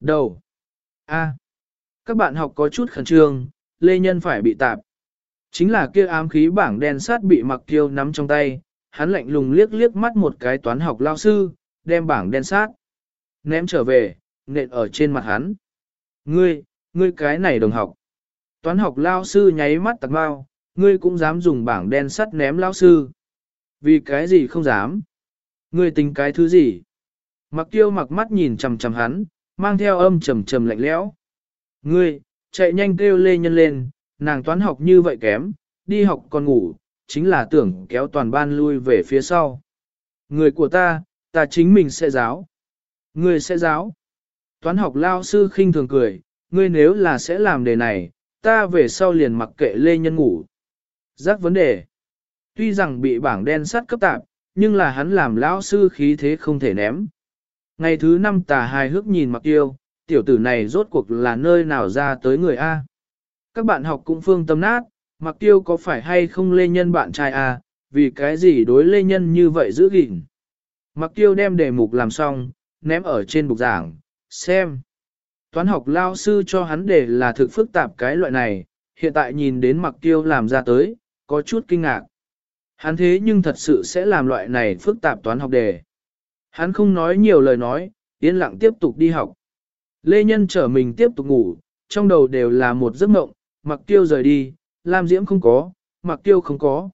Đầu. A. Các bạn học có chút khẩn trương, Lê Nhân phải bị tạp. Chính là kia ám khí bảng đen sát bị mặc kiêu nắm trong tay, hắn lạnh lùng liếc liếc mắt một cái toán học lao sư, đem bảng đen sát. Ném trở về, nện ở trên mặt hắn. Ngươi, ngươi cái này đồng học. Toán học lao sư nháy mắt tặc bao, ngươi cũng dám dùng bảng đen sắt ném lao sư. Vì cái gì không dám? Ngươi tính cái thứ gì? Mặc tiêu mặc mắt nhìn chầm chầm hắn, mang theo âm trầm trầm lạnh lẽo. Ngươi, chạy nhanh kêu lê nhân lên, nàng toán học như vậy kém, đi học còn ngủ, chính là tưởng kéo toàn ban lui về phía sau. Người của ta, ta chính mình sẽ giáo. Ngươi sẽ giáo. Toán học lao sư khinh thường cười, ngươi nếu là sẽ làm đề này, ta về sau liền mặc kệ lê nhân ngủ. Giác vấn đề. Tuy rằng bị bảng đen sắt cấp tạp, nhưng là hắn làm lão sư khí thế không thể ném. Ngày thứ năm tà hài hước nhìn mặc tiêu, tiểu tử này rốt cuộc là nơi nào ra tới người A. Các bạn học cũng phương tâm nát, mặc tiêu có phải hay không lê nhân bạn trai A, vì cái gì đối lê nhân như vậy giữ gìn. Mặc tiêu đem đề mục làm xong, ném ở trên bục giảng, xem. Toán học lao sư cho hắn đề là thực phức tạp cái loại này, hiện tại nhìn đến mặc tiêu làm ra tới, có chút kinh ngạc. Hắn thế nhưng thật sự sẽ làm loại này phức tạp toán học đề. Hắn không nói nhiều lời nói, yên lặng tiếp tục đi học. Lê Nhân trở mình tiếp tục ngủ, trong đầu đều là một giấc mộng, mặc tiêu rời đi, Lam Diễm không có, mặc tiêu không có.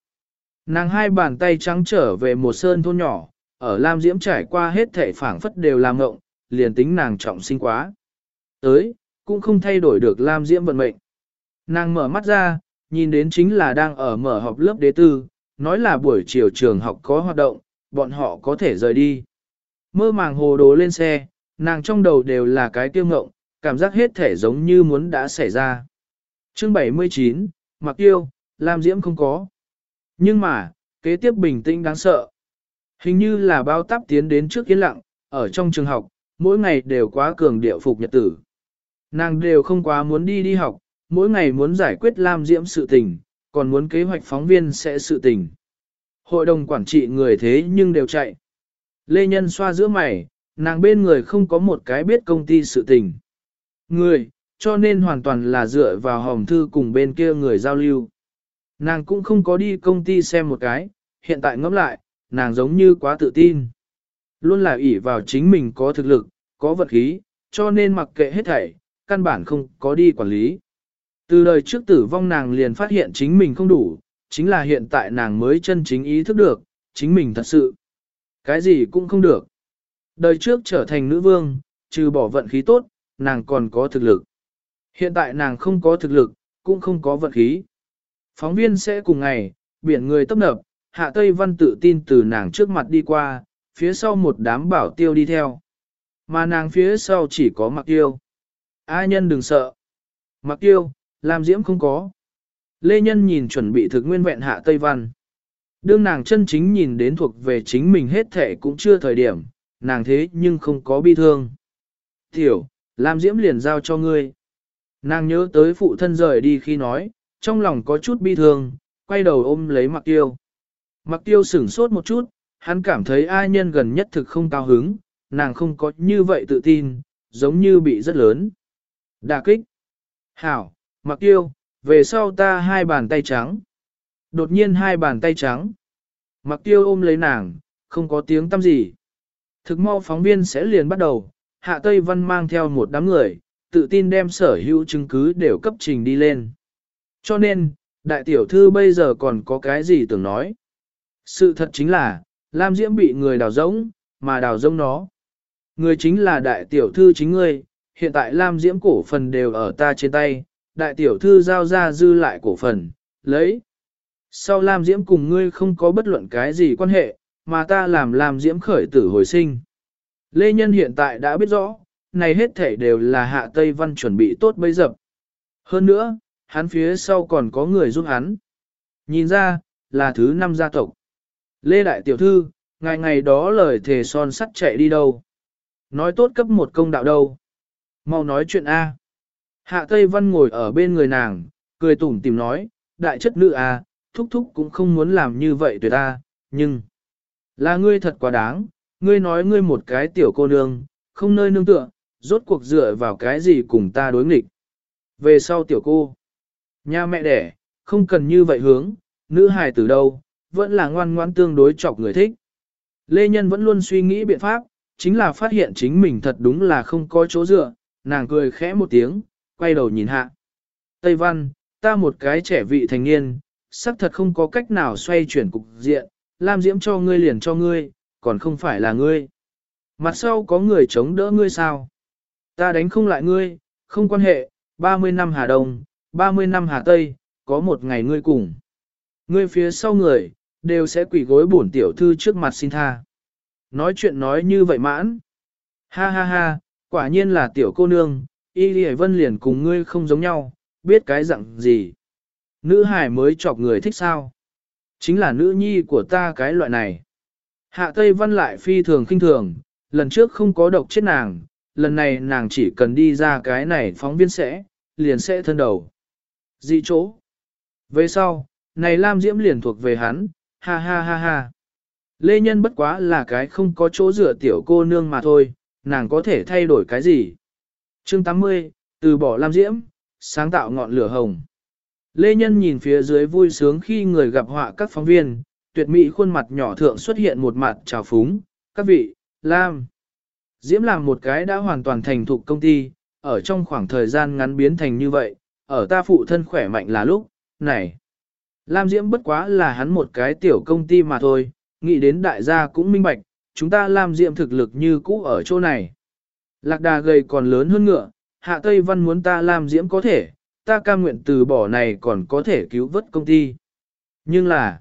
Nàng hai bàn tay trắng trở về một sơn thôn nhỏ, ở Lam Diễm trải qua hết thể phảng phất đều làm ngộng, liền tính nàng trọng sinh quá. Tới, cũng không thay đổi được Lam Diễm vận mệnh. Nàng mở mắt ra, nhìn đến chính là đang ở mở họp lớp đế tư, nói là buổi chiều trường học có hoạt động, bọn họ có thể rời đi. Mơ màng hồ đồ lên xe, nàng trong đầu đều là cái tiêu ngộng, cảm giác hết thể giống như muốn đã xảy ra. Chương 79, Mặc yêu Lam Diễm không có. Nhưng mà, kế tiếp bình tĩnh đáng sợ. Hình như là bao tắp tiến đến trước yên lặng, ở trong trường học, mỗi ngày đều quá cường điệu phục nhật tử. Nàng đều không quá muốn đi đi học, mỗi ngày muốn giải quyết Lam Diễm sự tình, còn muốn kế hoạch phóng viên sẽ sự tình. Hội đồng quản trị người thế nhưng đều chạy. Lê Nhân xoa giữa mày, nàng bên người không có một cái biết công ty sự tình. Người, cho nên hoàn toàn là dựa vào hòm thư cùng bên kia người giao lưu. Nàng cũng không có đi công ty xem một cái, hiện tại ngẫm lại, nàng giống như quá tự tin. Luôn là ỷ vào chính mình có thực lực, có vật khí, cho nên mặc kệ hết thảy, căn bản không có đi quản lý. Từ đời trước tử vong nàng liền phát hiện chính mình không đủ, chính là hiện tại nàng mới chân chính ý thức được, chính mình thật sự. Cái gì cũng không được. Đời trước trở thành nữ vương, trừ bỏ vận khí tốt, nàng còn có thực lực. Hiện tại nàng không có thực lực, cũng không có vận khí. Phóng viên sẽ cùng ngày, biển người tấp nập, hạ Tây Văn tự tin từ nàng trước mặt đi qua, phía sau một đám bảo tiêu đi theo. Mà nàng phía sau chỉ có mặc tiêu. A nhân đừng sợ. Mặc tiêu, làm diễm không có. Lê Nhân nhìn chuẩn bị thực nguyên vẹn hạ Tây Văn. Đương nàng chân chính nhìn đến thuộc về chính mình hết thể cũng chưa thời điểm, nàng thế nhưng không có bi thương. Tiểu, làm diễm liền giao cho ngươi. Nàng nhớ tới phụ thân rời đi khi nói, trong lòng có chút bi thương, quay đầu ôm lấy mặc tiêu. Mặc tiêu sửng sốt một chút, hắn cảm thấy ai nhân gần nhất thực không cao hứng, nàng không có như vậy tự tin, giống như bị rất lớn. Đà kích. Hảo, mặc tiêu, về sau ta hai bàn tay trắng. Đột nhiên hai bàn tay trắng. Mặc tiêu ôm lấy nàng, không có tiếng tâm gì. Thực mau phóng viên sẽ liền bắt đầu, Hạ Tây Văn mang theo một đám người, tự tin đem sở hữu chứng cứ đều cấp trình đi lên. Cho nên, đại tiểu thư bây giờ còn có cái gì tưởng nói. Sự thật chính là, Lam Diễm bị người đào rỗng, mà đào rỗng nó. Người chính là đại tiểu thư chính ngươi, hiện tại Lam Diễm cổ phần đều ở ta trên tay, đại tiểu thư giao ra dư lại cổ phần, lấy. Sau Lam Diễm cùng ngươi không có bất luận cái gì quan hệ, mà ta làm Lam Diễm khởi tử hồi sinh. Lê Nhân hiện tại đã biết rõ, này hết thể đều là hạ Tây Văn chuẩn bị tốt bấy dập. Hơn nữa, hắn phía sau còn có người giúp hắn. Nhìn ra, là thứ năm gia tộc. Lê Đại Tiểu Thư, ngày ngày đó lời thề son sắt chạy đi đâu. Nói tốt cấp một công đạo đâu. Mau nói chuyện A. Hạ Tây Văn ngồi ở bên người nàng, cười tủm tìm nói, đại chất nữ A, thúc thúc cũng không muốn làm như vậy tuyệt ta, nhưng... Là ngươi thật quá đáng, ngươi nói ngươi một cái tiểu cô nương, không nơi nương tựa, rốt cuộc dựa vào cái gì cùng ta đối nghịch. Về sau tiểu cô, nhà mẹ đẻ, không cần như vậy hướng, nữ hài từ đâu, vẫn là ngoan ngoãn tương đối chọc người thích. Lê Nhân vẫn luôn suy nghĩ biện pháp, chính là phát hiện chính mình thật đúng là không có chỗ dựa, nàng cười khẽ một tiếng, quay đầu nhìn hạ. Tây Văn, ta một cái trẻ vị thành niên, xác thật không có cách nào xoay chuyển cục diện, Lam Diễm cho ngươi liền cho ngươi, còn không phải là ngươi. Mặt sau có người chống đỡ ngươi sao? Ta đánh không lại ngươi, không quan hệ, 30 năm Hà Đông, 30 năm Hà Tây, có một ngày ngươi cùng. Ngươi phía sau người, đều sẽ quỷ gối bổn tiểu thư trước mặt xin tha. Nói chuyện nói như vậy mãn. Ha ha ha, quả nhiên là tiểu cô nương, y lì vân liền cùng ngươi không giống nhau, biết cái dạng gì. Nữ hải mới chọc người thích sao. Chính là nữ nhi của ta cái loại này. Hạ Tây Văn lại phi thường khinh thường, lần trước không có độc chết nàng, lần này nàng chỉ cần đi ra cái này phóng viên sẽ, liền sẽ thân đầu. Dị chỗ. Về sau, này Lam Diễm liền thuộc về hắn, ha ha ha ha. Lê Nhân bất quá là cái không có chỗ dựa tiểu cô nương mà thôi, nàng có thể thay đổi cái gì. Chương 80, từ bỏ Lam Diễm, sáng tạo ngọn lửa hồng. Lê Nhân nhìn phía dưới vui sướng khi người gặp họa các phóng viên, tuyệt mỹ khuôn mặt nhỏ thượng xuất hiện một mặt trào phúng, các vị, Lam. Diễm làm một cái đã hoàn toàn thành thục công ty, ở trong khoảng thời gian ngắn biến thành như vậy, ở ta phụ thân khỏe mạnh là lúc, này. Lam Diễm bất quá là hắn một cái tiểu công ty mà thôi, nghĩ đến đại gia cũng minh bạch, chúng ta Lam Diễm thực lực như cũ ở chỗ này. Lạc đà gầy còn lớn hơn ngựa, hạ Tây Văn muốn ta Lam Diễm có thể, ta cam nguyện từ bỏ này còn có thể cứu vớt công ty. Nhưng là,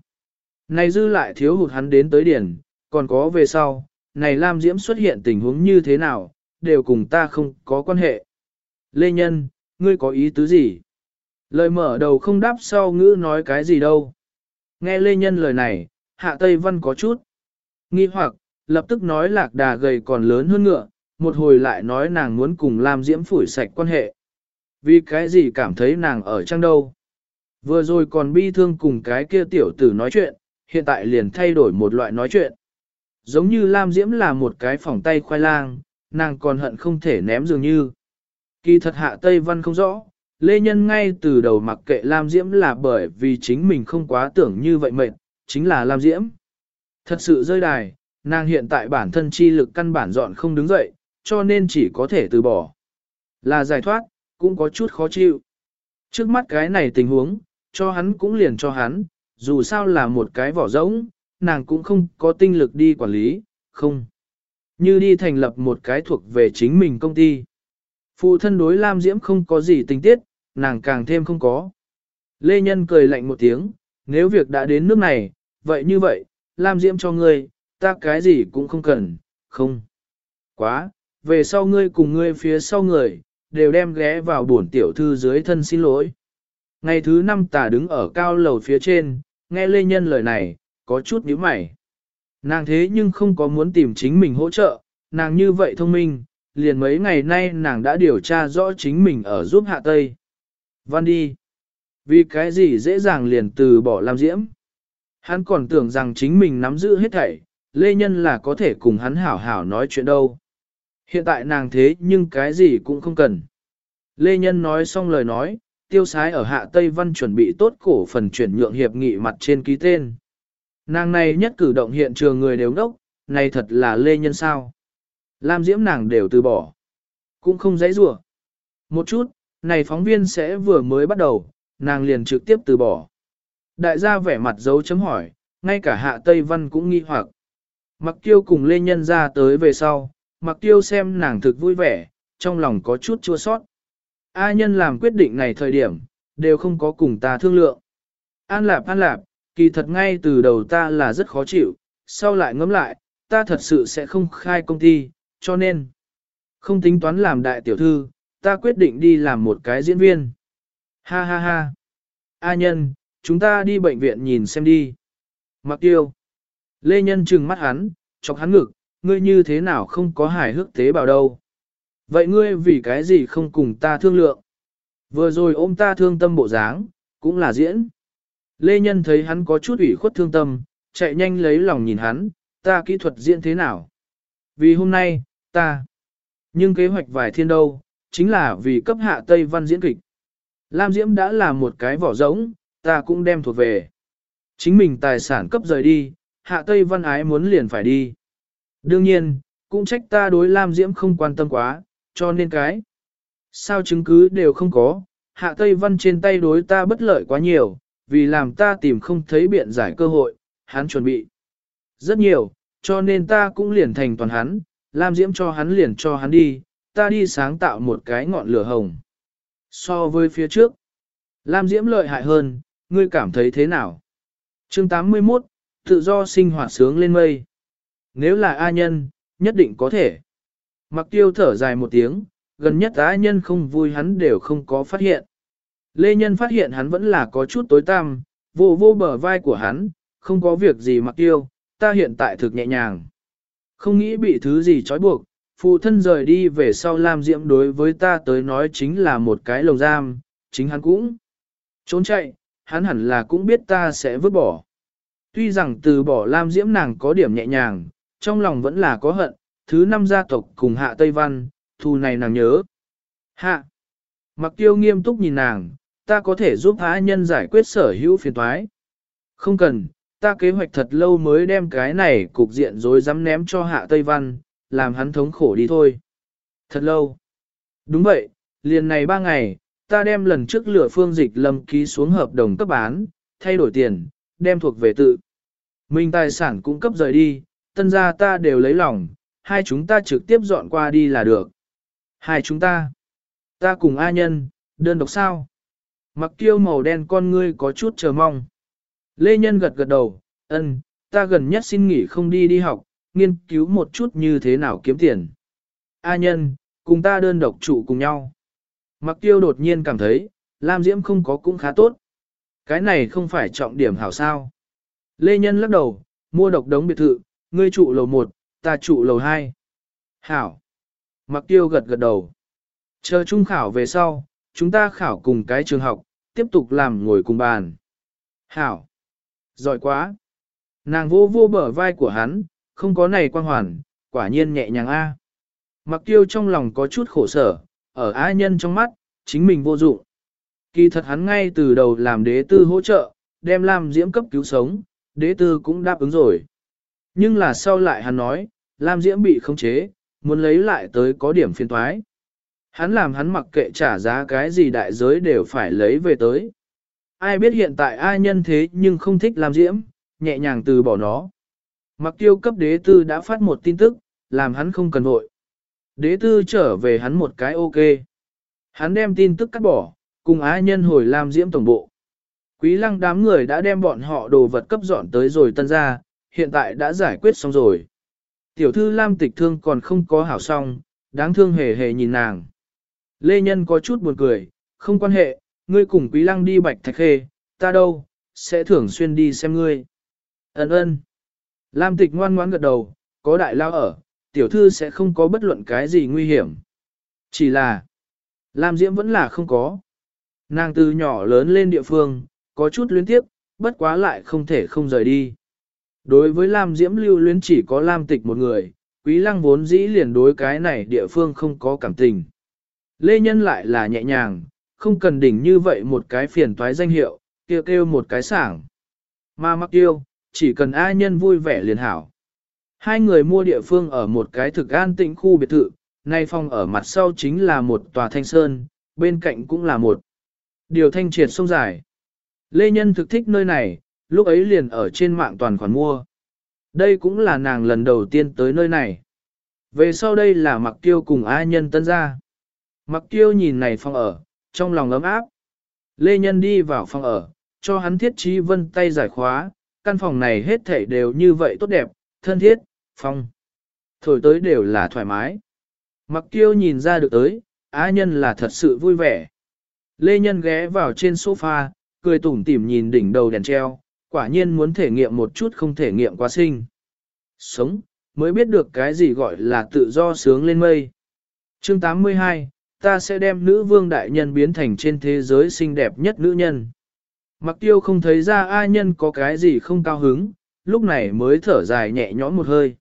này dư lại thiếu hụt hắn đến tới điển, còn có về sau, này Lam Diễm xuất hiện tình huống như thế nào, đều cùng ta không có quan hệ. Lê Nhân, ngươi có ý tứ gì? Lời mở đầu không đáp sau ngữ nói cái gì đâu. Nghe Lê Nhân lời này, Hạ Tây Văn có chút. Nghi hoặc, lập tức nói lạc đà gầy còn lớn hơn ngựa, một hồi lại nói nàng muốn cùng Lam Diễm phủi sạch quan hệ. Vì cái gì cảm thấy nàng ở trang đâu? Vừa rồi còn bi thương cùng cái kia tiểu tử nói chuyện, hiện tại liền thay đổi một loại nói chuyện. Giống như Lam Diễm là một cái phòng tay khoai lang, nàng còn hận không thể ném dường như. Kỳ thật hạ Tây Văn không rõ, Lê Nhân ngay từ đầu mặc kệ Lam Diễm là bởi vì chính mình không quá tưởng như vậy mệt, chính là Lam Diễm. Thật sự rơi đài, nàng hiện tại bản thân chi lực căn bản dọn không đứng dậy, cho nên chỉ có thể từ bỏ. Là giải thoát, cũng có chút khó chịu. Trước mắt cái này tình huống, cho hắn cũng liền cho hắn, dù sao là một cái vỏ rỗng, nàng cũng không có tinh lực đi quản lý, không. Như đi thành lập một cái thuộc về chính mình công ty. Phụ thân đối Lam Diễm không có gì tình tiết, nàng càng thêm không có. Lê Nhân cười lạnh một tiếng, nếu việc đã đến nước này, vậy như vậy, Lam Diễm cho ngươi, ta cái gì cũng không cần, không. Quá, về sau ngươi cùng ngươi phía sau người, đều đem ghé vào buồn tiểu thư dưới thân xin lỗi. Ngày thứ năm tà đứng ở cao lầu phía trên, nghe Lê Nhân lời này, có chút nhíu mày. Nàng thế nhưng không có muốn tìm chính mình hỗ trợ, nàng như vậy thông minh, liền mấy ngày nay nàng đã điều tra rõ chính mình ở giúp hạ Tây. Văn đi. Vì cái gì dễ dàng liền từ bỏ làm diễm. Hắn còn tưởng rằng chính mình nắm giữ hết thảy, Lê Nhân là có thể cùng hắn hảo hảo nói chuyện đâu. Hiện tại nàng thế nhưng cái gì cũng không cần. Lê Nhân nói xong lời nói, tiêu sái ở hạ Tây Văn chuẩn bị tốt cổ phần chuyển nhượng hiệp nghị mặt trên ký tên. Nàng này nhất cử động hiện trường người đều đốc, này thật là Lê Nhân sao. Lam Diễm nàng đều từ bỏ. Cũng không dãy rủa Một chút, này phóng viên sẽ vừa mới bắt đầu, nàng liền trực tiếp từ bỏ. Đại gia vẻ mặt dấu chấm hỏi, ngay cả hạ Tây Văn cũng nghi hoặc. Mặc tiêu cùng Lê Nhân ra tới về sau, mặc tiêu xem nàng thực vui vẻ, trong lòng có chút chua sót. A nhân làm quyết định này thời điểm, đều không có cùng ta thương lượng. An lạp an lạp, kỳ thật ngay từ đầu ta là rất khó chịu, sau lại ngẫm lại, ta thật sự sẽ không khai công ty, cho nên, không tính toán làm đại tiểu thư, ta quyết định đi làm một cái diễn viên. Ha ha ha. A nhân, chúng ta đi bệnh viện nhìn xem đi. Mặc tiêu. Lê Nhân trừng mắt hắn, chọc hắn ngực, ngươi như thế nào không có hài hước tế bào đâu. Vậy ngươi vì cái gì không cùng ta thương lượng? Vừa rồi ôm ta thương tâm bộ dáng, cũng là diễn. Lê Nhân thấy hắn có chút ủy khuất thương tâm, chạy nhanh lấy lòng nhìn hắn, ta kỹ thuật diễn thế nào? Vì hôm nay, ta Nhưng kế hoạch vài thiên đâu, chính là vì cấp hạ Tây Văn diễn kịch. Lam Diễm đã là một cái vỏ rỗng, ta cũng đem thuộc về. Chính mình tài sản cấp rời đi, hạ Tây Văn ái muốn liền phải đi. Đương nhiên, cũng trách ta đối Lam Diễm không quan tâm quá, cho nên cái. Sao chứng cứ đều không có, hạ Tây Văn trên tay đối ta bất lợi quá nhiều, vì làm ta tìm không thấy biện giải cơ hội, hắn chuẩn bị. Rất nhiều, cho nên ta cũng liền thành toàn hắn, Lam Diễm cho hắn liền cho hắn đi, ta đi sáng tạo một cái ngọn lửa hồng. So với phía trước, Lam Diễm lợi hại hơn, ngươi cảm thấy thế nào? chương 81, tự do sinh hoạt sướng lên mây. Nếu là A nhân, nhất định có thể. Mặc tiêu thở dài một tiếng, gần nhất A nhân không vui hắn đều không có phát hiện. Lê Nhân phát hiện hắn vẫn là có chút tối tăm, vô vô bờ vai của hắn, không có việc gì mặc tiêu, ta hiện tại thực nhẹ nhàng. Không nghĩ bị thứ gì trói buộc, phụ thân rời đi về sau Lam Diễm đối với ta tới nói chính là một cái lồng giam, chính hắn cũng trốn chạy, hắn hẳn là cũng biết ta sẽ vứt bỏ. Tuy rằng từ bỏ Lam Diễm nàng có điểm nhẹ nhàng, trong lòng vẫn là có hận, thứ năm gia tộc cùng hạ Tây Văn, thù này nàng nhớ. Hạ! Mặc tiêu nghiêm túc nhìn nàng, ta có thể giúp hạ nhân giải quyết sở hữu phiền toái. Không cần, ta kế hoạch thật lâu mới đem cái này cục diện rồi dám ném cho hạ Tây Văn, làm hắn thống khổ đi thôi. Thật lâu. Đúng vậy, liền này ba ngày, ta đem lần trước lửa phương dịch lâm ký xuống hợp đồng cấp bán, thay đổi tiền, đem thuộc về tự. Mình tài sản cung cấp rời đi, tân gia ta đều lấy lòng, hai chúng ta trực tiếp dọn qua đi là được. Hai chúng ta. Ta cùng A nhân, đơn độc sao? Mặc kiêu màu đen con ngươi có chút chờ mong. Lê Nhân gật gật đầu, ân, ta gần nhất xin nghỉ không đi đi học, nghiên cứu một chút như thế nào kiếm tiền. A nhân, cùng ta đơn độc trụ cùng nhau. Mặc tiêu đột nhiên cảm thấy, Lam Diễm không có cũng khá tốt. Cái này không phải trọng điểm hảo sao. Lê Nhân lắc đầu, mua độc đống biệt thự, ngươi trụ lầu 1, ta trụ lầu 2. Hảo. Mặc tiêu gật gật đầu. Chờ trung khảo về sau, chúng ta khảo cùng cái trường học, tiếp tục làm ngồi cùng bàn. Hảo. Giỏi quá. Nàng vô vô bờ vai của hắn, không có này quan hoàn, quả nhiên nhẹ nhàng a. Mặc tiêu trong lòng có chút khổ sở, ở á nhân trong mắt, chính mình vô dụng. Kỳ thật hắn ngay từ đầu làm đế tư hỗ trợ, đem làm Diễm cấp cứu sống, đế tư cũng đáp ứng rồi. Nhưng là sau lại hắn nói, Lam Diễm bị khống chế, muốn lấy lại tới có điểm phiền toái. Hắn làm hắn mặc kệ trả giá cái gì đại giới đều phải lấy về tới. Ai biết hiện tại ai nhân thế nhưng không thích Lam Diễm, nhẹ nhàng từ bỏ nó. Mặc tiêu cấp đế tư đã phát một tin tức, làm hắn không cần vội. Đế tư trở về hắn một cái ok. Hắn đem tin tức cắt bỏ, cùng ai nhân hồi Lam Diễm tổng bộ. Quý lăng đám người đã đem bọn họ đồ vật cấp dọn tới rồi tân ra, hiện tại đã giải quyết xong rồi. Tiểu thư Lam tịch thương còn không có hảo xong, đáng thương hề hề nhìn nàng. Lê Nhân có chút buồn cười, không quan hệ, ngươi cùng Quý lăng đi bạch thạch khê, ta đâu, sẽ thường xuyên đi xem ngươi. Ấn ơn. Lam tịch ngoan ngoãn gật đầu, có đại lao ở, tiểu thư sẽ không có bất luận cái gì nguy hiểm. Chỉ là, Lam Diễm vẫn là không có. Nàng từ nhỏ lớn lên địa phương, có chút luyến tiếp, bất quá lại không thể không rời đi. Đối với Lam Diễm lưu luyến chỉ có Lam tịch một người, quý lăng vốn dĩ liền đối cái này địa phương không có cảm tình. Lê Nhân lại là nhẹ nhàng, không cần đỉnh như vậy một cái phiền toái danh hiệu, kêu kêu một cái sảng. Mà mắc yêu, chỉ cần ai nhân vui vẻ liền hảo. Hai người mua địa phương ở một cái thực an tĩnh khu biệt thự, nay phòng ở mặt sau chính là một tòa thanh sơn, bên cạnh cũng là một điều thanh triệt sông dài. Lê Nhân thực thích nơi này, lúc ấy liền ở trên mạng toàn khoản mua. Đây cũng là nàng lần đầu tiên tới nơi này. Về sau đây là mặc tiêu cùng ai nhân tân gia. Mặc tiêu nhìn này phòng ở, trong lòng ấm áp. Lê Nhân đi vào phòng ở, cho hắn thiết trí vân tay giải khóa, căn phòng này hết thảy đều như vậy tốt đẹp, thân thiết, phong. Thổi tới đều là thoải mái. Mặc tiêu nhìn ra được tới, á nhân là thật sự vui vẻ. Lê Nhân ghé vào trên sofa, cười tủm tỉm nhìn đỉnh đầu đèn treo, quả nhiên muốn thể nghiệm một chút không thể nghiệm quá sinh. Sống, mới biết được cái gì gọi là tự do sướng lên mây. Chương 82, ta sẽ đem nữ vương đại nhân biến thành trên thế giới xinh đẹp nhất nữ nhân. Mặc tiêu không thấy ra A nhân có cái gì không cao hứng, lúc này mới thở dài nhẹ nhõm một hơi.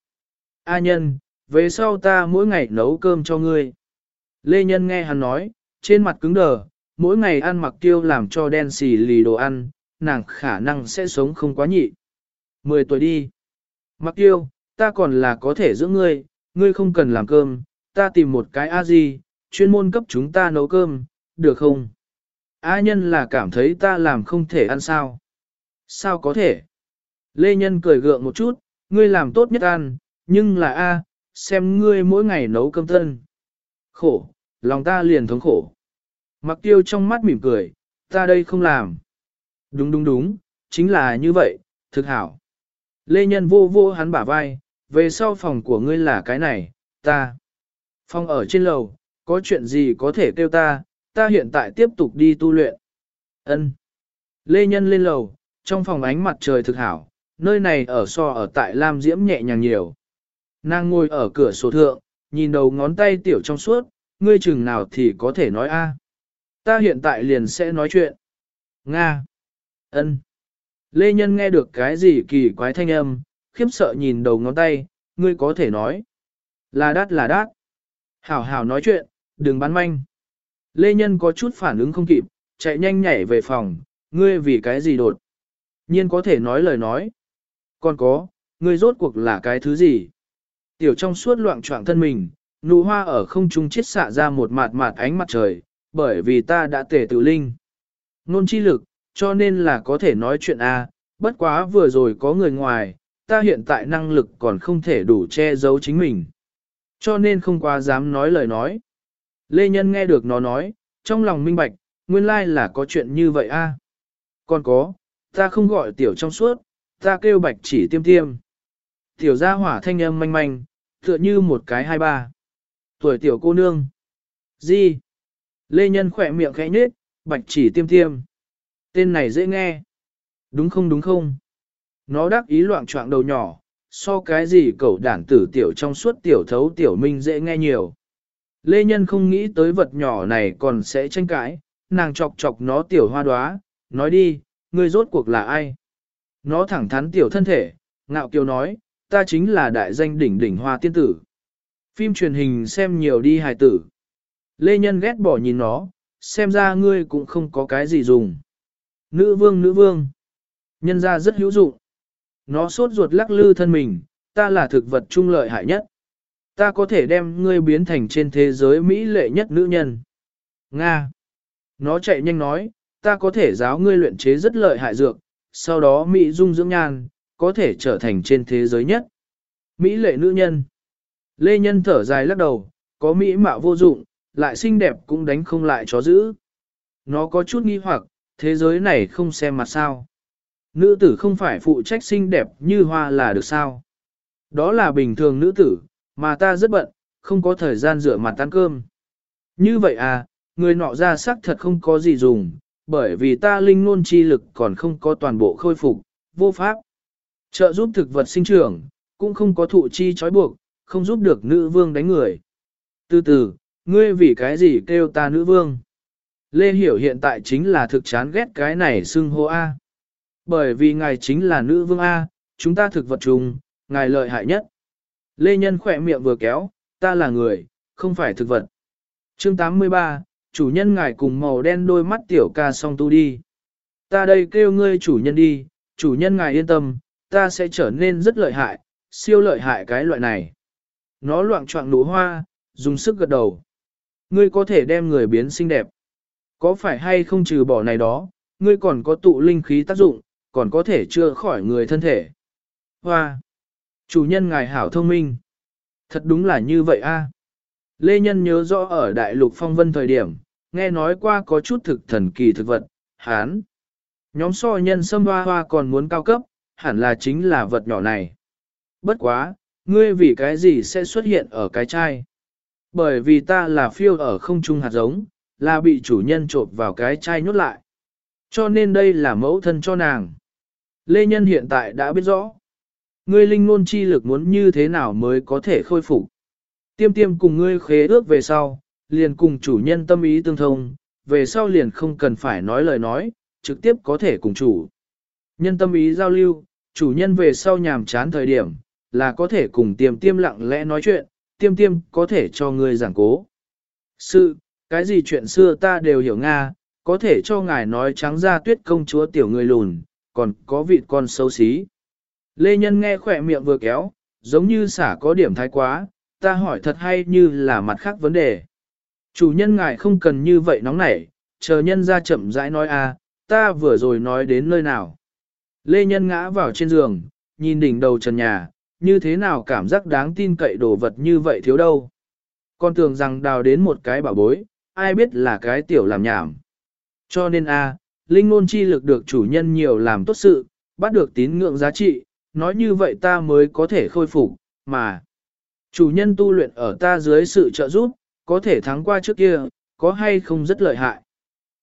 A nhân, về sau ta mỗi ngày nấu cơm cho ngươi. Lê Nhân nghe hắn nói, trên mặt cứng đờ, mỗi ngày ăn mặc tiêu làm cho đen xì lì đồ ăn, nàng khả năng sẽ sống không quá nhị. Mười tuổi đi. Mặc tiêu, ta còn là có thể giữ ngươi, ngươi không cần làm cơm, ta tìm một cái a gì, chuyên môn cấp chúng ta nấu cơm, được không? A nhân là cảm thấy ta làm không thể ăn sao? Sao có thể? Lê Nhân cười gượng một chút, ngươi làm tốt nhất ăn, nhưng là A, xem ngươi mỗi ngày nấu cơm thân. Khổ, lòng ta liền thống khổ. Mặc tiêu trong mắt mỉm cười, ta đây không làm. Đúng đúng đúng, chính là như vậy, thực hảo. Lê Nhân vô vô hắn bả vai, về sau phòng của ngươi là cái này, ta. Phòng ở trên lầu, có chuyện gì có thể kêu ta, ta hiện tại tiếp tục đi tu luyện. Ân. Lê Nhân lên lầu, trong phòng ánh mặt trời thực hảo, nơi này ở so ở tại Lam Diễm nhẹ nhàng nhiều. Nàng ngồi ở cửa sổ thượng, nhìn đầu ngón tay tiểu trong suốt, ngươi chừng nào thì có thể nói a. Ta hiện tại liền sẽ nói chuyện. Nga. Ân. Lê Nhân nghe được cái gì kỳ quái thanh âm, khiếp sợ nhìn đầu ngón tay, ngươi có thể nói. Là đát là đát. Hảo hảo nói chuyện, đừng bán manh. Lê Nhân có chút phản ứng không kịp, chạy nhanh nhảy về phòng, ngươi vì cái gì đột. Nhiên có thể nói lời nói. Còn có, ngươi rốt cuộc là cái thứ gì? Tiểu trong suốt loạn trọng thân mình, nụ hoa ở không trung chiết xạ ra một mạt mạt ánh mặt trời, bởi vì ta đã tể tự linh. Nôn chi lực, cho nên là có thể nói chuyện A, bất quá vừa rồi có người ngoài, ta hiện tại năng lực còn không thể đủ che giấu chính mình. Cho nên không quá dám nói lời nói. Lê Nhân nghe được nó nói, trong lòng minh bạch, nguyên lai là có chuyện như vậy a. Còn có, ta không gọi tiểu trong suốt, ta kêu bạch chỉ tiêm tiêm. Tiểu gia hỏa thanh âm manh manh, tựa như một cái hai ba. Tuổi tiểu cô nương. Gì? Lê Nhân khỏe miệng khẽ nhếch, bạch chỉ tiêm tiêm. Tên này dễ nghe. Đúng không đúng không? Nó đắc ý loạn trọng đầu nhỏ, so cái gì cậu đản tử tiểu trong suốt tiểu thấu tiểu minh dễ nghe nhiều. Lê Nhân không nghĩ tới vật nhỏ này còn sẽ tranh cãi, nàng chọc chọc nó tiểu hoa đoá, nói đi, ngươi rốt cuộc là ai? Nó thẳng thắn tiểu thân thể, ngạo kiều nói, ta chính là đại danh đỉnh đỉnh hoa tiên tử. Phim truyền hình xem nhiều đi hài tử. Lê Nhân ghét bỏ nhìn nó, xem ra ngươi cũng không có cái gì dùng. Nữ vương nữ vương. Nhân ra rất hữu dụng. Nó sốt ruột lắc lư thân mình, ta là thực vật trung lợi hại nhất. Ta có thể đem ngươi biến thành trên thế giới Mỹ lệ nhất nữ nhân. Nga. Nó chạy nhanh nói, ta có thể giáo ngươi luyện chế rất lợi hại dược, sau đó Mỹ dung dưỡng nhan, có thể trở thành trên thế giới nhất. Mỹ lệ nữ nhân. Lê Nhân thở dài lắc đầu, có Mỹ mạo vô dụng, lại xinh đẹp cũng đánh không lại chó giữ. Nó có chút nghi hoặc, thế giới này không xem mặt sao. Nữ tử không phải phụ trách xinh đẹp như hoa là được sao. Đó là bình thường nữ tử, mà ta rất bận, không có thời gian rửa mặt ăn cơm. Như vậy à, người nọ ra sắc thật không có gì dùng, bởi vì ta linh nôn chi lực còn không có toàn bộ khôi phục, vô pháp. Trợ giúp thực vật sinh trưởng, cũng không có thụ chi trói buộc, không giúp được nữ vương đánh người. Từ từ, ngươi vì cái gì kêu ta nữ vương? Lê Hiểu hiện tại chính là thực chán ghét cái này xưng hô A. Bởi vì ngài chính là nữ vương A, chúng ta thực vật trùng, ngài lợi hại nhất. Lê Nhân khỏe miệng vừa kéo, ta là người, không phải thực vật. chương 83, chủ nhân ngài cùng màu đen đôi mắt tiểu ca song tu đi. Ta đây kêu ngươi chủ nhân đi, chủ nhân ngài yên tâm, ta sẽ trở nên rất lợi hại, siêu lợi hại cái loại này. Nó loạn trọng nụ hoa, dùng sức gật đầu. Ngươi có thể đem người biến xinh đẹp. Có phải hay không trừ bỏ này đó, ngươi còn có tụ linh khí tác dụng, còn có thể chữa khỏi người thân thể. Hoa! Chủ nhân ngài hảo thông minh. Thật đúng là như vậy a. Lê Nhân nhớ rõ ở đại lục phong vân thời điểm, nghe nói qua có chút thực thần kỳ thực vật, hán. Nhóm so nhân sâm hoa hoa còn muốn cao cấp, hẳn là chính là vật nhỏ này. Bất quá, ngươi vì cái gì sẽ xuất hiện ở cái chai? Bởi vì ta là phiêu ở không trung hạt giống, là bị chủ nhân trộm vào cái chai nhốt lại. Cho nên đây là mẫu thân cho nàng. Lê Nhân hiện tại đã biết rõ. Ngươi linh ngôn chi lực muốn như thế nào mới có thể khôi phục. Tiêm tiêm cùng ngươi khế ước về sau, liền cùng chủ nhân tâm ý tương thông, về sau liền không cần phải nói lời nói, trực tiếp có thể cùng chủ. Nhân tâm ý giao lưu, chủ nhân về sau nhàm chán thời điểm, là có thể cùng tiêm tiêm lặng lẽ nói chuyện, tiêm tiêm có thể cho ngươi giảng cố. Sự, cái gì chuyện xưa ta đều hiểu Nga, có thể cho ngài nói trắng ra tuyết công chúa tiểu người lùn, còn có vị con xấu xí. Lê Nhân nghe khỏe miệng vừa kéo, giống như xả có điểm thái quá, ta hỏi thật hay như là mặt khác vấn đề. Chủ nhân ngài không cần như vậy nóng nảy, chờ nhân ra chậm rãi nói a, ta vừa rồi nói đến nơi nào. Lê Nhân ngã vào trên giường, nhìn đỉnh đầu trần nhà, như thế nào cảm giác đáng tin cậy đồ vật như vậy thiếu đâu. Con tưởng rằng đào đến một cái bảo bối, ai biết là cái tiểu làm nhảm. Cho nên a, linh ngôn chi lực được chủ nhân nhiều làm tốt sự, bắt được tín ngưỡng giá trị, nói như vậy ta mới có thể khôi phục, mà chủ nhân tu luyện ở ta dưới sự trợ giúp, có thể thắng qua trước kia, có hay không rất lợi hại.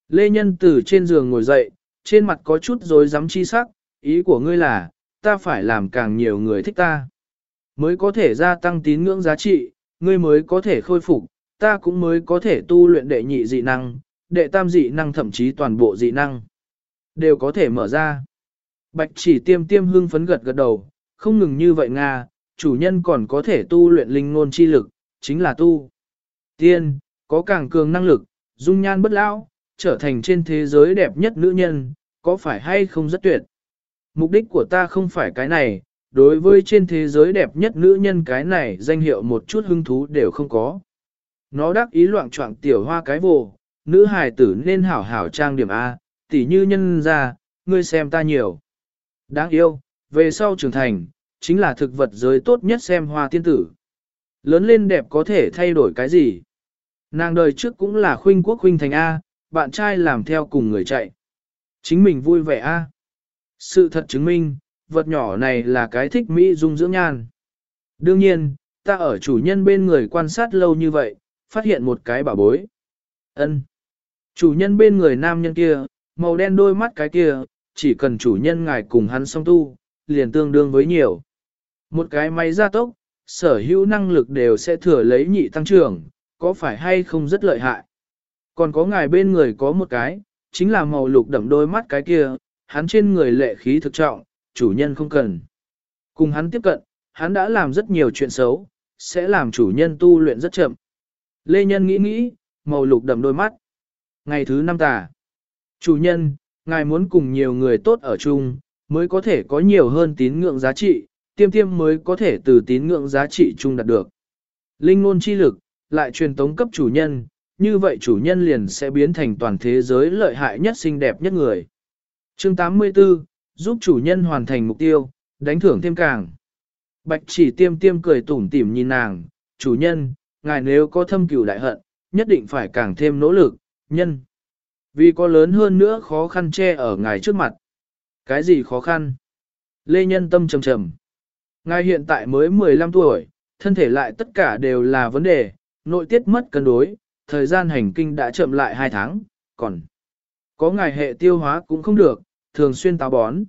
Lê Nhân từ trên giường ngồi dậy, trên mặt có chút rối rắm chi sắc, ý của ngươi là, ta phải làm càng nhiều người thích ta. Mới có thể gia tăng tín ngưỡng giá trị, ngươi mới có thể khôi phục, ta cũng mới có thể tu luyện đệ nhị dị năng, đệ tam dị năng thậm chí toàn bộ dị năng. Đều có thể mở ra. Bạch chỉ tiêm tiêm hưng phấn gật gật đầu, không ngừng như vậy Nga, chủ nhân còn có thể tu luyện linh ngôn chi lực, chính là tu. Tiên, có càng cường năng lực, dung nhan bất lão, trở thành trên thế giới đẹp nhất nữ nhân, có phải hay không rất tuyệt. Mục đích của ta không phải cái này, đối với trên thế giới đẹp nhất nữ nhân cái này danh hiệu một chút hứng thú đều không có. Nó đắc ý loạn trọng tiểu hoa cái vồ, nữ hài tử nên hảo hảo trang điểm A, tỉ như nhân ra, ngươi xem ta nhiều. Đáng yêu, về sau trưởng thành, chính là thực vật giới tốt nhất xem hoa tiên tử. Lớn lên đẹp có thể thay đổi cái gì? Nàng đời trước cũng là khuynh quốc khuynh thành A, bạn trai làm theo cùng người chạy. Chính mình vui vẻ A. Sự thật chứng minh, vật nhỏ này là cái thích Mỹ dung dưỡng nhan. Đương nhiên, ta ở chủ nhân bên người quan sát lâu như vậy, phát hiện một cái bảo bối. ân Chủ nhân bên người nam nhân kia, màu đen đôi mắt cái kia, chỉ cần chủ nhân ngài cùng hắn song tu, liền tương đương với nhiều. Một cái máy gia tốc, sở hữu năng lực đều sẽ thừa lấy nhị tăng trưởng, có phải hay không rất lợi hại. Còn có ngài bên người có một cái, chính là màu lục đậm đôi mắt cái kia, hắn trên người lệ khí thực trọng, chủ nhân không cần. Cùng hắn tiếp cận, hắn đã làm rất nhiều chuyện xấu, sẽ làm chủ nhân tu luyện rất chậm. Lê Nhân nghĩ nghĩ, màu lục đậm đôi mắt. Ngày thứ năm tà. Chủ nhân, ngài muốn cùng nhiều người tốt ở chung, mới có thể có nhiều hơn tín ngưỡng giá trị, tiêm tiêm mới có thể từ tín ngưỡng giá trị chung đạt được. Linh ngôn chi lực, lại truyền tống cấp chủ nhân, như vậy chủ nhân liền sẽ biến thành toàn thế giới lợi hại nhất xinh đẹp nhất người. Chương 84, giúp chủ nhân hoàn thành mục tiêu, đánh thưởng thêm càng. Bạch chỉ tiêm tiêm cười tủm tỉm nhìn nàng, chủ nhân, ngài nếu có thâm cửu đại hận, nhất định phải càng thêm nỗ lực, nhân. Vì có lớn hơn nữa khó khăn che ở ngài trước mặt. Cái gì khó khăn? Lê Nhân tâm trầm trầm. Ngài hiện tại mới 15 tuổi, thân thể lại tất cả đều là vấn đề, nội tiết mất cân đối, thời gian hành kinh đã chậm lại 2 tháng, còn có ngài hệ tiêu hóa cũng không được, thường xuyên táo bón.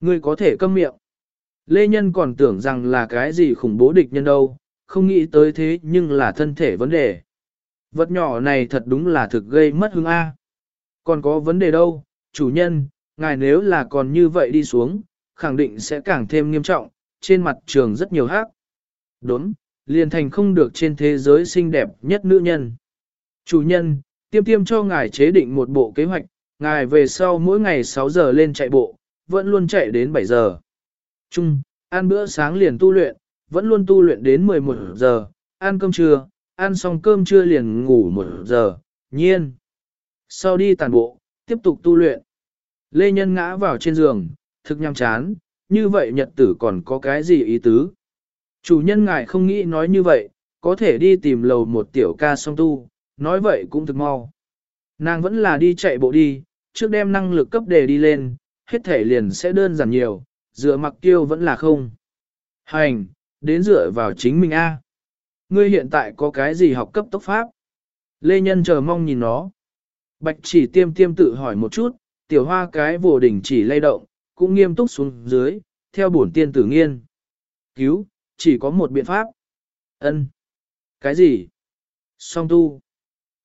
Ngươi có thể câm miệng. Lê Nhân còn tưởng rằng là cái gì khủng bố địch nhân đâu, không nghĩ tới thế nhưng là thân thể vấn đề. Vật nhỏ này thật đúng là thực gây mất hứng A. Còn có vấn đề đâu, chủ nhân, ngài nếu là còn như vậy đi xuống, khẳng định sẽ càng thêm nghiêm trọng, trên mặt trường rất nhiều hát. Đốn, liền thành không được trên thế giới xinh đẹp nhất nữ nhân. Chủ nhân, tiêm tiêm cho ngài chế định một bộ kế hoạch, ngài về sau mỗi ngày 6 giờ lên chạy bộ, vẫn luôn chạy đến 7 giờ. Chung, ăn bữa sáng liền tu luyện, vẫn luôn tu luyện đến 11 giờ, ăn cơm trưa, ăn xong cơm trưa liền ngủ 1 giờ, nhiên. Sau đi tàn bộ, tiếp tục tu luyện. Lê Nhân ngã vào trên giường, thực nhằm chán, như vậy nhật tử còn có cái gì ý tứ. Chủ nhân ngài không nghĩ nói như vậy, có thể đi tìm lầu một tiểu ca song tu, nói vậy cũng thực mau. Nàng vẫn là đi chạy bộ đi, trước đem năng lực cấp đề đi lên, hết thể liền sẽ đơn giản nhiều, dựa mặc tiêu vẫn là không. Hành, đến dựa vào chính mình A. Ngươi hiện tại có cái gì học cấp tốc pháp? Lê Nhân chờ mong nhìn nó. Bạch chỉ tiêm tiêm tự hỏi một chút, tiểu hoa cái vô đỉnh chỉ lay động, cũng nghiêm túc xuống dưới, theo bổn tiên tử nghiên. Cứu, chỉ có một biện pháp. ân Cái gì? Song tu.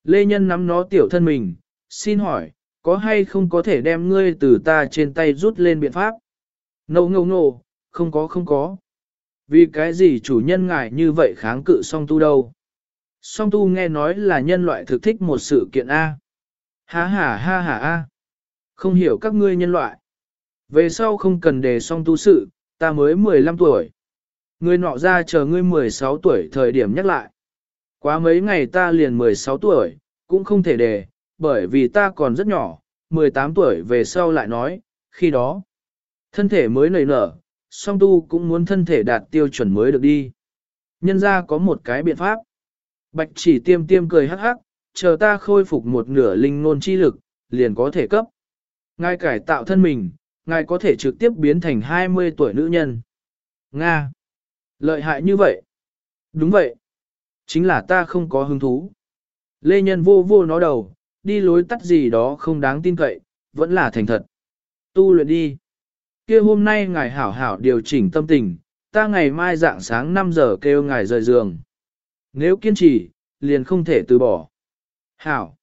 Lê Nhân nắm nó tiểu thân mình, xin hỏi, có hay không có thể đem ngươi từ ta trên tay rút lên biện pháp? Nâu ngâu nô, không có không có. Vì cái gì chủ nhân ngài như vậy kháng cự song tu đâu? Song tu nghe nói là nhân loại thực thích một sự kiện A. Ha ha ha ha A. Không hiểu các ngươi nhân loại. Về sau không cần đề song tu sự, ta mới 15 tuổi. Ngươi nọ ra chờ ngươi 16 tuổi thời điểm nhắc lại. Quá mấy ngày ta liền 16 tuổi, cũng không thể đề, bởi vì ta còn rất nhỏ, 18 tuổi về sau lại nói, khi đó, thân thể mới nảy nở, song tu cũng muốn thân thể đạt tiêu chuẩn mới được đi. Nhân ra có một cái biện pháp. Bạch chỉ tiêm tiêm cười hắc hắc, chờ ta khôi phục một nửa linh ngôn chi lực, liền có thể cấp. Ngài cải tạo thân mình, ngài có thể trực tiếp biến thành 20 tuổi nữ nhân. Nga! Lợi hại như vậy! Đúng vậy! Chính là ta không có hứng thú. Lê Nhân vô vô nó đầu, đi lối tắt gì đó không đáng tin cậy, vẫn là thành thật. Tu luyện đi kia hôm nay ngài hảo hảo điều chỉnh tâm tình, ta ngày mai dạng sáng 5 giờ kêu ngài rời giường. Nếu kiên trì, liền không thể từ bỏ. Hảo.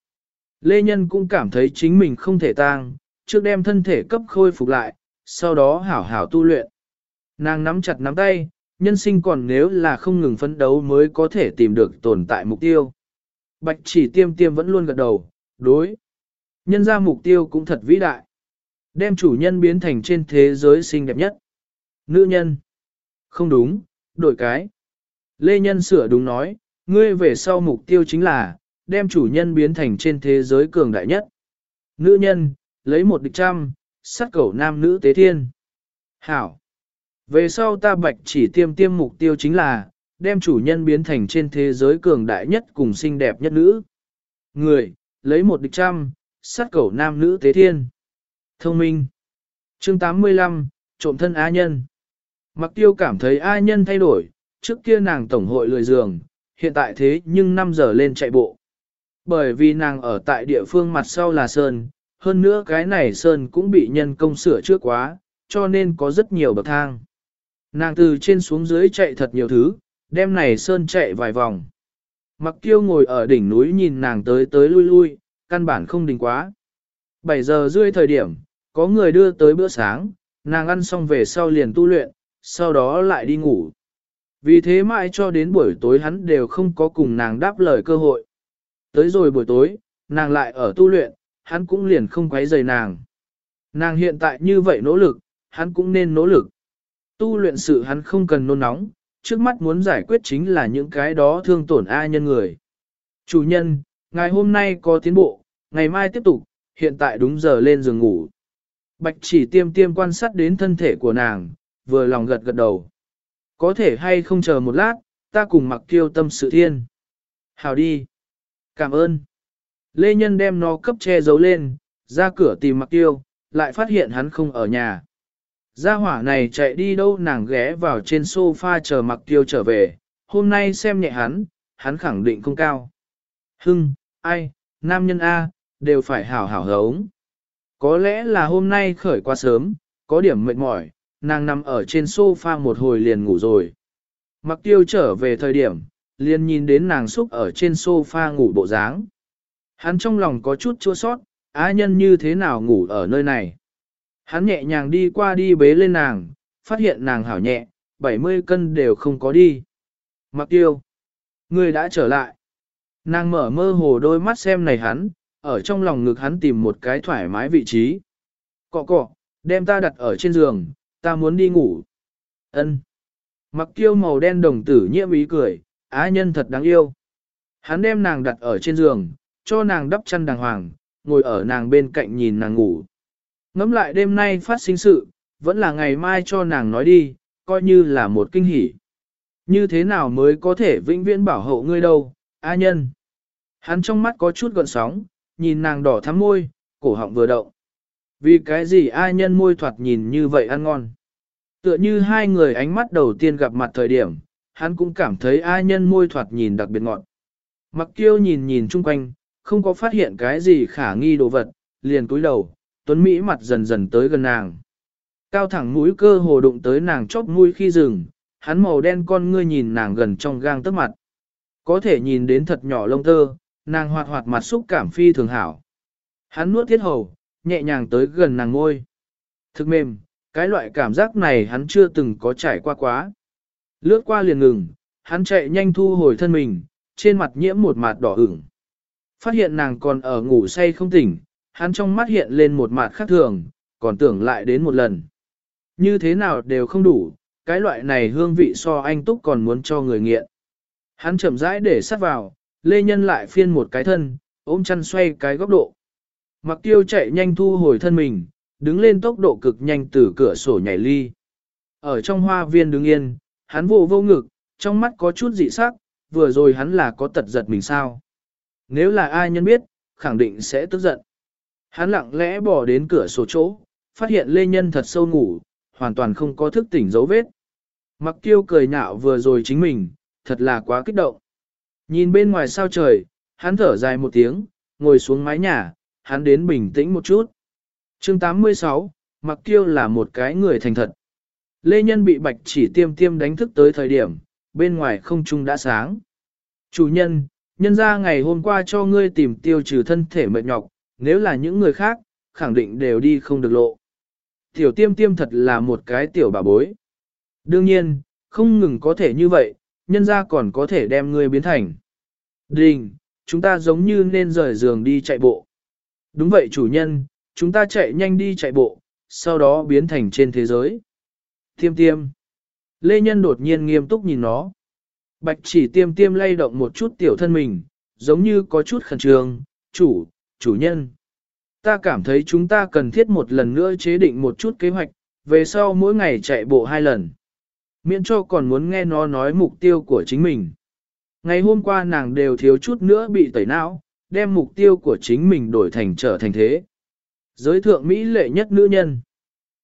Lê Nhân cũng cảm thấy chính mình không thể tang, trước đem thân thể cấp khôi phục lại, sau đó hảo hảo tu luyện. Nàng nắm chặt nắm tay, nhân sinh còn nếu là không ngừng phấn đấu mới có thể tìm được tồn tại mục tiêu. Bạch chỉ tiêm tiêm vẫn luôn gật đầu, đối. Nhân ra mục tiêu cũng thật vĩ đại. Đem chủ nhân biến thành trên thế giới xinh đẹp nhất. Nữ nhân. Không đúng, đổi cái. Lê Nhân sửa đúng nói, ngươi về sau mục tiêu chính là, đem chủ nhân biến thành trên thế giới cường đại nhất. Nữ nhân, lấy một địch trăm, sát cẩu nam nữ tế thiên. Hảo. Về sau ta bạch chỉ tiêm tiêm mục tiêu chính là, đem chủ nhân biến thành trên thế giới cường đại nhất cùng xinh đẹp nhất nữ. Người, lấy một địch trăm, sát cẩu nam nữ tế thiên. Thông minh. Chương 85, trộm thân A nhân. Mặc tiêu cảm thấy A nhân thay đổi, trước kia nàng tổng hội lười giường, hiện tại thế nhưng 5 giờ lên chạy bộ. Bởi vì nàng ở tại địa phương mặt sau là Sơn, hơn nữa cái này Sơn cũng bị nhân công sửa trước quá, cho nên có rất nhiều bậc thang. Nàng từ trên xuống dưới chạy thật nhiều thứ, Đêm này Sơn chạy vài vòng. Mặc tiêu ngồi ở đỉnh núi nhìn nàng tới tới lui lui, căn bản không đình quá. 7 giờ rưỡi thời điểm, có người đưa tới bữa sáng, nàng ăn xong về sau liền tu luyện, sau đó lại đi ngủ. Vì thế mãi cho đến buổi tối hắn đều không có cùng nàng đáp lời cơ hội. Tới rồi buổi tối, nàng lại ở tu luyện, hắn cũng liền không quấy rầy nàng. Nàng hiện tại như vậy nỗ lực, hắn cũng nên nỗ lực. Tu luyện sự hắn không cần nôn nóng, trước mắt muốn giải quyết chính là những cái đó thương tổn ai nhân người. Chủ nhân, ngày hôm nay có tiến bộ, ngày mai tiếp tục, hiện tại đúng giờ lên giường ngủ. Bạch chỉ tiêm tiêm quan sát đến thân thể của nàng, vừa lòng gật gật đầu. Có thể hay không chờ một lát, ta cùng mặc tiêu tâm sự thiên. Hào đi. Cảm ơn. Lê Nhân đem nó cấp che giấu lên, ra cửa tìm mặc tiêu, lại phát hiện hắn không ở nhà. Gia hỏa này chạy đi đâu nàng ghé vào trên sofa chờ mặc tiêu trở về, hôm nay xem nhẹ hắn, hắn khẳng định không cao. Hưng, ai, nam nhân A, đều phải hảo hảo hống. Có lẽ là hôm nay khởi qua sớm, có điểm mệt mỏi, nàng nằm ở trên sofa một hồi liền ngủ rồi. Mặc tiêu trở về thời điểm, liền nhìn đến nàng xúc ở trên sofa ngủ bộ dáng. Hắn trong lòng có chút chua sót, á nhân như thế nào ngủ ở nơi này. Hắn nhẹ nhàng đi qua đi bế lên nàng, phát hiện nàng hảo nhẹ, 70 cân đều không có đi. Mặc tiêu, người đã trở lại. Nàng mở mơ hồ đôi mắt xem này hắn, ở trong lòng ngực hắn tìm một cái thoải mái vị trí. Cọ cọ, đem ta đặt ở trên giường, ta muốn đi ngủ. Ân. Mặc kiêu màu đen đồng tử nhiễm ý cười, á nhân thật đáng yêu. Hắn đem nàng đặt ở trên giường, cho nàng đắp chăn đàng hoàng, ngồi ở nàng bên cạnh nhìn nàng ngủ. Ngắm lại đêm nay phát sinh sự, vẫn là ngày mai cho nàng nói đi, coi như là một kinh hỉ. Như thế nào mới có thể vĩnh viễn bảo hộ ngươi đâu, A nhân. Hắn trong mắt có chút gợn sóng, nhìn nàng đỏ thắm môi, cổ họng vừa động. Vì cái gì ai nhân môi thoạt nhìn như vậy ăn ngon. Tựa như hai người ánh mắt đầu tiên gặp mặt thời điểm, hắn cũng cảm thấy ai nhân môi thoạt nhìn đặc biệt ngọt. Mặc kiêu nhìn nhìn chung quanh, không có phát hiện cái gì khả nghi đồ vật, liền cúi đầu, tuấn Mỹ mặt dần dần tới gần nàng. Cao thẳng mũi cơ hồ đụng tới nàng chóp mũi khi dừng, hắn màu đen con ngươi nhìn nàng gần trong gang tấc mặt. Có thể nhìn đến thật nhỏ lông tơ, nàng hoạt hoạt mặt xúc cảm phi thường hảo. Hắn nuốt thiết hầu, nhẹ nhàng tới gần nàng ngôi. Thực mềm, cái loại cảm giác này hắn chưa từng có trải qua quá. Lướt qua liền ngừng, hắn chạy nhanh thu hồi thân mình, trên mặt nhiễm một mặt đỏ ửng. Phát hiện nàng còn ở ngủ say không tỉnh, hắn trong mắt hiện lên một mặt khác thường, còn tưởng lại đến một lần. Như thế nào đều không đủ, cái loại này hương vị so anh túc còn muốn cho người nghiện. Hắn chậm rãi để sát vào, lê nhân lại phiên một cái thân, ôm chăn xoay cái góc độ. Mặc tiêu chạy nhanh thu hồi thân mình, đứng lên tốc độ cực nhanh từ cửa sổ nhảy ly. Ở trong hoa viên đứng yên, hắn vô vô ngực, trong mắt có chút dị sắc, vừa rồi hắn là có tật giật mình sao. Nếu là ai nhân biết, khẳng định sẽ tức giận. Hắn lặng lẽ bỏ đến cửa sổ chỗ, phát hiện Lê Nhân thật sâu ngủ, hoàn toàn không có thức tỉnh dấu vết. Mặc tiêu cười nhạo vừa rồi chính mình, thật là quá kích động. Nhìn bên ngoài sao trời, hắn thở dài một tiếng, ngồi xuống mái nhà, hắn đến bình tĩnh một chút. chương 86, Mặc tiêu là một cái người thành thật. Lê Nhân bị bạch chỉ tiêm tiêm đánh thức tới thời điểm, bên ngoài không trung đã sáng. Chủ nhân, nhân ra ngày hôm qua cho ngươi tìm tiêu trừ thân thể mệt nhọc, nếu là những người khác, khẳng định đều đi không được lộ. Tiểu tiêm tiêm thật là một cái tiểu bà bối. Đương nhiên, không ngừng có thể như vậy, nhân ra còn có thể đem ngươi biến thành. Đình, chúng ta giống như nên rời giường đi chạy bộ. Đúng vậy chủ nhân, chúng ta chạy nhanh đi chạy bộ, sau đó biến thành trên thế giới. Tiêm tiêm. Lê Nhân đột nhiên nghiêm túc nhìn nó. Bạch chỉ tiêm tiêm lay động một chút tiểu thân mình, giống như có chút khẩn trương, chủ, chủ nhân. Ta cảm thấy chúng ta cần thiết một lần nữa chế định một chút kế hoạch, về sau mỗi ngày chạy bộ hai lần. Miễn cho còn muốn nghe nó nói mục tiêu của chính mình. Ngày hôm qua nàng đều thiếu chút nữa bị tẩy não, đem mục tiêu của chính mình đổi thành trở thành thế. Giới thượng Mỹ lệ nhất nữ nhân.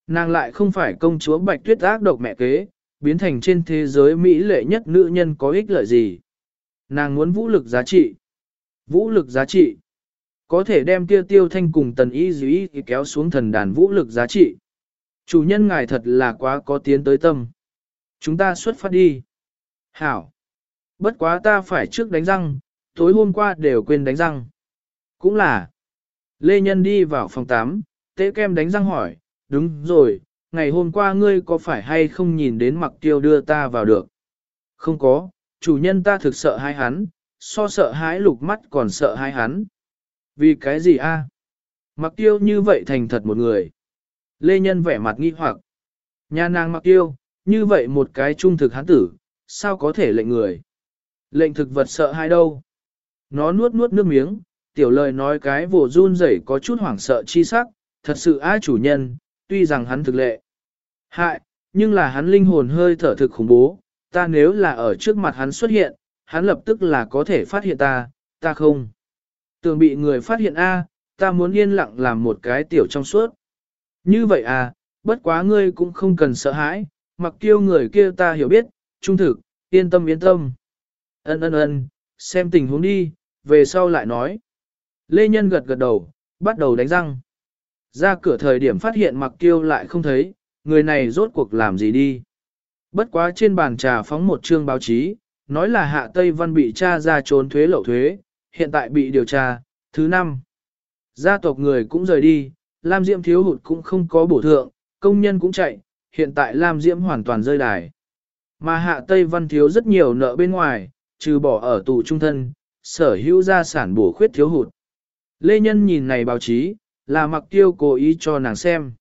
Nàng lại không phải công chúa bạch tuyết ác độc mẹ kế, biến thành trên thế giới Mỹ lệ nhất nữ nhân có ích lợi gì. Nàng muốn vũ lực giá trị. Vũ lực giá trị. Có thể đem tiêu tiêu thanh cùng tần y dĩ y kéo xuống thần đàn vũ lực giá trị. Chủ nhân ngài thật là quá có tiến tới tâm. Chúng ta xuất phát đi. Hảo. Bất quá ta phải trước đánh răng, tối hôm qua đều quên đánh răng. Cũng là. Lê Nhân đi vào phòng 8, tế kem đánh răng hỏi, đúng rồi, ngày hôm qua ngươi có phải hay không nhìn đến mặc tiêu đưa ta vào được? Không có, chủ nhân ta thực sợ hai hắn, so sợ hãi lục mắt còn sợ hai hắn. Vì cái gì a? Mặc tiêu như vậy thành thật một người. Lê Nhân vẻ mặt nghi hoặc. Nhà nàng mặc tiêu, như vậy một cái trung thực hắn tử, sao có thể lệnh người? Lệnh thực vật sợ hai đâu? Nó nuốt nuốt nước miếng, tiểu lời nói cái vồ run rẩy có chút hoảng sợ chi sắc, thật sự ai chủ nhân, tuy rằng hắn thực lệ. Hại, nhưng là hắn linh hồn hơi thở thực khủng bố, ta nếu là ở trước mặt hắn xuất hiện, hắn lập tức là có thể phát hiện ta, ta không. Tưởng bị người phát hiện A, ta muốn yên lặng làm một cái tiểu trong suốt. Như vậy à, bất quá ngươi cũng không cần sợ hãi, mặc kiêu người kia ta hiểu biết, trung thực, yên tâm yên tâm. Ân ân ân, xem tình huống đi, về sau lại nói. Lê Nhân gật gật đầu, bắt đầu đánh răng. Ra cửa thời điểm phát hiện mặc kiêu lại không thấy, người này rốt cuộc làm gì đi. Bất quá trên bàn trà phóng một chương báo chí, nói là Hạ Tây Văn bị tra ra trốn thuế lậu thuế, hiện tại bị điều tra, thứ năm. Gia tộc người cũng rời đi, Lam Diệm thiếu hụt cũng không có bổ thượng, công nhân cũng chạy, hiện tại Lam Diễm hoàn toàn rơi đài. Mà Hạ Tây Văn thiếu rất nhiều nợ bên ngoài, trừ bỏ ở tù trung thân, sở hữu gia sản bổ khuyết thiếu hụt. Lê Nhân nhìn này báo chí, là mặc tiêu cố ý cho nàng xem.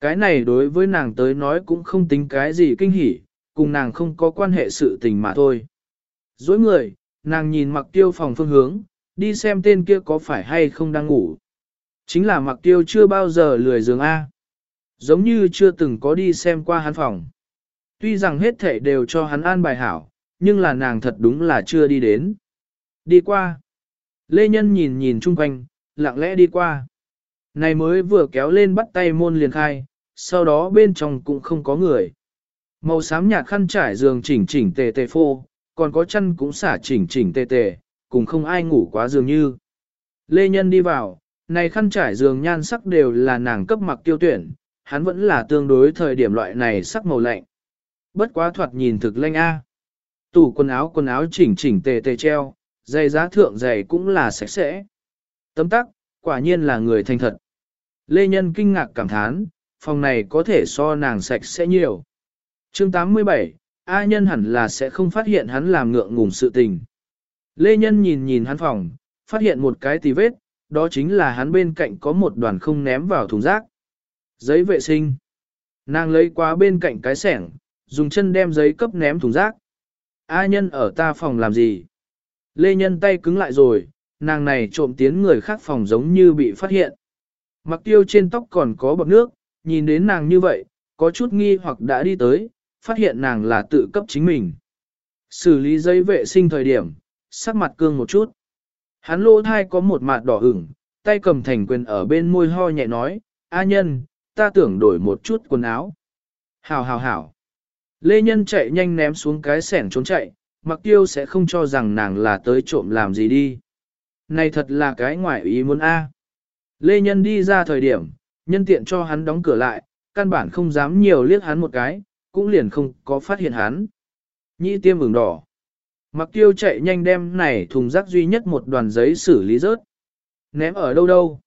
Cái này đối với nàng tới nói cũng không tính cái gì kinh hỉ, cùng nàng không có quan hệ sự tình mà thôi. Dối người, nàng nhìn mặc tiêu phòng phương hướng, đi xem tên kia có phải hay không đang ngủ. Chính là mặc tiêu chưa bao giờ lười giường A. Giống như chưa từng có đi xem qua hắn phòng. Tuy rằng hết thể đều cho hắn an bài hảo, nhưng là nàng thật đúng là chưa đi đến. Đi qua. Lê Nhân nhìn nhìn chung quanh, lặng lẽ đi qua. Này mới vừa kéo lên bắt tay môn liền khai, sau đó bên trong cũng không có người. Màu xám nhạt khăn trải giường chỉnh chỉnh tề tề phô, còn có chân cũng xả chỉnh chỉnh tề tề, cùng không ai ngủ quá dường như. Lê Nhân đi vào, này khăn trải giường nhan sắc đều là nàng cấp mặc tiêu tuyển, hắn vẫn là tương đối thời điểm loại này sắc màu lạnh. Bất quá thoạt nhìn thực lanh a. Tủ quần áo quần áo chỉnh chỉnh tề tề treo, giày giá thượng giày cũng là sạch sẽ. Tấm tắc, quả nhiên là người thành thật. Lê Nhân kinh ngạc cảm thán, phòng này có thể so nàng sạch sẽ nhiều. chương 87, A nhân hẳn là sẽ không phát hiện hắn làm ngượng ngùng sự tình. Lê Nhân nhìn nhìn hắn phòng, phát hiện một cái tì vết, đó chính là hắn bên cạnh có một đoàn không ném vào thùng rác. Giấy vệ sinh. Nàng lấy qua bên cạnh cái sẻng, dùng chân đem giấy cấp ném thùng rác. A nhân ở ta phòng làm gì? Lê Nhân tay cứng lại rồi, nàng này trộm tiến người khác phòng giống như bị phát hiện. Mặc tiêu trên tóc còn có bọt nước, nhìn đến nàng như vậy, có chút nghi hoặc đã đi tới, phát hiện nàng là tự cấp chính mình. Xử lý giấy vệ sinh thời điểm, sắc mặt cương một chút. Hắn lỗ thai có một mặt đỏ ửng, tay cầm thành quyền ở bên môi ho nhẹ nói, A nhân, ta tưởng đổi một chút quần áo. Hảo hảo hảo. Lê Nhân chạy nhanh ném xuống cái sẻng trốn chạy, mặc tiêu sẽ không cho rằng nàng là tới trộm làm gì đi. Này thật là cái ngoại ý muốn A. Lê Nhân đi ra thời điểm, nhân tiện cho hắn đóng cửa lại, căn bản không dám nhiều liếc hắn một cái, cũng liền không có phát hiện hắn. Nhĩ tiêm vừng đỏ. Mặc tiêu chạy nhanh đem này thùng rác duy nhất một đoàn giấy xử lý rớt. Ném ở đâu đâu?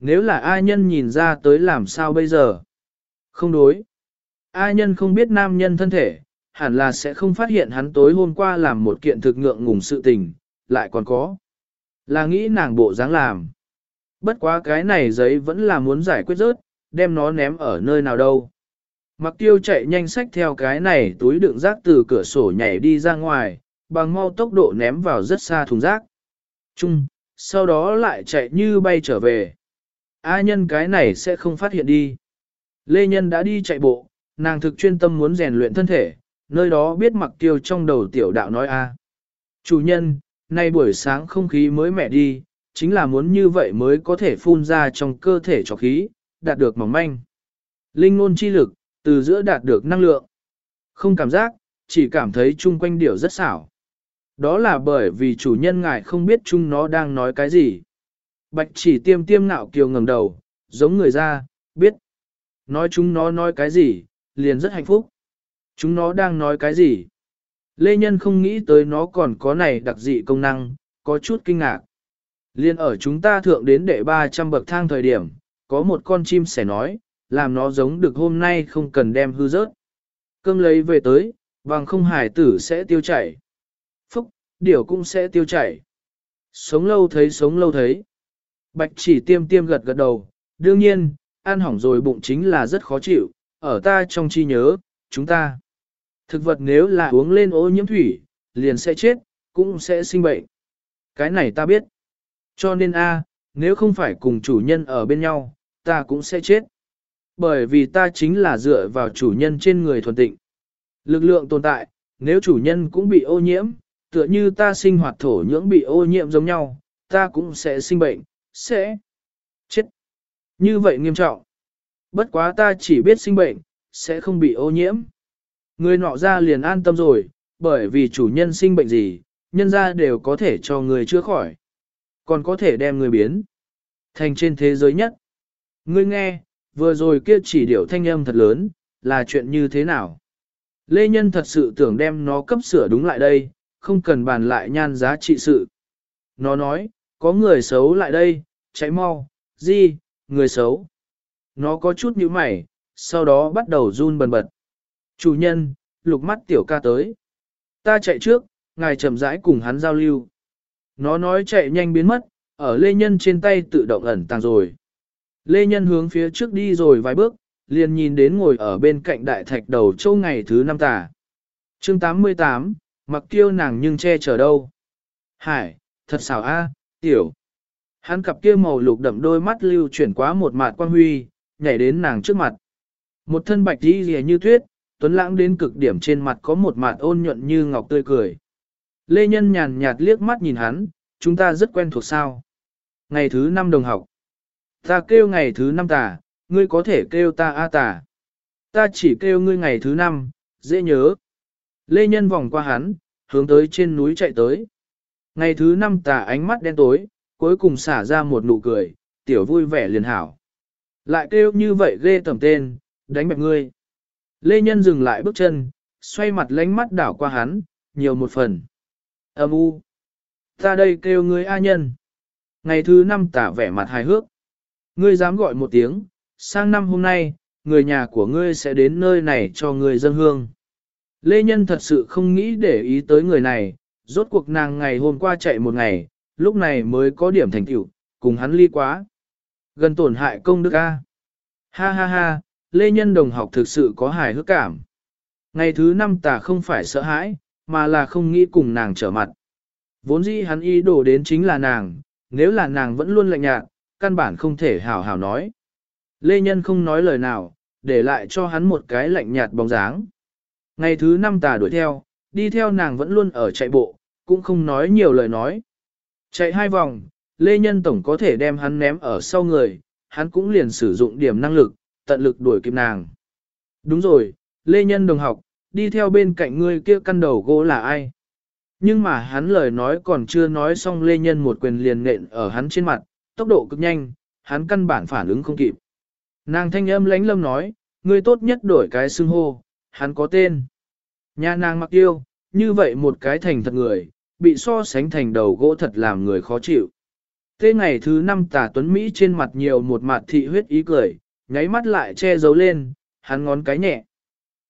Nếu là ai nhân nhìn ra tới làm sao bây giờ? Không đối. Ai nhân không biết nam nhân thân thể, hẳn là sẽ không phát hiện hắn tối hôm qua làm một kiện thực ngượng ngùng sự tình, lại còn có. Là nghĩ nàng bộ dáng làm. Bất quá cái này giấy vẫn là muốn giải quyết rớt, đem nó ném ở nơi nào đâu. Mặc tiêu chạy nhanh sách theo cái này túi đựng rác từ cửa sổ nhảy đi ra ngoài, bằng mau tốc độ ném vào rất xa thùng rác. Chung, sau đó lại chạy như bay trở về. A nhân cái này sẽ không phát hiện đi. Lê Nhân đã đi chạy bộ, nàng thực chuyên tâm muốn rèn luyện thân thể, nơi đó biết mặc tiêu trong đầu tiểu đạo nói A. Chủ nhân, nay buổi sáng không khí mới mẻ đi, chính là muốn như vậy mới có thể phun ra trong cơ thể cho khí, đạt được mỏng manh. Linh ngôn chi lực, từ giữa đạt được năng lượng. Không cảm giác, chỉ cảm thấy chung quanh điều rất xảo. Đó là bởi vì chủ nhân ngài không biết chúng nó đang nói cái gì. Bạch chỉ tiêm tiêm ngạo kiều ngầm đầu, giống người ra, biết. Nói chúng nó nói cái gì, liền rất hạnh phúc. Chúng nó đang nói cái gì? Lê Nhân không nghĩ tới nó còn có này đặc dị công năng, có chút kinh ngạc. Liên ở chúng ta thượng đến đệ 300 bậc thang thời điểm, có một con chim sẻ nói, làm nó giống được hôm nay không cần đem hư rớt. Cơm lấy về tới, bằng không hải tử sẽ tiêu chảy. Phúc, điểu cũng sẽ tiêu chảy. Sống lâu thấy sống lâu thấy. Bạch chỉ tiêm tiêm gật gật đầu, đương nhiên, ăn hỏng rồi bụng chính là rất khó chịu, ở ta trong chi nhớ, chúng ta. Thực vật nếu là uống lên ô nhiễm thủy, liền sẽ chết, cũng sẽ sinh bệnh. Cái này ta biết. Cho nên a, nếu không phải cùng chủ nhân ở bên nhau, ta cũng sẽ chết. Bởi vì ta chính là dựa vào chủ nhân trên người thuần tịnh. Lực lượng tồn tại, nếu chủ nhân cũng bị ô nhiễm, tựa như ta sinh hoạt thổ nhưỡng bị ô nhiễm giống nhau, ta cũng sẽ sinh bệnh, sẽ chết. Như vậy nghiêm trọng. Bất quá ta chỉ biết sinh bệnh, sẽ không bị ô nhiễm. Người nọ ra liền an tâm rồi, bởi vì chủ nhân sinh bệnh gì, nhân ra đều có thể cho người chữa khỏi. Còn có thể đem người biến thành trên thế giới nhất. Ngươi nghe, vừa rồi kia chỉ điệu thanh âm thật lớn, là chuyện như thế nào? Lê Nhân thật sự tưởng đem nó cấp sửa đúng lại đây, không cần bàn lại nhan giá trị sự. Nó nói, có người xấu lại đây, chạy mau, gì, người xấu. Nó có chút như mày, sau đó bắt đầu run bần bật. Chủ nhân, lục mắt tiểu ca tới. Ta chạy trước, ngài chậm rãi cùng hắn giao lưu. Nó nói chạy nhanh biến mất, ở Lê Nhân trên tay tự động ẩn tàng rồi. Lê Nhân hướng phía trước đi rồi vài bước, liền nhìn đến ngồi ở bên cạnh đại thạch đầu châu ngày thứ năm tà. chương 88, mặc tiêu nàng nhưng che chở đâu. Hải, thật xảo a, tiểu. Hắn cặp kia màu lục đậm đôi mắt lưu chuyển quá một mạt quan huy, nhảy đến nàng trước mặt. Một thân bạch đi rìa như tuyết, tuấn lãng đến cực điểm trên mặt có một mạt ôn nhuận như ngọc tươi cười. Lê Nhân nhàn nhạt liếc mắt nhìn hắn, chúng ta rất quen thuộc sao. Ngày thứ năm đồng học. Ta kêu ngày thứ năm tà, ngươi có thể kêu ta A tà. Ta chỉ kêu ngươi ngày thứ năm, dễ nhớ. Lê Nhân vòng qua hắn, hướng tới trên núi chạy tới. Ngày thứ năm tà ánh mắt đen tối, cuối cùng xả ra một nụ cười, tiểu vui vẻ liền hảo. Lại kêu như vậy ghê tầm tên, đánh bẹp ngươi. Lê Nhân dừng lại bước chân, xoay mặt lánh mắt đảo qua hắn, nhiều một phần. Âm u. Ta đây kêu ngươi A nhân. Ngày thứ năm tả vẻ mặt hài hước. Ngươi dám gọi một tiếng, sang năm hôm nay, người nhà của ngươi sẽ đến nơi này cho ngươi dân hương. Lê Nhân thật sự không nghĩ để ý tới người này, rốt cuộc nàng ngày hôm qua chạy một ngày, lúc này mới có điểm thành tựu, cùng hắn ly quá. Gần tổn hại công đức A. Ha ha ha, Lê Nhân đồng học thực sự có hài hước cảm. Ngày thứ năm tà không phải sợ hãi, mà là không nghĩ cùng nàng trở mặt. Vốn dĩ hắn ý đồ đến chính là nàng, nếu là nàng vẫn luôn lạnh nhạt, căn bản không thể hảo hảo nói. Lê Nhân không nói lời nào, để lại cho hắn một cái lạnh nhạt bóng dáng. Ngày thứ năm tà đuổi theo, đi theo nàng vẫn luôn ở chạy bộ, cũng không nói nhiều lời nói. Chạy hai vòng, Lê Nhân Tổng có thể đem hắn ném ở sau người, hắn cũng liền sử dụng điểm năng lực, tận lực đuổi kịp nàng. Đúng rồi, Lê Nhân đồng học, đi theo bên cạnh ngươi kia căn đầu gỗ là ai? Nhưng mà hắn lời nói còn chưa nói xong Lê Nhân một quyền liền nện ở hắn trên mặt, tốc độ cực nhanh, hắn căn bản phản ứng không kịp. Nàng thanh âm lánh lâm nói, ngươi tốt nhất đổi cái xưng hô, hắn có tên. Nhà nàng mặc yêu, như vậy một cái thành thật người, bị so sánh thành đầu gỗ thật làm người khó chịu. Thế ngày thứ năm tà tuấn Mỹ trên mặt nhiều một mặt thị huyết ý cười, nháy mắt lại che giấu lên, hắn ngón cái nhẹ.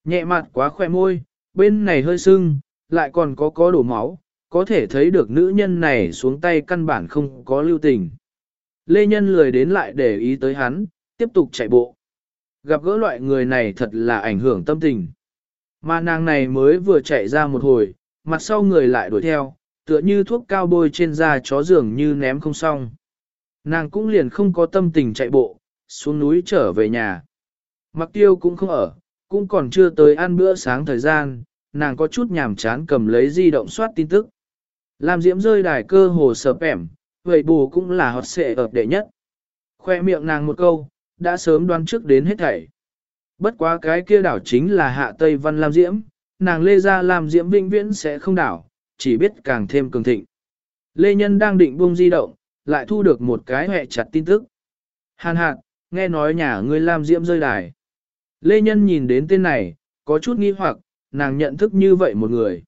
Nhẹ mặt quá khỏe môi, bên này hơi sưng, lại còn có có đổ máu, có thể thấy được nữ nhân này xuống tay căn bản không có lưu tình. Lê Nhân lười đến lại để ý tới hắn, tiếp tục chạy bộ. Gặp gỡ loại người này thật là ảnh hưởng tâm tình. Mà nàng này mới vừa chạy ra một hồi, mặt sau người lại đuổi theo, tựa như thuốc cao bôi trên da chó dường như ném không xong. Nàng cũng liền không có tâm tình chạy bộ, xuống núi trở về nhà. Mặc tiêu cũng không ở, cũng còn chưa tới ăn bữa sáng thời gian, nàng có chút nhàm chán cầm lấy di động soát tin tức. Làm diễm rơi đài cơ hồ sợp ẻm, vậy bù cũng là hot xệ ập đệ nhất. Khoe miệng nàng một câu, đã sớm đoán trước đến hết thảy. Bất quá cái kia đảo chính là hạ Tây Văn Lam Diễm, nàng Lê ra Lam Diễm vĩnh viễn sẽ không đảo, chỉ biết càng thêm cường thịnh. Lê Nhân đang định buông di động, lại thu được một cái hẹ chặt tin tức. Hàn hạt, nghe nói nhà ngươi Lam Diễm rơi đài. Lê Nhân nhìn đến tên này, có chút nghi hoặc, nàng nhận thức như vậy một người.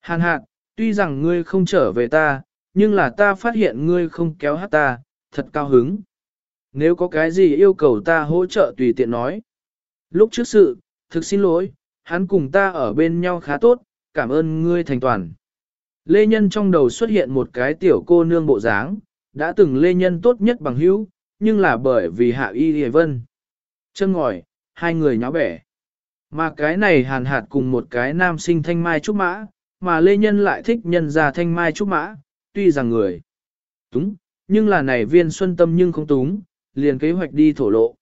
Hàn hạt, tuy rằng ngươi không trở về ta, nhưng là ta phát hiện ngươi không kéo hát ta, thật cao hứng. Nếu có cái gì yêu cầu ta hỗ trợ tùy tiện nói. Lúc trước sự, thực xin lỗi, hắn cùng ta ở bên nhau khá tốt, cảm ơn ngươi thành toàn. Lê Nhân trong đầu xuất hiện một cái tiểu cô nương bộ dáng, đã từng Lê Nhân tốt nhất bằng hữu, nhưng là bởi vì hạ y hề vân. Chân ngòi, hai người nháo bẻ. Mà cái này hàn hạt cùng một cái nam sinh thanh mai trúc mã, mà Lê Nhân lại thích nhân ra thanh mai trúc mã, tuy rằng người túng, nhưng là này viên xuân tâm nhưng không túng, liền kế hoạch đi thổ lộ.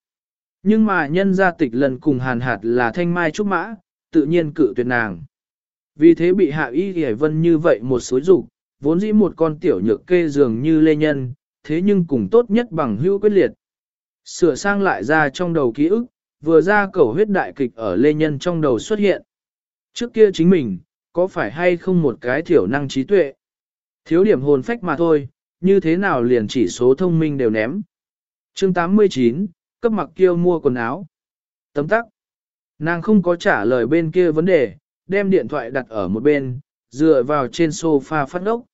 Nhưng mà nhân gia tịch lần cùng hàn hạt là thanh mai trúc mã, tự nhiên cự tuyệt nàng. Vì thế bị hạ y hề vân như vậy một số dục vốn dĩ một con tiểu nhược kê dường như lê nhân, thế nhưng cùng tốt nhất bằng hữu quyết liệt. Sửa sang lại ra trong đầu ký ức, vừa ra cầu huyết đại kịch ở lê nhân trong đầu xuất hiện. Trước kia chính mình, có phải hay không một cái thiểu năng trí tuệ? Thiếu điểm hồn phách mà thôi, như thế nào liền chỉ số thông minh đều ném. Chương 89, cấp mặc kiêu mua quần áo. Tấm tắc. Nàng không có trả lời bên kia vấn đề, đem điện thoại đặt ở một bên, dựa vào trên sofa phát ngốc.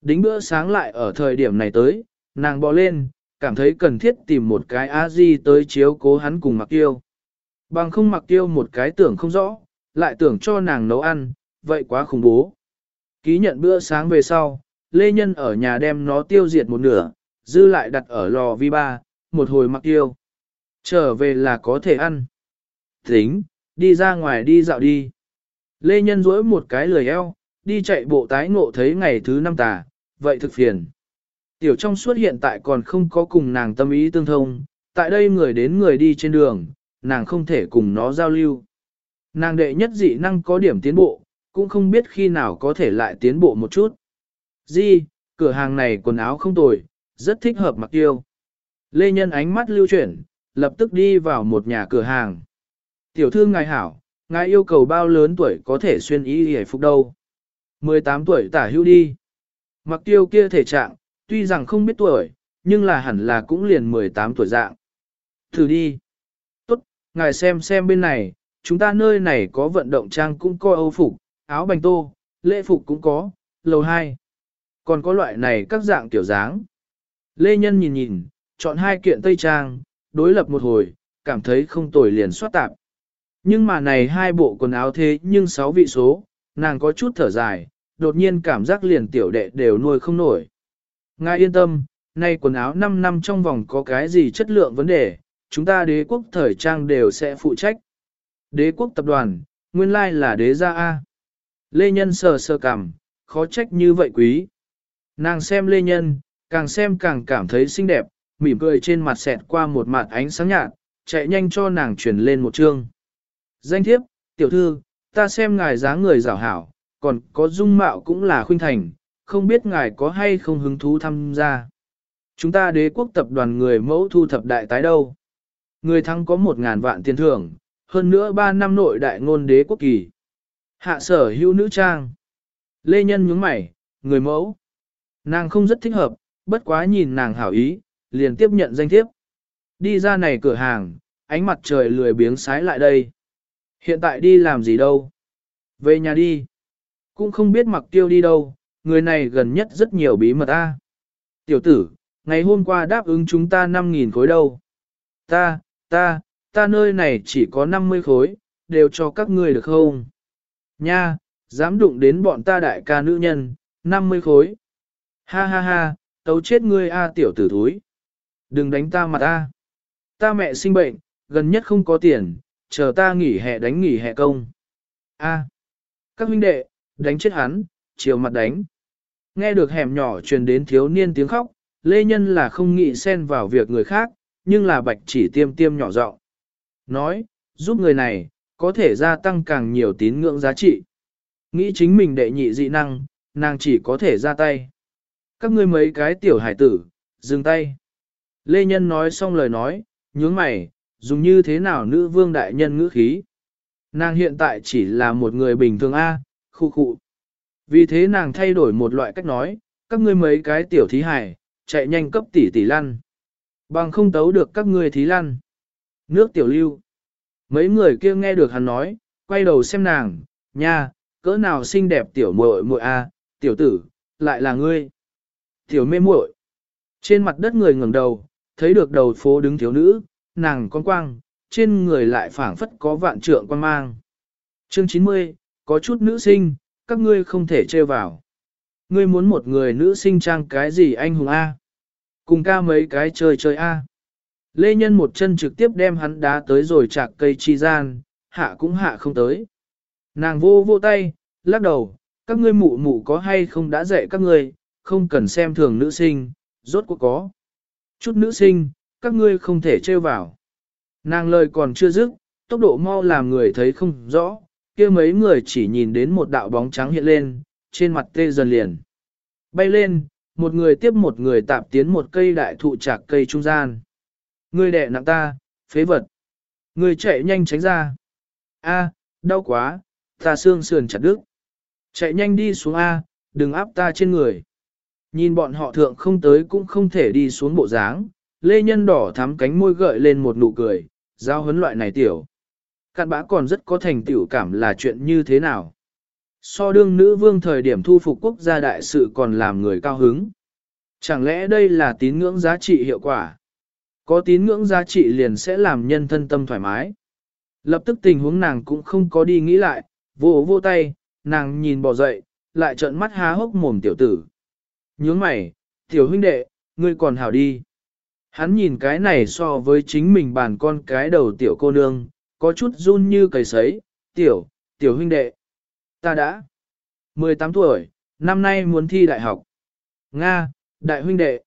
Đính bữa sáng lại ở thời điểm này tới, nàng bò lên, cảm thấy cần thiết tìm một cái a di tới chiếu cố hắn cùng mặc tiêu. Bằng không mặc tiêu một cái tưởng không rõ, lại tưởng cho nàng nấu ăn, vậy quá khủng bố. Ký nhận bữa sáng về sau, Lê Nhân ở nhà đem nó tiêu diệt một nửa, dư lại đặt ở lò vi ba, một hồi mặc tiêu. Trở về là có thể ăn. Tính, đi ra ngoài đi dạo đi. Lê Nhân duỗi một cái lười eo, đi chạy bộ tái ngộ thấy ngày thứ năm tà, vậy thực phiền. Tiểu trong suốt hiện tại còn không có cùng nàng tâm ý tương thông, tại đây người đến người đi trên đường, nàng không thể cùng nó giao lưu. Nàng đệ nhất dị năng có điểm tiến bộ, cũng không biết khi nào có thể lại tiến bộ một chút. Di, cửa hàng này quần áo không tồi, rất thích hợp mặc tiêu. Lê Nhân ánh mắt lưu chuyển, lập tức đi vào một nhà cửa hàng. Tiểu thư ngài hảo, ngài yêu cầu bao lớn tuổi có thể xuyên y hề phục đâu. 18 tuổi tả hưu đi. Mặc tiêu kia thể trạng, tuy rằng không biết tuổi, nhưng là hẳn là cũng liền 18 tuổi dạng. Thử đi. Tốt, ngài xem xem bên này, chúng ta nơi này có vận động trang cũng có âu phục, áo bành tô, lễ phục cũng có, lầu 2. Còn có loại này các dạng tiểu dáng. Lê Nhân nhìn nhìn, chọn hai kiện tây trang, đối lập một hồi, cảm thấy không tồi liền soát tạp. Nhưng mà này hai bộ quần áo thế nhưng sáu vị số, nàng có chút thở dài, đột nhiên cảm giác liền tiểu đệ đều nuôi không nổi. Ngài yên tâm, nay quần áo 5 năm trong vòng có cái gì chất lượng vấn đề, chúng ta đế quốc thời trang đều sẽ phụ trách. Đế quốc tập đoàn, nguyên lai là đế gia A. Lê Nhân sờ sờ cảm, khó trách như vậy quý. Nàng xem Lê Nhân, càng xem càng cảm thấy xinh đẹp, mỉm cười trên mặt xẹt qua một mặt ánh sáng nhạt, chạy nhanh cho nàng chuyển lên một chương. Danh thiếp, tiểu thư, ta xem ngài dáng người rảo hảo, còn có dung mạo cũng là khuynh thành, không biết ngài có hay không hứng thú tham gia. Chúng ta đế quốc tập đoàn người mẫu thu thập đại tái đâu. Người thắng có một ngàn vạn tiền thưởng, hơn nữa ba năm nội đại ngôn đế quốc kỳ. Hạ sở hữu nữ trang. Lê Nhân nhướng mày, người mẫu. Nàng không rất thích hợp, bất quá nhìn nàng hảo ý, liền tiếp nhận danh thiếp. Đi ra này cửa hàng, ánh mặt trời lười biếng sái lại đây. Hiện tại đi làm gì đâu? Về nhà đi. Cũng không biết mặc tiêu đi đâu, người này gần nhất rất nhiều bí mật a. Tiểu tử, ngày hôm qua đáp ứng chúng ta 5.000 khối đâu. Ta, ta, ta nơi này chỉ có 50 khối, đều cho các ngươi được không? Nha, dám đụng đến bọn ta đại ca nữ nhân, 50 khối. Ha ha ha, tấu chết ngươi a tiểu tử thúi. Đừng đánh ta mặt a. Ta mẹ sinh bệnh, gần nhất không có tiền, chờ ta nghỉ hè đánh nghỉ hè công. A. Các huynh đệ, đánh chết hắn, chiều mặt đánh. Nghe được hẻm nhỏ truyền đến thiếu niên tiếng khóc, Lê Nhân là không nghĩ xen vào việc người khác, nhưng là bạch chỉ tiêm tiêm nhỏ giọng Nói, giúp người này, có thể gia tăng càng nhiều tín ngưỡng giá trị. Nghĩ chính mình đệ nhị dị năng, nàng chỉ có thể ra tay. Các ngươi mấy cái tiểu hải tử, dừng tay. Lê Nhân nói xong lời nói, nhướng mày, dùng như thế nào nữ vương đại nhân ngữ khí. Nàng hiện tại chỉ là một người bình thường A, khu khu. Vì thế nàng thay đổi một loại cách nói, các ngươi mấy cái tiểu thí hải, chạy nhanh cấp tỷ tỷ lăn. Bằng không tấu được các ngươi thí lăn. Nước tiểu lưu. Mấy người kia nghe được hắn nói, quay đầu xem nàng, nha, cỡ nào xinh đẹp tiểu muội muội a, tiểu tử, lại là ngươi. Tiểu mê muội. Trên mặt đất người ngẩng đầu, thấy được đầu phố đứng thiếu nữ, nàng con quang, trên người lại phảng phất có vạn trượng quan mang. Chương 90, có chút nữ sinh, các ngươi không thể trêu vào. Ngươi muốn một người nữ sinh trang cái gì anh hùng A? Cùng ca mấy cái chơi chơi A. Lê Nhân một chân trực tiếp đem hắn đá tới rồi chạc cây chi gian, hạ cũng hạ không tới. Nàng vô vô tay, lắc đầu, các ngươi mụ mụ có hay không đã dạy các ngươi, không cần xem thường nữ sinh, rốt cuộc có. Chút nữ sinh, các ngươi không thể trêu vào. Nàng lời còn chưa dứt, tốc độ mau làm người thấy không rõ, kia mấy người chỉ nhìn đến một đạo bóng trắng hiện lên, trên mặt tê dần liền. Bay lên, một người tiếp một người tạp tiến một cây đại thụ chạc cây trung gian. Ngươi đẻ nặng ta, phế vật. Ngươi chạy nhanh tránh ra. A, đau quá, ta xương sườn chặt đứt. Chạy nhanh đi xuống A, đừng áp ta trên người. Nhìn bọn họ thượng không tới cũng không thể đi xuống bộ dáng, lê nhân đỏ thắm cánh môi gợi lên một nụ cười, giao huấn loại này tiểu. Cạn bã còn rất có thành tiểu cảm là chuyện như thế nào. So đương nữ vương thời điểm thu phục quốc gia đại sự còn làm người cao hứng. Chẳng lẽ đây là tín ngưỡng giá trị hiệu quả? Có tín ngưỡng giá trị liền sẽ làm nhân thân tâm thoải mái. Lập tức tình huống nàng cũng không có đi nghĩ lại, vô vô tay, nàng nhìn bỏ dậy, lại trợn mắt há hốc mồm tiểu tử. Nhướng mày, tiểu huynh đệ, ngươi còn hảo đi. Hắn nhìn cái này so với chính mình bàn con cái đầu tiểu cô nương, có chút run như cầy sấy, tiểu, tiểu huynh đệ. Ta đã 18 tuổi, năm nay muốn thi đại học. Nga, đại huynh đệ.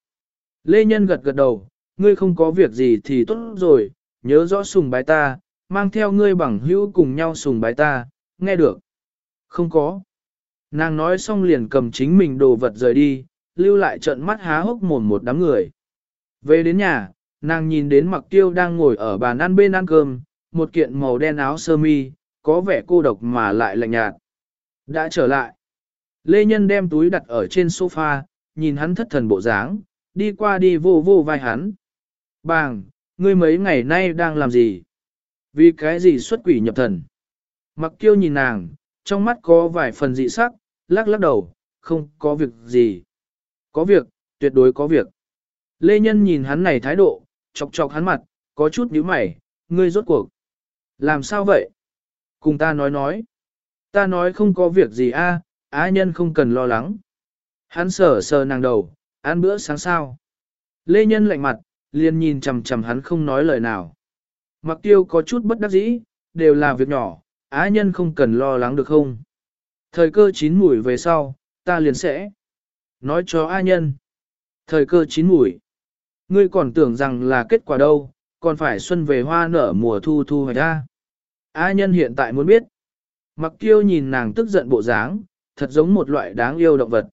Lê Nhân gật gật đầu, ngươi không có việc gì thì tốt rồi, nhớ rõ sùng bái ta, mang theo ngươi bằng hữu cùng nhau sùng bái ta, nghe được. Không có. Nàng nói xong liền cầm chính mình đồ vật rời đi, lưu lại trận mắt há hốc mồm một đám người. Về đến nhà, nàng nhìn đến mặc tiêu đang ngồi ở bàn ăn bên ăn cơm, một kiện màu đen áo sơ mi, có vẻ cô độc mà lại lạnh nhạt. Đã trở lại. Lê Nhân đem túi đặt ở trên sofa, nhìn hắn thất thần bộ dáng, đi qua đi vô vô vai hắn. Bàng, ngươi mấy ngày nay đang làm gì? Vì cái gì xuất quỷ nhập thần? Mặc kiêu nhìn nàng, trong mắt có vài phần dị sắc, lắc lắc đầu, không có việc gì. Có việc, tuyệt đối có việc. Lê Nhân nhìn hắn này thái độ, chọc chọc hắn mặt, có chút nhíu mày, ngươi rốt cuộc. Làm sao vậy? Cùng ta nói nói. Ta nói không có việc gì a, á nhân không cần lo lắng. Hắn sờ sờ nàng đầu, ăn bữa sáng sao. Lê Nhân lạnh mặt, liền nhìn chằm chằm hắn không nói lời nào. Mặc tiêu có chút bất đắc dĩ, đều là việc nhỏ, á nhân không cần lo lắng được không. Thời cơ chín mùi về sau, ta liền sẽ nói cho á nhân. Thời cơ chín mùi. Ngươi còn tưởng rằng là kết quả đâu, còn phải xuân về hoa nở mùa thu thu hoạch ra. A nhân hiện tại muốn biết. Mặc tiêu nhìn nàng tức giận bộ dáng, thật giống một loại đáng yêu động vật.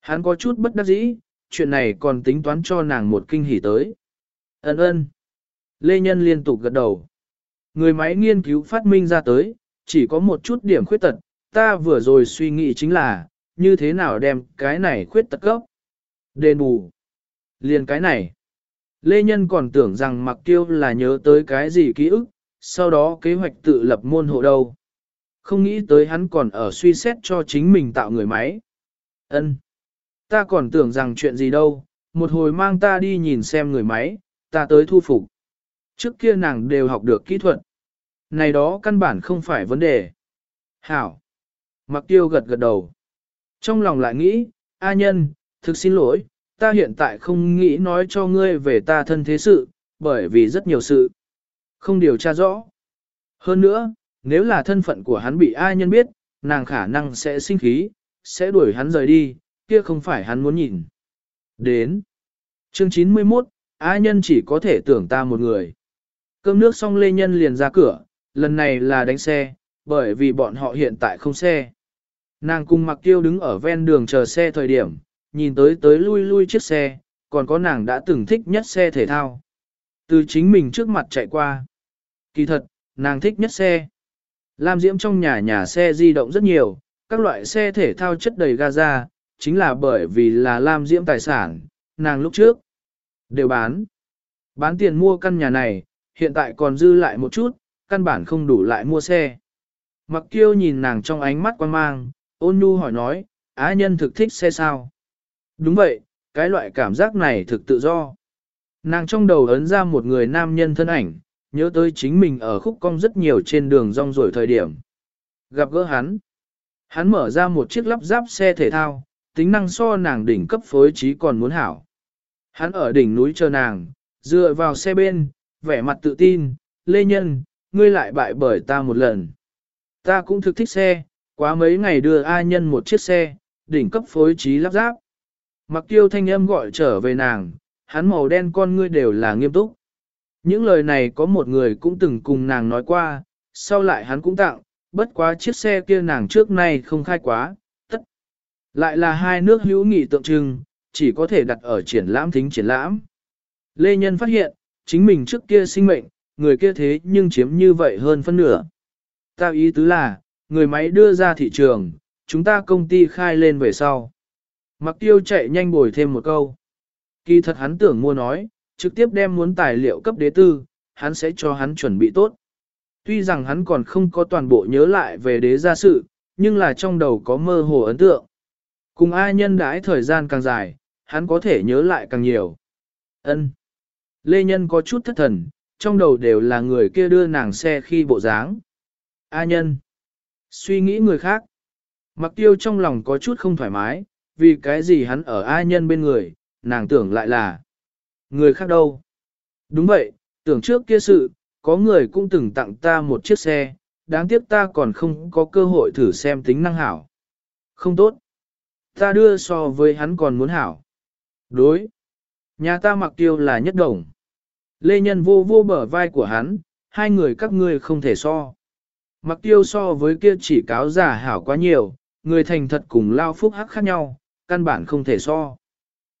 Hắn có chút bất đắc dĩ, chuyện này còn tính toán cho nàng một kinh hỉ tới. Ấn ơn. Lê Nhân liên tục gật đầu. Người máy nghiên cứu phát minh ra tới, chỉ có một chút điểm khuyết tật, ta vừa rồi suy nghĩ chính là, như thế nào đem cái này khuyết tật cấp. Đền bù. Liền cái này. Lê Nhân còn tưởng rằng mặc tiêu là nhớ tới cái gì ký ức, sau đó kế hoạch tự lập môn hộ đâu. Không nghĩ tới hắn còn ở suy xét cho chính mình tạo người máy. Ân, Ta còn tưởng rằng chuyện gì đâu, một hồi mang ta đi nhìn xem người máy, ta tới thu phục. Trước kia nàng đều học được kỹ thuật. Này đó căn bản không phải vấn đề. Hảo. Mặc tiêu gật gật đầu. Trong lòng lại nghĩ, A nhân, thực xin lỗi, ta hiện tại không nghĩ nói cho ngươi về ta thân thế sự, bởi vì rất nhiều sự. Không điều tra rõ. Hơn nữa, nếu là thân phận của hắn bị ai nhân biết, nàng khả năng sẽ sinh khí, sẽ đuổi hắn rời đi, kia không phải hắn muốn nhìn. Đến. Chương 91, ai nhân chỉ có thể tưởng ta một người. Cơm nước xong Lê Nhân liền ra cửa, lần này là đánh xe, bởi vì bọn họ hiện tại không xe. Nàng cùng mặc tiêu đứng ở ven đường chờ xe thời điểm, nhìn tới tới lui lui chiếc xe, còn có nàng đã từng thích nhất xe thể thao. Từ chính mình trước mặt chạy qua. Kỳ thật, nàng thích nhất xe. Lam Diễm trong nhà nhà xe di động rất nhiều, các loại xe thể thao chất đầy gaza, chính là bởi vì là Lam Diễm tài sản, nàng lúc trước đều bán. Bán tiền mua căn nhà này, hiện tại còn dư lại một chút, căn bản không đủ lại mua xe. Mặc kiêu nhìn nàng trong ánh mắt quan mang, ôn nhu hỏi nói, á nhân thực thích xe sao? Đúng vậy, cái loại cảm giác này thực tự do. Nàng trong đầu ấn ra một người nam nhân thân ảnh, nhớ tới chính mình ở khúc cong rất nhiều trên đường rong rồi thời điểm. Gặp gỡ hắn. Hắn mở ra một chiếc lắp ráp xe thể thao, tính năng so nàng đỉnh cấp phối trí còn muốn hảo. Hắn ở đỉnh núi chờ nàng, dựa vào xe bên, vẻ mặt tự tin, lê nhân, ngươi lại bại bởi ta một lần. Ta cũng thực thích xe, quá mấy ngày đưa ai nhân một chiếc xe, đỉnh cấp phối trí lắp ráp. Mặc tiêu thanh âm gọi trở về nàng, hắn màu đen con ngươi đều là nghiêm túc. Những lời này có một người cũng từng cùng nàng nói qua, sau lại hắn cũng tặng, bất quá chiếc xe kia nàng trước nay không khai quá, tất. Lại là hai nước hữu nghị tượng trưng, chỉ có thể đặt ở triển lãm thính triển lãm. Lê Nhân phát hiện, chính mình trước kia sinh mệnh, người kia thế nhưng chiếm như vậy hơn phân nửa. Tao ý tứ là, người máy đưa ra thị trường, chúng ta công ty khai lên về sau. Mặc tiêu chạy nhanh bồi thêm một câu. Kỳ thật hắn tưởng mua nói, trực tiếp đem muốn tài liệu cấp đế tư, hắn sẽ cho hắn chuẩn bị tốt. Tuy rằng hắn còn không có toàn bộ nhớ lại về đế gia sự, nhưng là trong đầu có mơ hồ ấn tượng. Cùng ai nhân đãi thời gian càng dài, hắn có thể nhớ lại càng nhiều. Ân. Lê Nhân có chút thất thần, trong đầu đều là người kia đưa nàng xe khi bộ dáng. A nhân. Suy nghĩ người khác. Mặc tiêu trong lòng có chút không thoải mái, vì cái gì hắn ở ai nhân bên người, nàng tưởng lại là người khác đâu. Đúng vậy, tưởng trước kia sự, có người cũng từng tặng ta một chiếc xe, đáng tiếc ta còn không có cơ hội thử xem tính năng hảo. Không tốt. Ta đưa so với hắn còn muốn hảo. Đối. Nhà ta mặc tiêu là nhất đồng. Lê Nhân vô vô bờ vai của hắn, hai người các ngươi không thể so. Mặc tiêu so với kia chỉ cáo giả hảo quá nhiều, người thành thật cùng lao phúc hắc khác nhau, căn bản không thể so.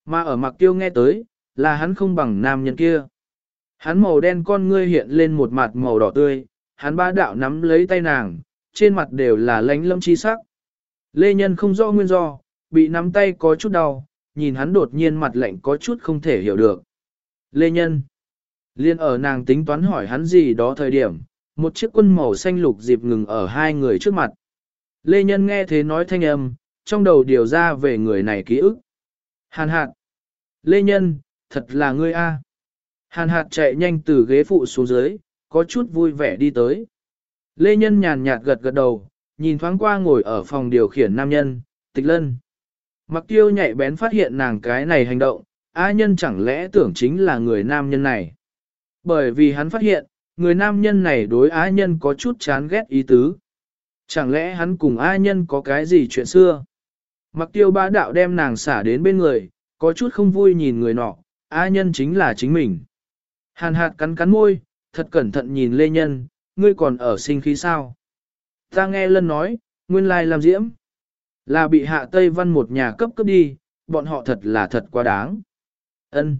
Mà ở mặc tiêu nghe tới, là hắn không bằng nam nhân kia. Hắn màu đen con ngươi hiện lên một mặt màu đỏ tươi, hắn ba đạo nắm lấy tay nàng, trên mặt đều là lánh lâm chi sắc. Lê Nhân không rõ nguyên do, bị nắm tay có chút đau, nhìn hắn đột nhiên mặt lạnh có chút không thể hiểu được. Lê Nhân Liên ở nàng tính toán hỏi hắn gì đó thời điểm, một chiếc quân màu xanh lục dịp ngừng ở hai người trước mặt. Lê Nhân nghe thế nói thanh âm, trong đầu điều ra về người này ký ức. Hàn hạt. Lê Nhân, thật là ngươi a. Hàn hạt chạy nhanh từ ghế phụ xuống dưới, có chút vui vẻ đi tới. Lê Nhân nhàn nhạt gật gật đầu, nhìn thoáng qua ngồi ở phòng điều khiển nam nhân, tịch lân. Mặc tiêu nhạy bén phát hiện nàng cái này hành động, A nhân chẳng lẽ tưởng chính là người nam nhân này. Bởi vì hắn phát hiện, người nam nhân này đối A nhân có chút chán ghét ý tứ. Chẳng lẽ hắn cùng A nhân có cái gì chuyện xưa? Mặc tiêu ba đạo đem nàng xả đến bên người, có chút không vui nhìn người nọ, A nhân chính là chính mình. Hàn hạt cắn cắn môi, thật cẩn thận nhìn Lê Nhân, ngươi còn ở sinh khí sao? Ta nghe lân nói, nguyên lai làm diễm. Là bị hạ Tây Văn một nhà cấp cấp đi, bọn họ thật là thật quá đáng. Ân.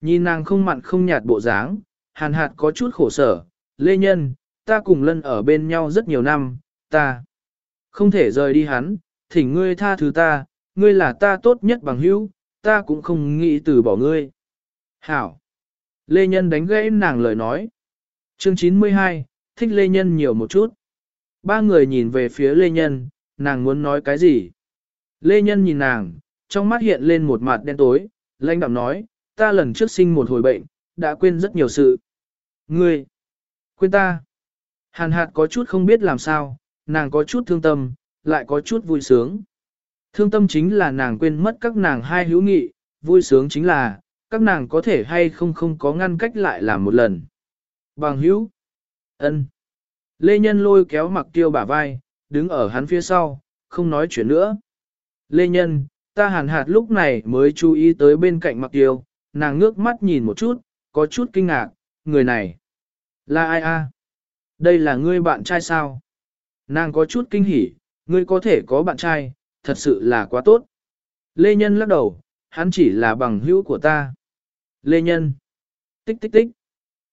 Nhìn nàng không mặn không nhạt bộ dáng, hàn hạt có chút khổ sở, Lê Nhân, ta cùng lân ở bên nhau rất nhiều năm, ta không thể rời đi hắn, thỉnh ngươi tha thứ ta, ngươi là ta tốt nhất bằng hữu, ta cũng không nghĩ từ bỏ ngươi. Hảo. Lê Nhân đánh gãy nàng lời nói. Chương 92, thích Lê Nhân nhiều một chút. Ba người nhìn về phía Lê Nhân, nàng muốn nói cái gì? Lê Nhân nhìn nàng, trong mắt hiện lên một mặt đen tối, lãnh đạm nói, ta lần trước sinh một hồi bệnh, đã quên rất nhiều sự. Ngươi, quên ta. Hàn hạt có chút không biết làm sao, nàng có chút thương tâm, lại có chút vui sướng. Thương tâm chính là nàng quên mất các nàng hai hữu nghị, vui sướng chính là, các nàng có thể hay không không có ngăn cách lại làm một lần. Bằng hữu, ân. Lê Nhân lôi kéo mặc tiêu bả vai, đứng ở hắn phía sau, không nói chuyện nữa. Lê Nhân, ta hàn hạt lúc này mới chú ý tới bên cạnh mặc tiêu, nàng ngước mắt nhìn một chút, có chút kinh ngạc, người này. Là ai a? Đây là ngươi bạn trai sao? Nàng có chút kinh hỉ, ngươi có thể có bạn trai, thật sự là quá tốt. Lê Nhân lắc đầu, hắn chỉ là bằng hữu của ta. Lê Nhân. Tích tích tích.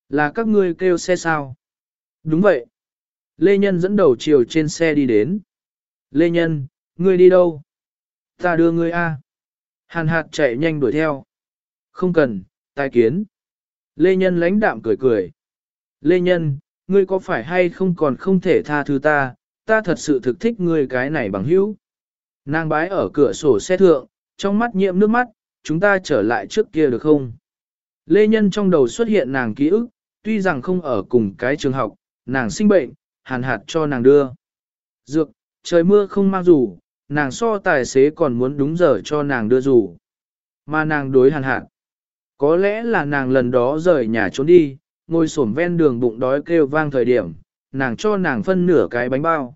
Là các ngươi kêu xe sao? Đúng vậy. Lê Nhân dẫn đầu chiều trên xe đi đến. Lê Nhân, ngươi đi đâu? Ta đưa ngươi A. Hàn hạt chạy nhanh đuổi theo. Không cần, tai kiến. Lê Nhân lãnh đạm cười cười. Lê Nhân, ngươi có phải hay không còn không thể tha thứ ta, ta thật sự thực thích ngươi cái này bằng hữu. Nàng bái ở cửa sổ xe thượng, trong mắt nhiễm nước mắt, chúng ta trở lại trước kia được không? Lê Nhân trong đầu xuất hiện nàng ký ức, tuy rằng không ở cùng cái trường học, nàng sinh bệnh, hàn hạt cho nàng đưa. Dược, trời mưa không mang dù, nàng so tài xế còn muốn đúng giờ cho nàng đưa dù. Mà nàng đối hàn hạt. Có lẽ là nàng lần đó rời nhà trốn đi, ngồi xổm ven đường bụng đói kêu vang thời điểm, nàng cho nàng phân nửa cái bánh bao.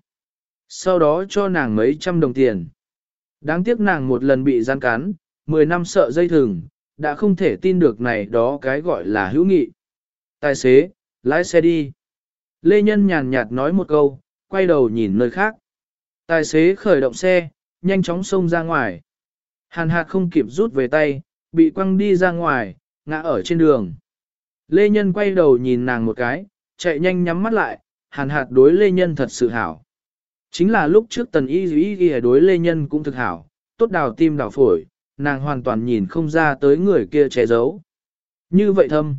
Sau đó cho nàng mấy trăm đồng tiền. Đáng tiếc nàng một lần bị gian cán, 10 năm sợ dây thừng, đã không thể tin được này đó cái gọi là hữu nghị. Tài xế, lái xe đi. Lê Nhân nhàn nhạt nói một câu, quay đầu nhìn nơi khác. Tài xế khởi động xe, nhanh chóng xông ra ngoài. Hàn hạt không kịp rút về tay, bị quăng đi ra ngoài, ngã ở trên đường. Lê Nhân quay đầu nhìn nàng một cái, chạy nhanh nhắm mắt lại, hàn hạt đối Lê Nhân thật sự hảo. Chính là lúc trước tần y y y đối Lê Nhân cũng thực hảo, tốt đào tim đào phổi, nàng hoàn toàn nhìn không ra tới người kia che giấu. Như vậy thâm.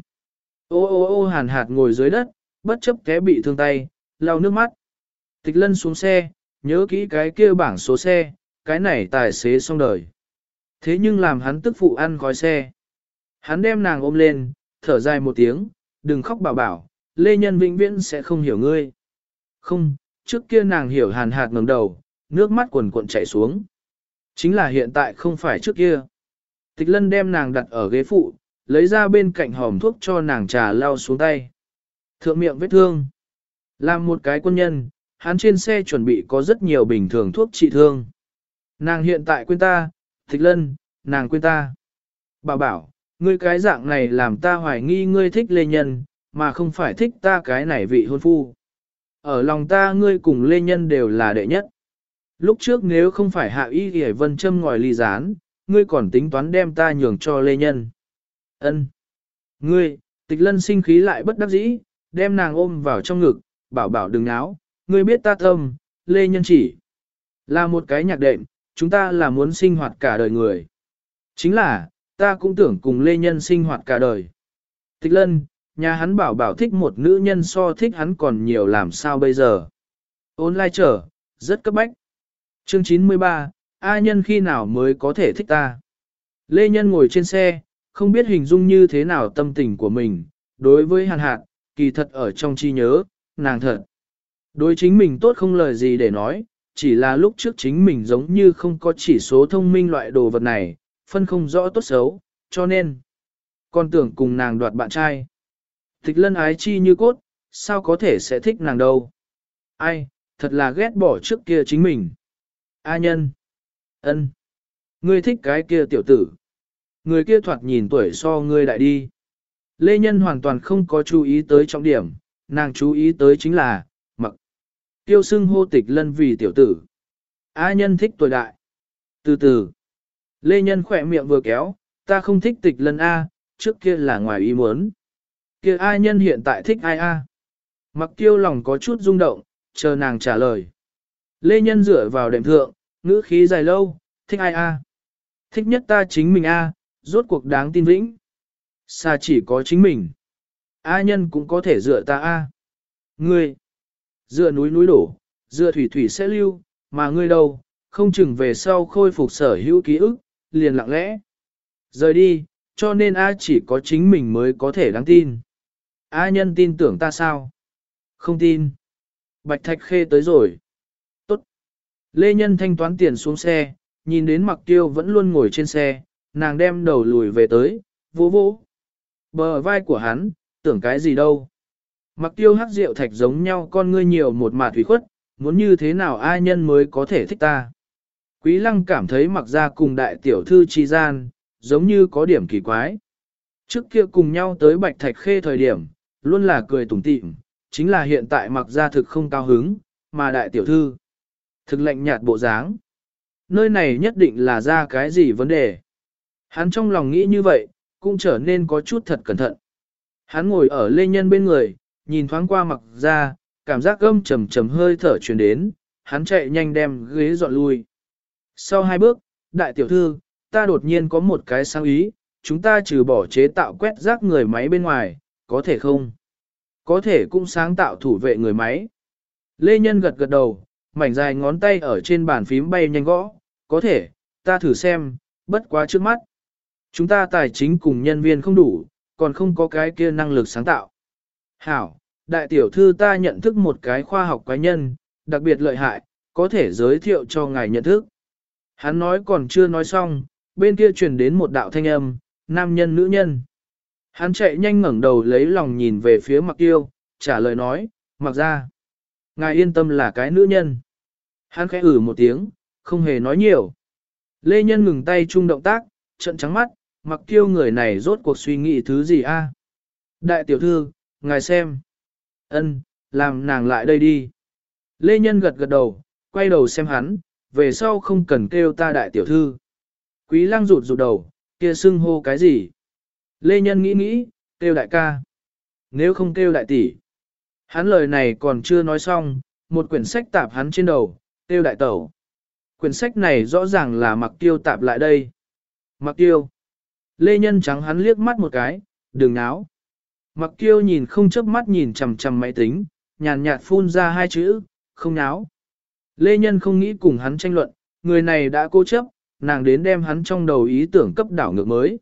Ô ô ô hàn hạt ngồi dưới đất, bất chấp té bị thương tay, lau nước mắt. Tịch lân xuống xe, nhớ kỹ cái kia bảng số xe, cái này tài xế xong đời. Thế nhưng làm hắn tức phụ ăn khói xe. Hắn đem nàng ôm lên, thở dài một tiếng, đừng khóc bảo bảo, Lê Nhân vĩnh viễn sẽ không hiểu ngươi. Không, trước kia nàng hiểu hàn hạt ngẩng đầu, nước mắt quần cuộn chảy xuống. Chính là hiện tại không phải trước kia. Tịch lân đem nàng đặt ở ghế phụ, lấy ra bên cạnh hòm thuốc cho nàng trà lau xuống tay. Thượng miệng vết thương. Làm một cái quân nhân, hắn trên xe chuẩn bị có rất nhiều bình thường thuốc trị thương. Nàng hiện tại quên ta, tịch lân, nàng quên ta. Bà bảo, ngươi cái dạng này làm ta hoài nghi ngươi thích lê nhân, mà không phải thích ta cái này vị hôn phu. Ở lòng ta ngươi cùng lê nhân đều là đệ nhất. Lúc trước nếu không phải hạ y thì vân châm ngòi ly gián, ngươi còn tính toán đem ta nhường cho lê nhân. ân Ngươi, tịch lân sinh khí lại bất đắc dĩ, đem nàng ôm vào trong ngực, bảo bảo đừng náo, ngươi biết ta tâm, lê nhân chỉ. Là một cái nhạc đệm, chúng ta là muốn sinh hoạt cả đời người. Chính là, ta cũng tưởng cùng lê nhân sinh hoạt cả đời. Tịch lân, nhà hắn bảo bảo thích một nữ nhân so thích hắn còn nhiều làm sao bây giờ. Ôn lai trở, rất cấp bách. Chương 93, A nhân khi nào mới có thể thích ta? Lê Nhân ngồi trên xe, không biết hình dung như thế nào tâm tình của mình, đối với hàn hạt, kỳ thật ở trong chi nhớ, nàng thật. Đối chính mình tốt không lời gì để nói, chỉ là lúc trước chính mình giống như không có chỉ số thông minh loại đồ vật này, phân không rõ tốt xấu, cho nên con tưởng cùng nàng đoạt bạn trai. Tịch lân ái chi như cốt, sao có thể sẽ thích nàng đâu. Ai, thật là ghét bỏ trước kia chính mình. A nhân. ân, Ngươi thích cái kia tiểu tử. Người kia thoạt nhìn tuổi so ngươi đại đi. Lê Nhân hoàn toàn không có chú ý tới trọng điểm, nàng chú ý tới chính là, mặc. Tiêu xưng hô tịch lân vì tiểu tử. A nhân thích tuổi đại. Từ từ. Lê Nhân khỏe miệng vừa kéo, ta không thích tịch lân A, trước kia là ngoài ý muốn. Kia ai nhân hiện tại thích ai A. Mặc tiêu lòng có chút rung động, chờ nàng trả lời. Lê Nhân dựa vào đệm thượng, ngữ khí dài lâu, thích ai A. Thích nhất ta chính mình A, rốt cuộc đáng tin vĩnh. Xa chỉ có chính mình. A nhân cũng có thể dựa ta A. Ngươi, dựa núi núi đổ, dựa thủy thủy sẽ lưu, mà ngươi đâu, không chừng về sau khôi phục sở hữu ký ức, liền lặng lẽ. Rời đi, cho nên A chỉ có chính mình mới có thể đáng tin. A nhân tin tưởng ta sao? Không tin. Bạch Thạch Khê tới rồi. Tốt. Lê Nhân thanh toán tiền xuống xe, nhìn đến mặc tiêu vẫn luôn ngồi trên xe, nàng đem đầu lùi về tới, vỗ vỗ. Bờ vai của hắn, tưởng cái gì đâu. Mặc tiêu hắc rượu thạch giống nhau con ngươi nhiều một mà thủy khuất, muốn như thế nào ai nhân mới có thể thích ta. Quý lăng cảm thấy mặc ra cùng đại tiểu thư chi gian, giống như có điểm kỳ quái. Trước kia cùng nhau tới bạch thạch khê thời điểm, luôn là cười tủm tỉm, chính là hiện tại mặc ra thực không cao hứng, mà đại tiểu thư. Thực lạnh nhạt bộ dáng. Nơi này nhất định là ra cái gì vấn đề. Hắn trong lòng nghĩ như vậy, cũng trở nên có chút thật cẩn thận. Hắn ngồi ở lê nhân bên người, nhìn thoáng qua mặc ra, cảm giác gâm trầm trầm hơi thở truyền đến, hắn chạy nhanh đem ghế dọn lui. Sau hai bước, đại tiểu thư, ta đột nhiên có một cái sáng ý, chúng ta trừ bỏ chế tạo quét rác người máy bên ngoài, có thể không? Có thể cũng sáng tạo thủ vệ người máy. Lê Nhân gật gật đầu, mảnh dài ngón tay ở trên bàn phím bay nhanh gõ, có thể, ta thử xem, bất quá trước mắt. Chúng ta tài chính cùng nhân viên không đủ, còn không có cái kia năng lực sáng tạo. Hảo, đại tiểu thư ta nhận thức một cái khoa học quái nhân, đặc biệt lợi hại, có thể giới thiệu cho ngài nhận thức. Hắn nói còn chưa nói xong, bên kia truyền đến một đạo thanh âm, nam nhân nữ nhân. Hắn chạy nhanh ngẩng đầu lấy lòng nhìn về phía mặc tiêu trả lời nói, mặc ra. Ngài yên tâm là cái nữ nhân. Hắn khẽ ử một tiếng, không hề nói nhiều. Lê Nhân ngừng tay chung động tác, trận trắng mắt, mặc kiêu người này rốt cuộc suy nghĩ thứ gì a? Đại tiểu thư, ngài xem. ân, làm nàng lại đây đi. Lê Nhân gật gật đầu, quay đầu xem hắn, về sau không cần kêu ta đại tiểu thư. Quý lăng rụt rụt đầu, kia xưng hô cái gì? Lê Nhân nghĩ nghĩ, kêu đại ca. Nếu không kêu đại tỷ. Hắn lời này còn chưa nói xong, một quyển sách tạp hắn trên đầu, kêu đại tẩu. Quyển sách này rõ ràng là mặc tiêu tạp lại đây. Mặc tiêu. Lê Nhân trắng hắn liếc mắt một cái, đừng náo. Mặc tiêu nhìn không chớp mắt nhìn chằm chằm máy tính, nhàn nhạt phun ra hai chữ, không náo. Lê Nhân không nghĩ cùng hắn tranh luận, người này đã cố chấp, nàng đến đem hắn trong đầu ý tưởng cấp đảo ngược mới.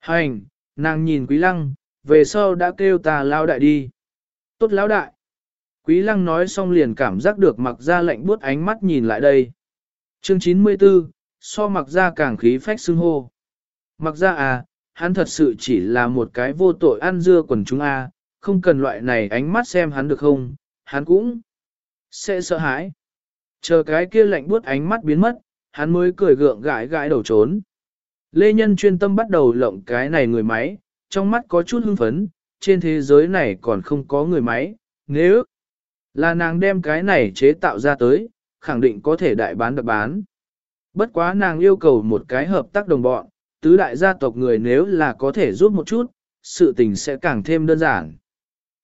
Hành, nàng nhìn Quý Lăng, về sau đã kêu ta lao đại đi. Tốt lão đại. Quý Lăng nói xong liền cảm giác được mặc ra lạnh buốt ánh mắt nhìn lại đây. Chương 94, so mặc ra càng khí phách xưng hô. Mặc ra à, hắn thật sự chỉ là một cái vô tội ăn dưa quần chúng à, không cần loại này ánh mắt xem hắn được không, hắn cũng sẽ sợ hãi. Chờ cái kia lạnh buốt ánh mắt biến mất, hắn mới cười gượng gãi gãi đầu trốn. Lê Nhân chuyên tâm bắt đầu lộng cái này người máy, trong mắt có chút hưng phấn, trên thế giới này còn không có người máy, nếu là nàng đem cái này chế tạo ra tới, khẳng định có thể đại bán đặc bán. Bất quá nàng yêu cầu một cái hợp tác đồng bọn, tứ đại gia tộc người nếu là có thể giúp một chút, sự tình sẽ càng thêm đơn giản.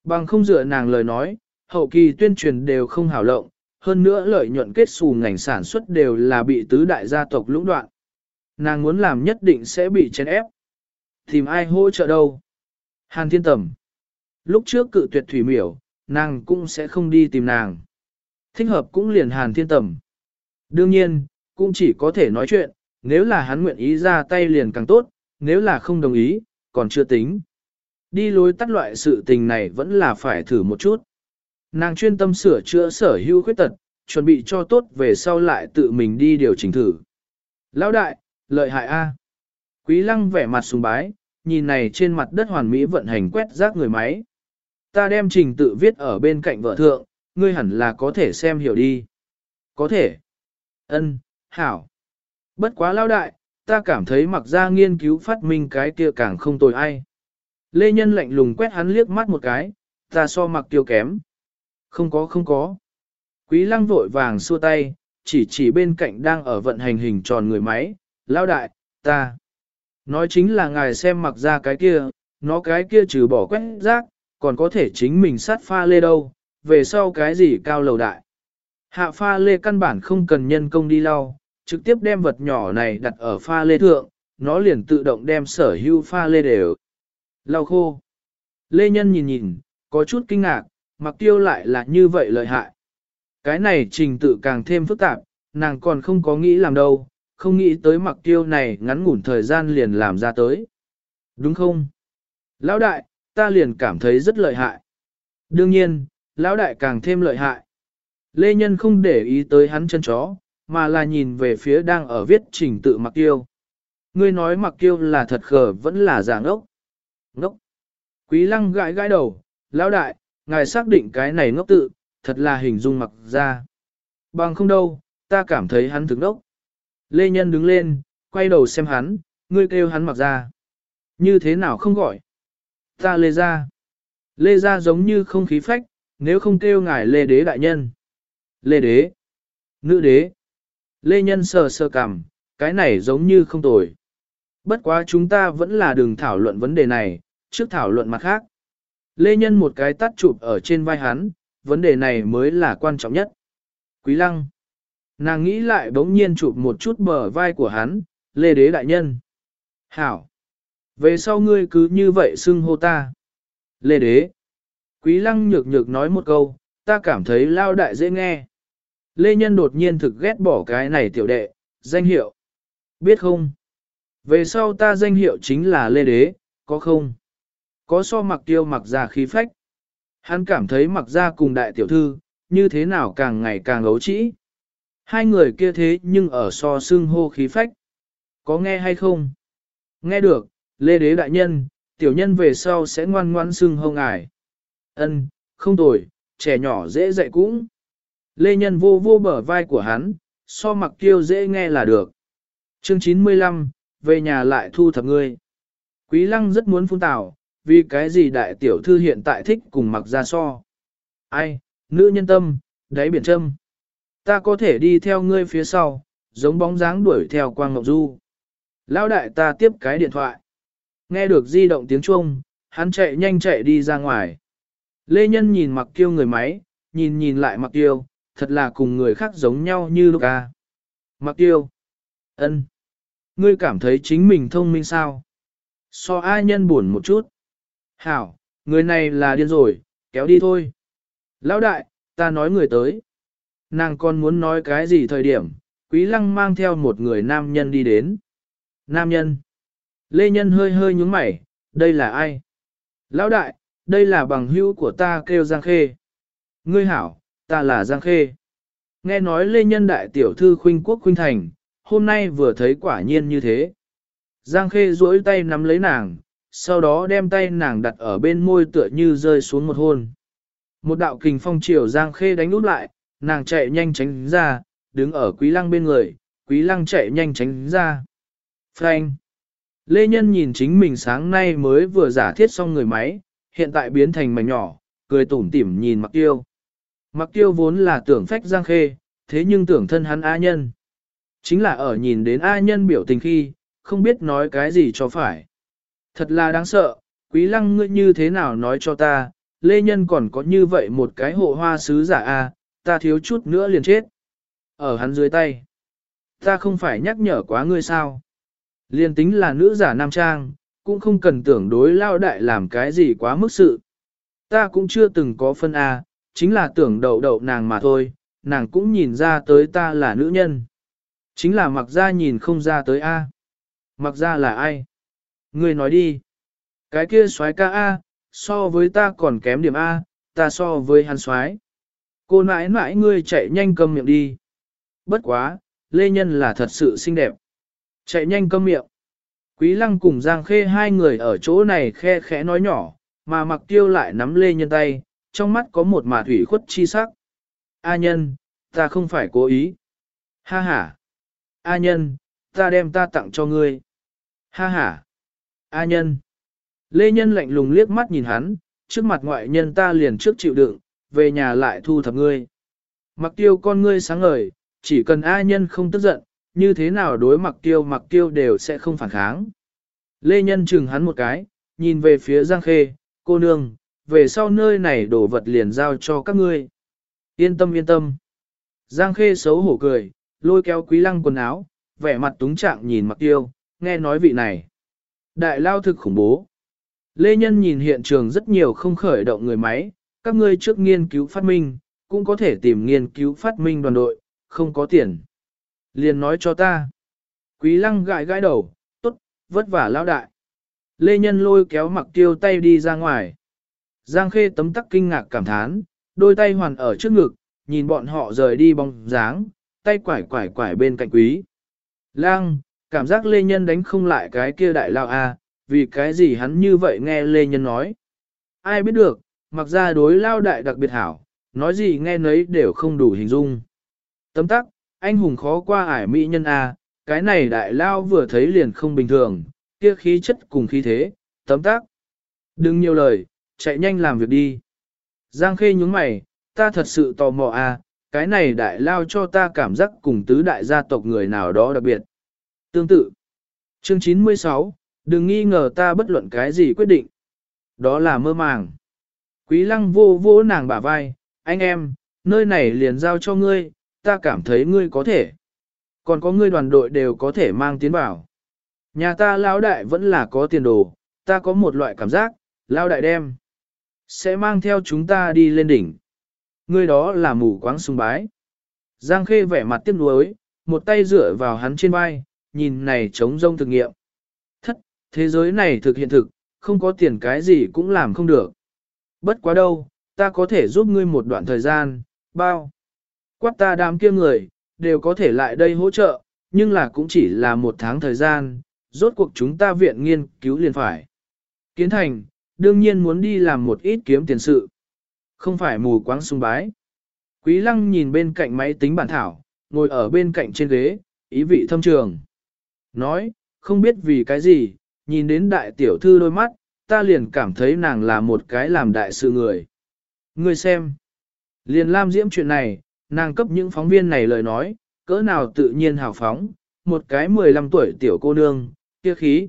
Bằng không dựa nàng lời nói, hậu kỳ tuyên truyền đều không hảo lộng, hơn nữa lợi nhuận kết xù ngành sản xuất đều là bị tứ đại gia tộc lũng đoạn. Nàng muốn làm nhất định sẽ bị chèn ép. Tìm ai hỗ trợ đâu? Hàn thiên tầm. Lúc trước cự tuyệt thủy miểu, nàng cũng sẽ không đi tìm nàng. Thích hợp cũng liền hàn thiên tầm. Đương nhiên, cũng chỉ có thể nói chuyện, nếu là hắn nguyện ý ra tay liền càng tốt, nếu là không đồng ý, còn chưa tính. Đi lối tắt loại sự tình này vẫn là phải thử một chút. Nàng chuyên tâm sửa chữa sở hữu khuyết tật, chuẩn bị cho tốt về sau lại tự mình đi điều chỉnh thử. Lão đại, lợi hại A. Quý lăng vẻ mặt sùng bái, nhìn này trên mặt đất hoàn mỹ vận hành quét rác người máy. Ta đem trình tự viết ở bên cạnh vợ thượng, ngươi hẳn là có thể xem hiểu đi. Có thể. Ân, hảo. Bất quá lao đại, ta cảm thấy mặc ra nghiên cứu phát minh cái kia càng không tồi ai. Lê Nhân lạnh lùng quét hắn liếc mắt một cái, ta so mặc tiêu kém. Không có không có. Quý lăng vội vàng xua tay, chỉ chỉ bên cạnh đang ở vận hành hình tròn người máy, lão đại, ta. Nói chính là ngài xem mặc ra cái kia, nó cái kia trừ bỏ quét rác, còn có thể chính mình sát pha lê đâu, về sau cái gì cao lầu đại. Hạ pha lê căn bản không cần nhân công đi lau, trực tiếp đem vật nhỏ này đặt ở pha lê thượng, nó liền tự động đem sở hữu pha lê đều lau khô. Lê Nhân nhìn nhìn, có chút kinh ngạc, mặc tiêu lại là như vậy lợi hại. Cái này trình tự càng thêm phức tạp, nàng còn không có nghĩ làm đâu, không nghĩ tới mặc tiêu này ngắn ngủn thời gian liền làm ra tới. Đúng không? Lão đại, ta liền cảm thấy rất lợi hại. Đương nhiên, lão đại càng thêm lợi hại. Lê Nhân không để ý tới hắn chân chó, mà là nhìn về phía đang ở viết trình tự mặc tiêu. Ngươi nói mặc tiêu là thật khờ vẫn là giả ngốc. Ngốc. Quý lăng gãi gãi đầu, lão đại, ngài xác định cái này ngốc tự, thật là hình dung mặc ra. Bằng không đâu, ta cảm thấy hắn thực ngốc. Lê Nhân đứng lên, quay đầu xem hắn, ngươi kêu hắn mặc ra. Như thế nào không gọi? Ta lê ra. Lê ra giống như không khí phách, nếu không kêu ngài lê đế đại nhân. Lê đế. Nữ đế. Lê nhân sờ sờ cằm, cái này giống như không tồi. Bất quá chúng ta vẫn là đừng thảo luận vấn đề này, trước thảo luận mặt khác. Lê nhân một cái tắt chụp ở trên vai hắn, vấn đề này mới là quan trọng nhất. Quý lăng. Nàng nghĩ lại bỗng nhiên chụp một chút bờ vai của hắn, lê đế đại nhân. Hảo. Về sau ngươi cứ như vậy xưng hô ta. Lê đế. Quý lăng nhược nhược nói một câu, ta cảm thấy lao đại dễ nghe. Lê Nhân đột nhiên thực ghét bỏ cái này tiểu đệ, danh hiệu. Biết không? Về sau ta danh hiệu chính là Lê Đế, có không? Có so mặc tiêu mặc ra khí phách. Hắn cảm thấy mặc ra cùng đại tiểu thư, như thế nào càng ngày càng ấu trĩ. Hai người kia thế nhưng ở so xương hô khí phách. Có nghe hay không? Nghe được, Lê Đế đại nhân, tiểu nhân về sau sẽ ngoan ngoan xương hô ngài. Ân, không tồi, trẻ nhỏ dễ dạy cũng. Lê Nhân vô vô bờ vai của hắn, so mặc tiêu dễ nghe là được. Chương 95, về nhà lại thu thập ngươi. Quý lăng rất muốn phun tảo, vì cái gì đại tiểu thư hiện tại thích cùng mặc ra so. Ai, nữ nhân tâm, đáy biển châm. Ta có thể đi theo ngươi phía sau, giống bóng dáng đuổi theo quang ngọc du. Lão đại ta tiếp cái điện thoại. Nghe được di động tiếng chuông, hắn chạy nhanh chạy đi ra ngoài. Lê Nhân nhìn mặc kiêu người máy, nhìn nhìn lại mặc kiêu, thật là cùng người khác giống nhau như lúc ca. Mặc kiêu. ân, Ngươi cảm thấy chính mình thông minh sao? So ai nhân buồn một chút. Hảo, người này là điên rồi, kéo đi thôi. Lão đại, ta nói người tới. Nàng còn muốn nói cái gì thời điểm, quý lăng mang theo một người nam nhân đi đến. Nam nhân. Lê Nhân hơi hơi nhúng mày, đây là ai? Lão đại, đây là bằng hữu của ta kêu Giang Khê. Ngươi hảo, ta là Giang Khê. Nghe nói Lê Nhân Đại Tiểu Thư Khuynh Quốc Khuynh Thành, hôm nay vừa thấy quả nhiên như thế. Giang Khê duỗi tay nắm lấy nàng, sau đó đem tay nàng đặt ở bên môi tựa như rơi xuống một hôn. Một đạo kình phong chiều Giang Khê đánh nút lại, nàng chạy nhanh tránh ra, đứng ở Quý Lăng bên người, Quý Lăng chạy nhanh tránh ra. Frank! Lê Nhân nhìn chính mình sáng nay mới vừa giả thiết xong người máy, hiện tại biến thành mảnh nhỏ, cười tủm tỉm nhìn Mặc Tiêu. Mặc Tiêu vốn là tưởng phách Giang Khê, thế nhưng tưởng thân hắn A Nhân. Chính là ở nhìn đến A Nhân biểu tình khi, không biết nói cái gì cho phải. Thật là đáng sợ, quý lăng ngươi như thế nào nói cho ta, Lê Nhân còn có như vậy một cái hộ hoa sứ giả A, ta thiếu chút nữa liền chết. Ở hắn dưới tay. Ta không phải nhắc nhở quá ngươi sao. Liên tính là nữ giả nam trang, cũng không cần tưởng đối lao đại làm cái gì quá mức sự. Ta cũng chưa từng có phân A, chính là tưởng đậu đậu nàng mà thôi, nàng cũng nhìn ra tới ta là nữ nhân. Chính là mặc ra nhìn không ra tới A. Mặc ra là ai? Ngươi nói đi. Cái kia xoái ca A, so với ta còn kém điểm A, ta so với hắn xoái. Cô nãi nãi ngươi chạy nhanh cầm miệng đi. Bất quá, Lê Nhân là thật sự xinh đẹp. Chạy nhanh cầm miệng. Quý lăng cùng Giang Khê hai người ở chỗ này khe khẽ nói nhỏ, mà mặc tiêu lại nắm Lê Nhân tay, trong mắt có một mà thủy khuất chi sắc. A nhân, ta không phải cố ý. Ha ha. A nhân, ta đem ta tặng cho ngươi. Ha ha. A nhân. Lê Nhân lạnh lùng liếc mắt nhìn hắn, trước mặt ngoại nhân ta liền trước chịu đựng, về nhà lại thu thập ngươi. Mặc tiêu con ngươi sáng ngời, chỉ cần A nhân không tức giận, như thế nào đối mặc tiêu mặc tiêu đều sẽ không phản kháng. Lê Nhân chừng hắn một cái, nhìn về phía Giang Khê, cô nương, về sau nơi này đổ vật liền giao cho các ngươi. Yên tâm yên tâm. Giang Khê xấu hổ cười, lôi kéo quý lăng quần áo, vẻ mặt túng trạng nhìn mặc tiêu, nghe nói vị này. Đại lao thực khủng bố. Lê Nhân nhìn hiện trường rất nhiều không khởi động người máy, các ngươi trước nghiên cứu phát minh, cũng có thể tìm nghiên cứu phát minh đoàn đội, không có tiền. Liền nói cho ta. Quý lăng gãi gãi đầu, tốt, vất vả lão đại. Lê Nhân lôi kéo mặc tiêu tay đi ra ngoài. Giang Khê tấm tắc kinh ngạc cảm thán, đôi tay hoàn ở trước ngực, nhìn bọn họ rời đi bóng dáng, tay quải quải quải bên cạnh quý. Lang, cảm giác Lê Nhân đánh không lại cái kia đại lao a, vì cái gì hắn như vậy nghe Lê Nhân nói. Ai biết được, mặc ra đối lao đại đặc biệt hảo, nói gì nghe nấy đều không đủ hình dung. Tấm tắc, anh hùng khó qua ải mỹ nhân a, cái này đại lao vừa thấy liền không bình thường, kia khí chất cùng khí thế, tấm tắc. Đừng nhiều lời, chạy nhanh làm việc đi. Giang Khê nhúng mày, ta thật sự tò mò a, cái này đại lao cho ta cảm giác cùng tứ đại gia tộc người nào đó đặc biệt. Tương tự. Chương 96, đừng nghi ngờ ta bất luận cái gì quyết định. Đó là mơ màng. Quý lăng vô vô nàng bả vai, anh em, nơi này liền giao cho ngươi, ta cảm thấy ngươi có thể. Còn có ngươi đoàn đội đều có thể mang tiến bảo. Nhà ta lão đại vẫn là có tiền đồ, ta có một loại cảm giác, lão đại đem. Sẽ mang theo chúng ta đi lên đỉnh. Ngươi đó là mù quáng sung bái. Giang Khê vẻ mặt tiếc nuối, một tay dựa vào hắn trên vai, nhìn này trống rông thực nghiệm. Thất, thế giới này thực hiện thực, không có tiền cái gì cũng làm không được. Bất quá đâu, ta có thể giúp ngươi một đoạn thời gian, bao. Quát ta đám kia người, đều có thể lại đây hỗ trợ, nhưng là cũng chỉ là một tháng thời gian, rốt cuộc chúng ta viện nghiên cứu liền phải. Kiến thành, đương nhiên muốn đi làm một ít kiếm tiền sự. Không phải mù quáng sung bái. Quý lăng nhìn bên cạnh máy tính bản thảo, ngồi ở bên cạnh trên ghế, ý vị thâm trường. Nói, không biết vì cái gì, nhìn đến đại tiểu thư đôi mắt, ta liền cảm thấy nàng là một cái làm đại sự người. Ngươi xem, liền lam diễm chuyện này, nàng cấp những phóng viên này lời nói, cỡ nào tự nhiên hào phóng, một cái 15 tuổi tiểu cô nương, kia khí.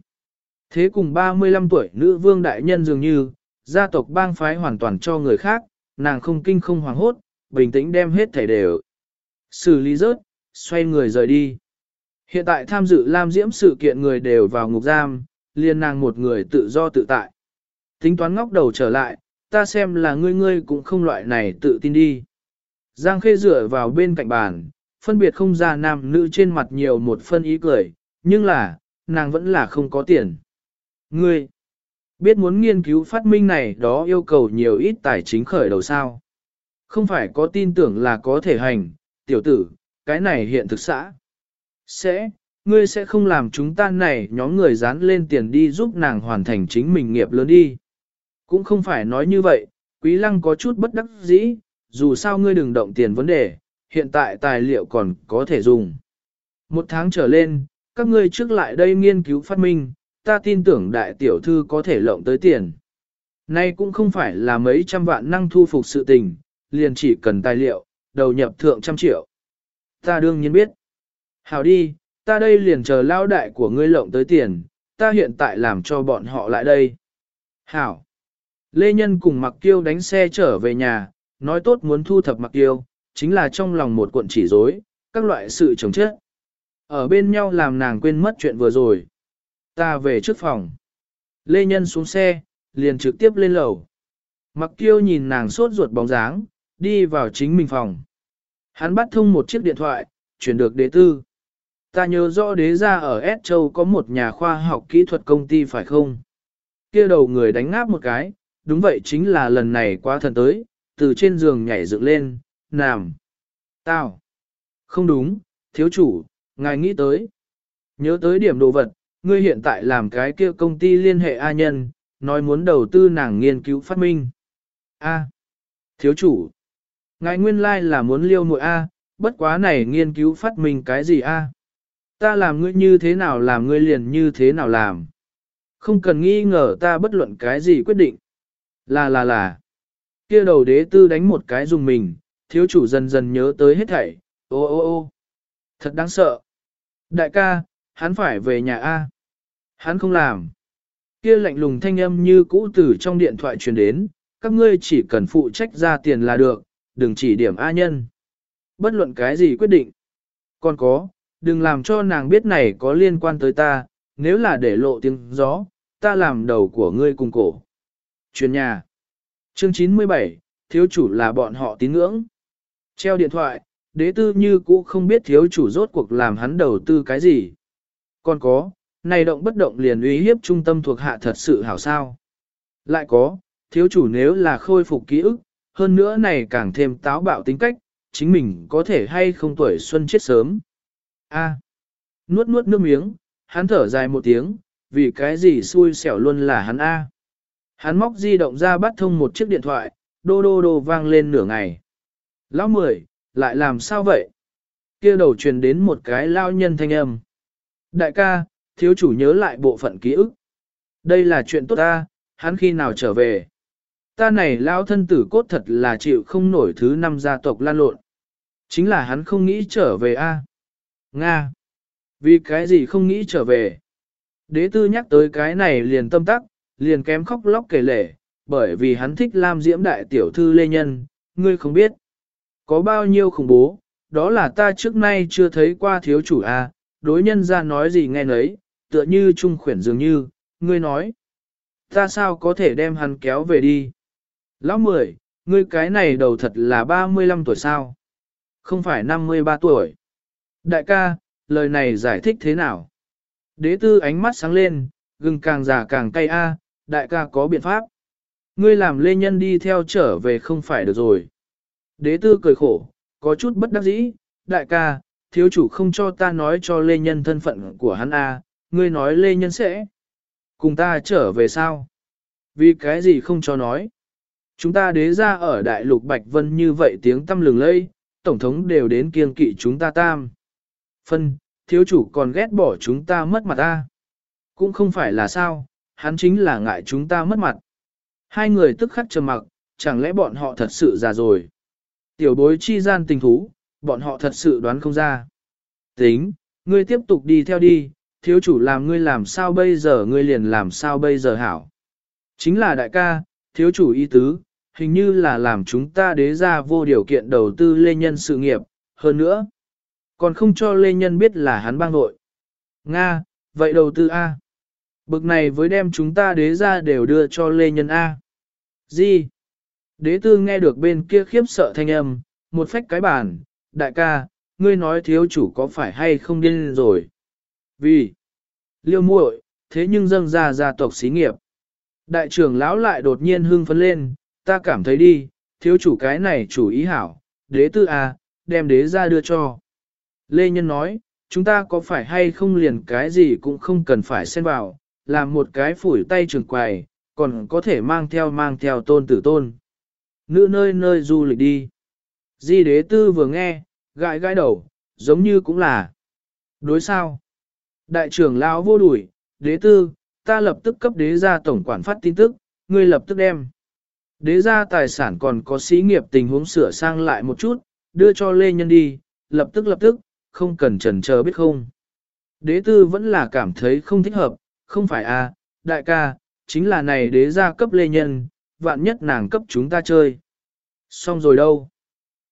Thế cùng 35 tuổi nữ vương đại nhân dường như, gia tộc bang phái hoàn toàn cho người khác, nàng không kinh không hoảng hốt, bình tĩnh đem hết thảy đều. Xử lý rớt, xoay người rời đi. Hiện tại tham dự Lam Diễm sự kiện người đều vào ngục giam, liền nàng một người tự do tự tại. Tính toán ngóc đầu trở lại, ta xem là ngươi ngươi cũng không loại này tự tin đi. Giang Khê dựa vào bên cạnh bàn, phân biệt không ra nam nữ trên mặt nhiều một phân ý cười, nhưng là, nàng vẫn là không có tiền. Ngươi, biết muốn nghiên cứu phát minh này đó yêu cầu nhiều ít tài chính khởi đầu sao. Không phải có tin tưởng là có thể hành, tiểu tử, cái này hiện thực xã. Sẽ, ngươi sẽ không làm chúng ta này nhóm người dán lên tiền đi giúp nàng hoàn thành chính mình nghiệp lớn đi. Cũng không phải nói như vậy, quý lăng có chút bất đắc dĩ, dù sao ngươi đừng động tiền vấn đề, hiện tại tài liệu còn có thể dùng. Một tháng trở lên, các ngươi trước lại đây nghiên cứu phát minh, ta tin tưởng đại tiểu thư có thể lộng tới tiền. Nay cũng không phải là mấy trăm vạn năng thu phục sự tình, liền chỉ cần tài liệu, đầu nhập thượng trăm triệu. Ta đương nhiên biết. Hảo đi, ta đây liền chờ lao đại của ngươi lộng tới tiền, ta hiện tại làm cho bọn họ lại đây. Hảo. Lê Nhân cùng Mặc Kiêu đánh xe trở về nhà, nói tốt muốn thu thập Mặc Kiêu, chính là trong lòng một cuộn chỉ rối, các loại sự chồng chết. Ở bên nhau làm nàng quên mất chuyện vừa rồi. Ta về trước phòng. Lê Nhân xuống xe, liền trực tiếp lên lầu. Mặc Kiêu nhìn nàng sốt ruột bóng dáng, đi vào chính mình phòng. Hắn bắt thông một chiếc điện thoại, chuyển được đế tư. Ta nhớ rõ đế gia ở S Châu có một nhà khoa học kỹ thuật công ty phải không? kia đầu người đánh ngáp một cái, đúng vậy chính là lần này quá thần tới, từ trên giường nhảy dựng lên, nằm, Tao. Không đúng, thiếu chủ, ngài nghĩ tới. Nhớ tới điểm đồ vật, ngươi hiện tại làm cái kia công ty liên hệ A nhân, nói muốn đầu tư nàng nghiên cứu phát minh. A. Thiếu chủ. Ngài nguyên lai like là muốn liêu muội A, bất quá này nghiên cứu phát minh cái gì A. Ta làm ngươi như thế nào làm ngươi liền như thế nào làm. Không cần nghi ngờ ta bất luận cái gì quyết định. Là là là. Kia đầu đế tư đánh một cái dùng mình, thiếu chủ dần dần nhớ tới hết thảy. Ô ô ô. Thật đáng sợ. Đại ca, hắn phải về nhà A. Hắn không làm. Kia lạnh lùng thanh âm như cũ từ trong điện thoại truyền đến, các ngươi chỉ cần phụ trách ra tiền là được, đừng chỉ điểm A nhân. Bất luận cái gì quyết định. Còn có, đừng làm cho nàng biết này có liên quan tới ta, nếu là để lộ tiếng gió, ta làm đầu của ngươi cùng cổ. Chuyên nhà. Chương 97, thiếu chủ là bọn họ tín ngưỡng. Treo điện thoại, đế tư như cũ không biết thiếu chủ rốt cuộc làm hắn đầu tư cái gì. Còn có, này động bất động liền uy hiếp trung tâm thuộc hạ thật sự hảo sao. Lại có, thiếu chủ nếu là khôi phục ký ức, hơn nữa này càng thêm táo bạo tính cách, chính mình có thể hay không tuổi xuân chết sớm. A. Nuốt nuốt nước miếng, hắn thở dài một tiếng, vì cái gì xui xẻo luôn là hắn A. Hắn móc di động ra bắt thông một chiếc điện thoại, đô đô đô vang lên nửa ngày. Lão mười, lại làm sao vậy? kia đầu truyền đến một cái lao nhân thanh âm. Đại ca, thiếu chủ nhớ lại bộ phận ký ức. Đây là chuyện tốt ta, hắn khi nào trở về. Ta này lao thân tử cốt thật là chịu không nổi thứ năm gia tộc lan lộn. Chính là hắn không nghĩ trở về a. Nga. Vì cái gì không nghĩ trở về? Đế tư nhắc tới cái này liền tâm tắc, liền kém khóc lóc kể lể, bởi vì hắn thích Lam Diễm đại tiểu thư Lê Nhân, ngươi không biết. Có bao nhiêu khủng bố, đó là ta trước nay chưa thấy qua thiếu chủ a, đối nhân ra nói gì nghe nấy, tựa như trung khuyển dường như, ngươi nói. Ta sao có thể đem hắn kéo về đi? Lão mười, ngươi cái này đầu thật là 35 tuổi sao? Không phải 53 tuổi. Đại ca, lời này giải thích thế nào? Đế tư ánh mắt sáng lên, gừng càng già càng cay a, đại ca có biện pháp. Ngươi làm lê nhân đi theo trở về không phải được rồi. Đế tư cười khổ, có chút bất đắc dĩ, đại ca, thiếu chủ không cho ta nói cho lê nhân thân phận của hắn a, ngươi nói lê nhân sẽ cùng ta trở về sao? Vì cái gì không cho nói? Chúng ta đế ra ở đại lục Bạch Vân như vậy tiếng tâm lừng lây, tổng thống đều đến kiên kỵ chúng ta tam. Phân, thiếu chủ còn ghét bỏ chúng ta mất mặt ta. Cũng không phải là sao, hắn chính là ngại chúng ta mất mặt. Hai người tức khắc trầm mặc, chẳng lẽ bọn họ thật sự già rồi. Tiểu bối chi gian tình thú, bọn họ thật sự đoán không ra. Tính, ngươi tiếp tục đi theo đi, thiếu chủ làm ngươi làm sao bây giờ ngươi liền làm sao bây giờ hảo. Chính là đại ca, thiếu chủ y tứ, hình như là làm chúng ta đế ra vô điều kiện đầu tư lê nhân sự nghiệp, hơn nữa. Còn không cho lê nhân biết là hắn bang nội. Nga, vậy đầu tư A. Bực này với đem chúng ta đế ra đều đưa cho lê nhân A. Gì? Đế tư nghe được bên kia khiếp sợ thanh âm, một phách cái bàn, đại ca, ngươi nói thiếu chủ có phải hay không điên rồi. Vì, liêu muội, thế nhưng dâng ra gia tộc xí nghiệp. Đại trưởng lão lại đột nhiên hưng phấn lên, ta cảm thấy đi, thiếu chủ cái này chủ ý hảo, đế tư a, đem đế ra đưa cho. Lê Nhân nói, chúng ta có phải hay không liền cái gì cũng không cần phải xen vào, làm một cái phủi tay trường quài, còn có thể mang theo mang theo tôn tử tôn. Nữ nơi nơi du lịch đi. Di đế tư vừa nghe, gãi gãi đầu, giống như cũng là. Đối sao? Đại trưởng lão vô đuổi, đế tư, ta lập tức cấp đế ra tổng quản phát tin tức, ngươi lập tức đem. Đế ra tài sản còn có xí nghiệp tình huống sửa sang lại một chút, đưa cho Lê Nhân đi, lập tức lập tức, không cần trần chờ biết không. Đế tư vẫn là cảm thấy không thích hợp, không phải à, đại ca, chính là này đế gia cấp Lê Nhân, vạn nhất nàng cấp chúng ta chơi. Xong rồi đâu?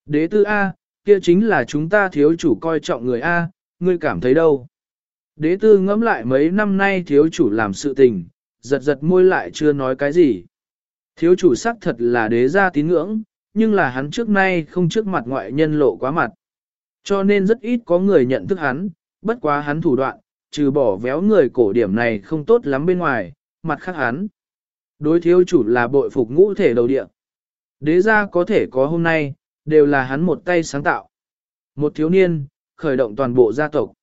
Đế tư A, kia chính là chúng ta thiếu chủ coi trọng người A, ngươi cảm thấy đâu? Đế tư ngẫm lại mấy năm nay thiếu chủ làm sự tình, giật giật môi lại chưa nói cái gì. Thiếu chủ xác thật là đế gia tín ngưỡng, nhưng là hắn trước nay không trước mặt ngoại nhân lộ quá mặt. Cho nên rất ít có người nhận thức hắn, bất quá hắn thủ đoạn, trừ bỏ véo người cổ điểm này không tốt lắm bên ngoài, mặt khác hắn. Đối thiếu chủ là bội phục ngũ thể đầu địa. Đế gia có thể có hôm nay, đều là hắn một tay sáng tạo. Một thiếu niên, khởi động toàn bộ gia tộc.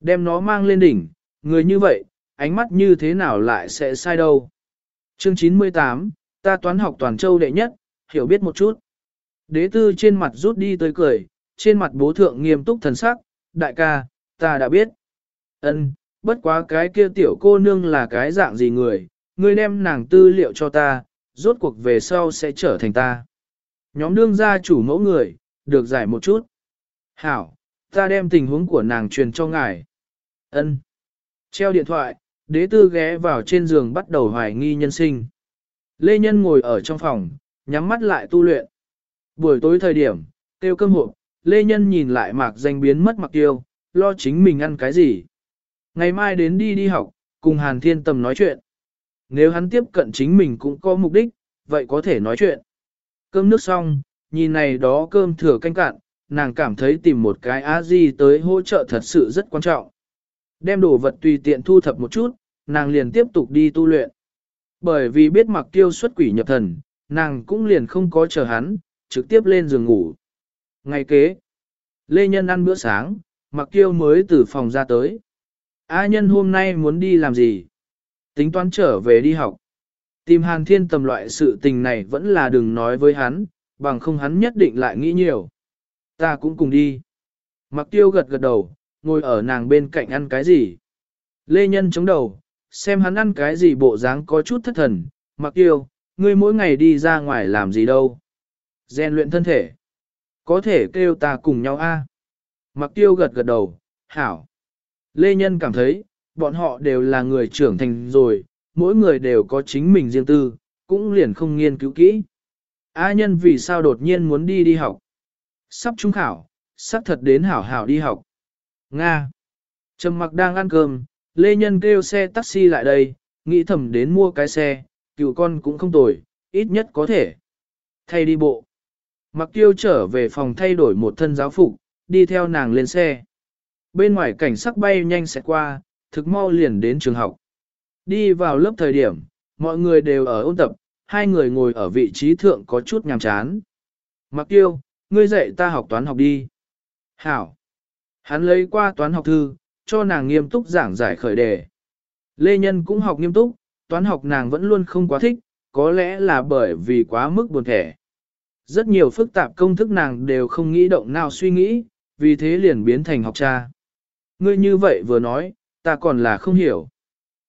Đem nó mang lên đỉnh, người như vậy, ánh mắt như thế nào lại sẽ sai đâu. Chương 98, ta toán học toàn châu đệ nhất, hiểu biết một chút. Đế tư trên mặt rút đi tới cười, trên mặt bố thượng nghiêm túc thần sắc, đại ca, ta đã biết. Ân, bất quá cái kia tiểu cô nương là cái dạng gì người, ngươi đem nàng tư liệu cho ta, rốt cuộc về sau sẽ trở thành ta. Nhóm đương gia chủ mẫu người, được giải một chút. Hảo, ta đem tình huống của nàng truyền cho ngài. Ân. Treo điện thoại, đế tư ghé vào trên giường bắt đầu hoài nghi nhân sinh. Lê Nhân ngồi ở trong phòng, nhắm mắt lại tu luyện. Buổi tối thời điểm, tiêu cơm hộp, Lê Nhân nhìn lại mạc danh biến mất mặc tiêu, lo chính mình ăn cái gì. Ngày mai đến đi đi học, cùng Hàn Thiên Tầm nói chuyện. Nếu hắn tiếp cận chính mình cũng có mục đích, vậy có thể nói chuyện. Cơm nước xong, nhìn này đó cơm thừa canh cạn, nàng cảm thấy tìm một cái á di tới hỗ trợ thật sự rất quan trọng. Đem đồ vật tùy tiện thu thập một chút, nàng liền tiếp tục đi tu luyện. Bởi vì biết mặc tiêu xuất quỷ nhập thần, nàng cũng liền không có chờ hắn, trực tiếp lên giường ngủ. Ngày kế, Lê Nhân ăn bữa sáng, mặc tiêu mới từ phòng ra tới. A nhân hôm nay muốn đi làm gì? Tính toán trở về đi học. Tìm hàn thiên tầm loại sự tình này vẫn là đừng nói với hắn, bằng không hắn nhất định lại nghĩ nhiều. Ta cũng cùng đi. Mặc tiêu gật gật đầu, ngồi ở nàng bên cạnh ăn cái gì. Lê Nhân chống đầu, xem hắn ăn cái gì bộ dáng có chút thất thần. Mặc tiêu, ngươi mỗi ngày đi ra ngoài làm gì đâu. Rèn luyện thân thể. Có thể kêu ta cùng nhau a. Mặc tiêu gật gật đầu, hảo. Lê Nhân cảm thấy, bọn họ đều là người trưởng thành rồi, mỗi người đều có chính mình riêng tư, cũng liền không nghiên cứu kỹ. A nhân vì sao đột nhiên muốn đi đi học? Sắp trung khảo, sắp thật đến hảo hảo đi học. Nga. Trầm mặc đang ăn cơm, Lê Nhân kêu xe taxi lại đây, nghĩ thầm đến mua cái xe, cựu con cũng không tồi, ít nhất có thể. Thay đi bộ. Mặc tiêu trở về phòng thay đổi một thân giáo phục, đi theo nàng lên xe. Bên ngoài cảnh sắc bay nhanh sẽ qua, thực mau liền đến trường học. Đi vào lớp thời điểm, mọi người đều ở ôn tập, hai người ngồi ở vị trí thượng có chút nhàm chán. Mặc tiêu, ngươi dạy ta học toán học đi. Hảo. Hắn lấy qua toán học thư, cho nàng nghiêm túc giảng giải khởi đề. Lê Nhân cũng học nghiêm túc, toán học nàng vẫn luôn không quá thích, có lẽ là bởi vì quá mức buồn thẻ. Rất nhiều phức tạp công thức nàng đều không nghĩ động nào suy nghĩ, vì thế liền biến thành học cha. Ngươi như vậy vừa nói, ta còn là không hiểu.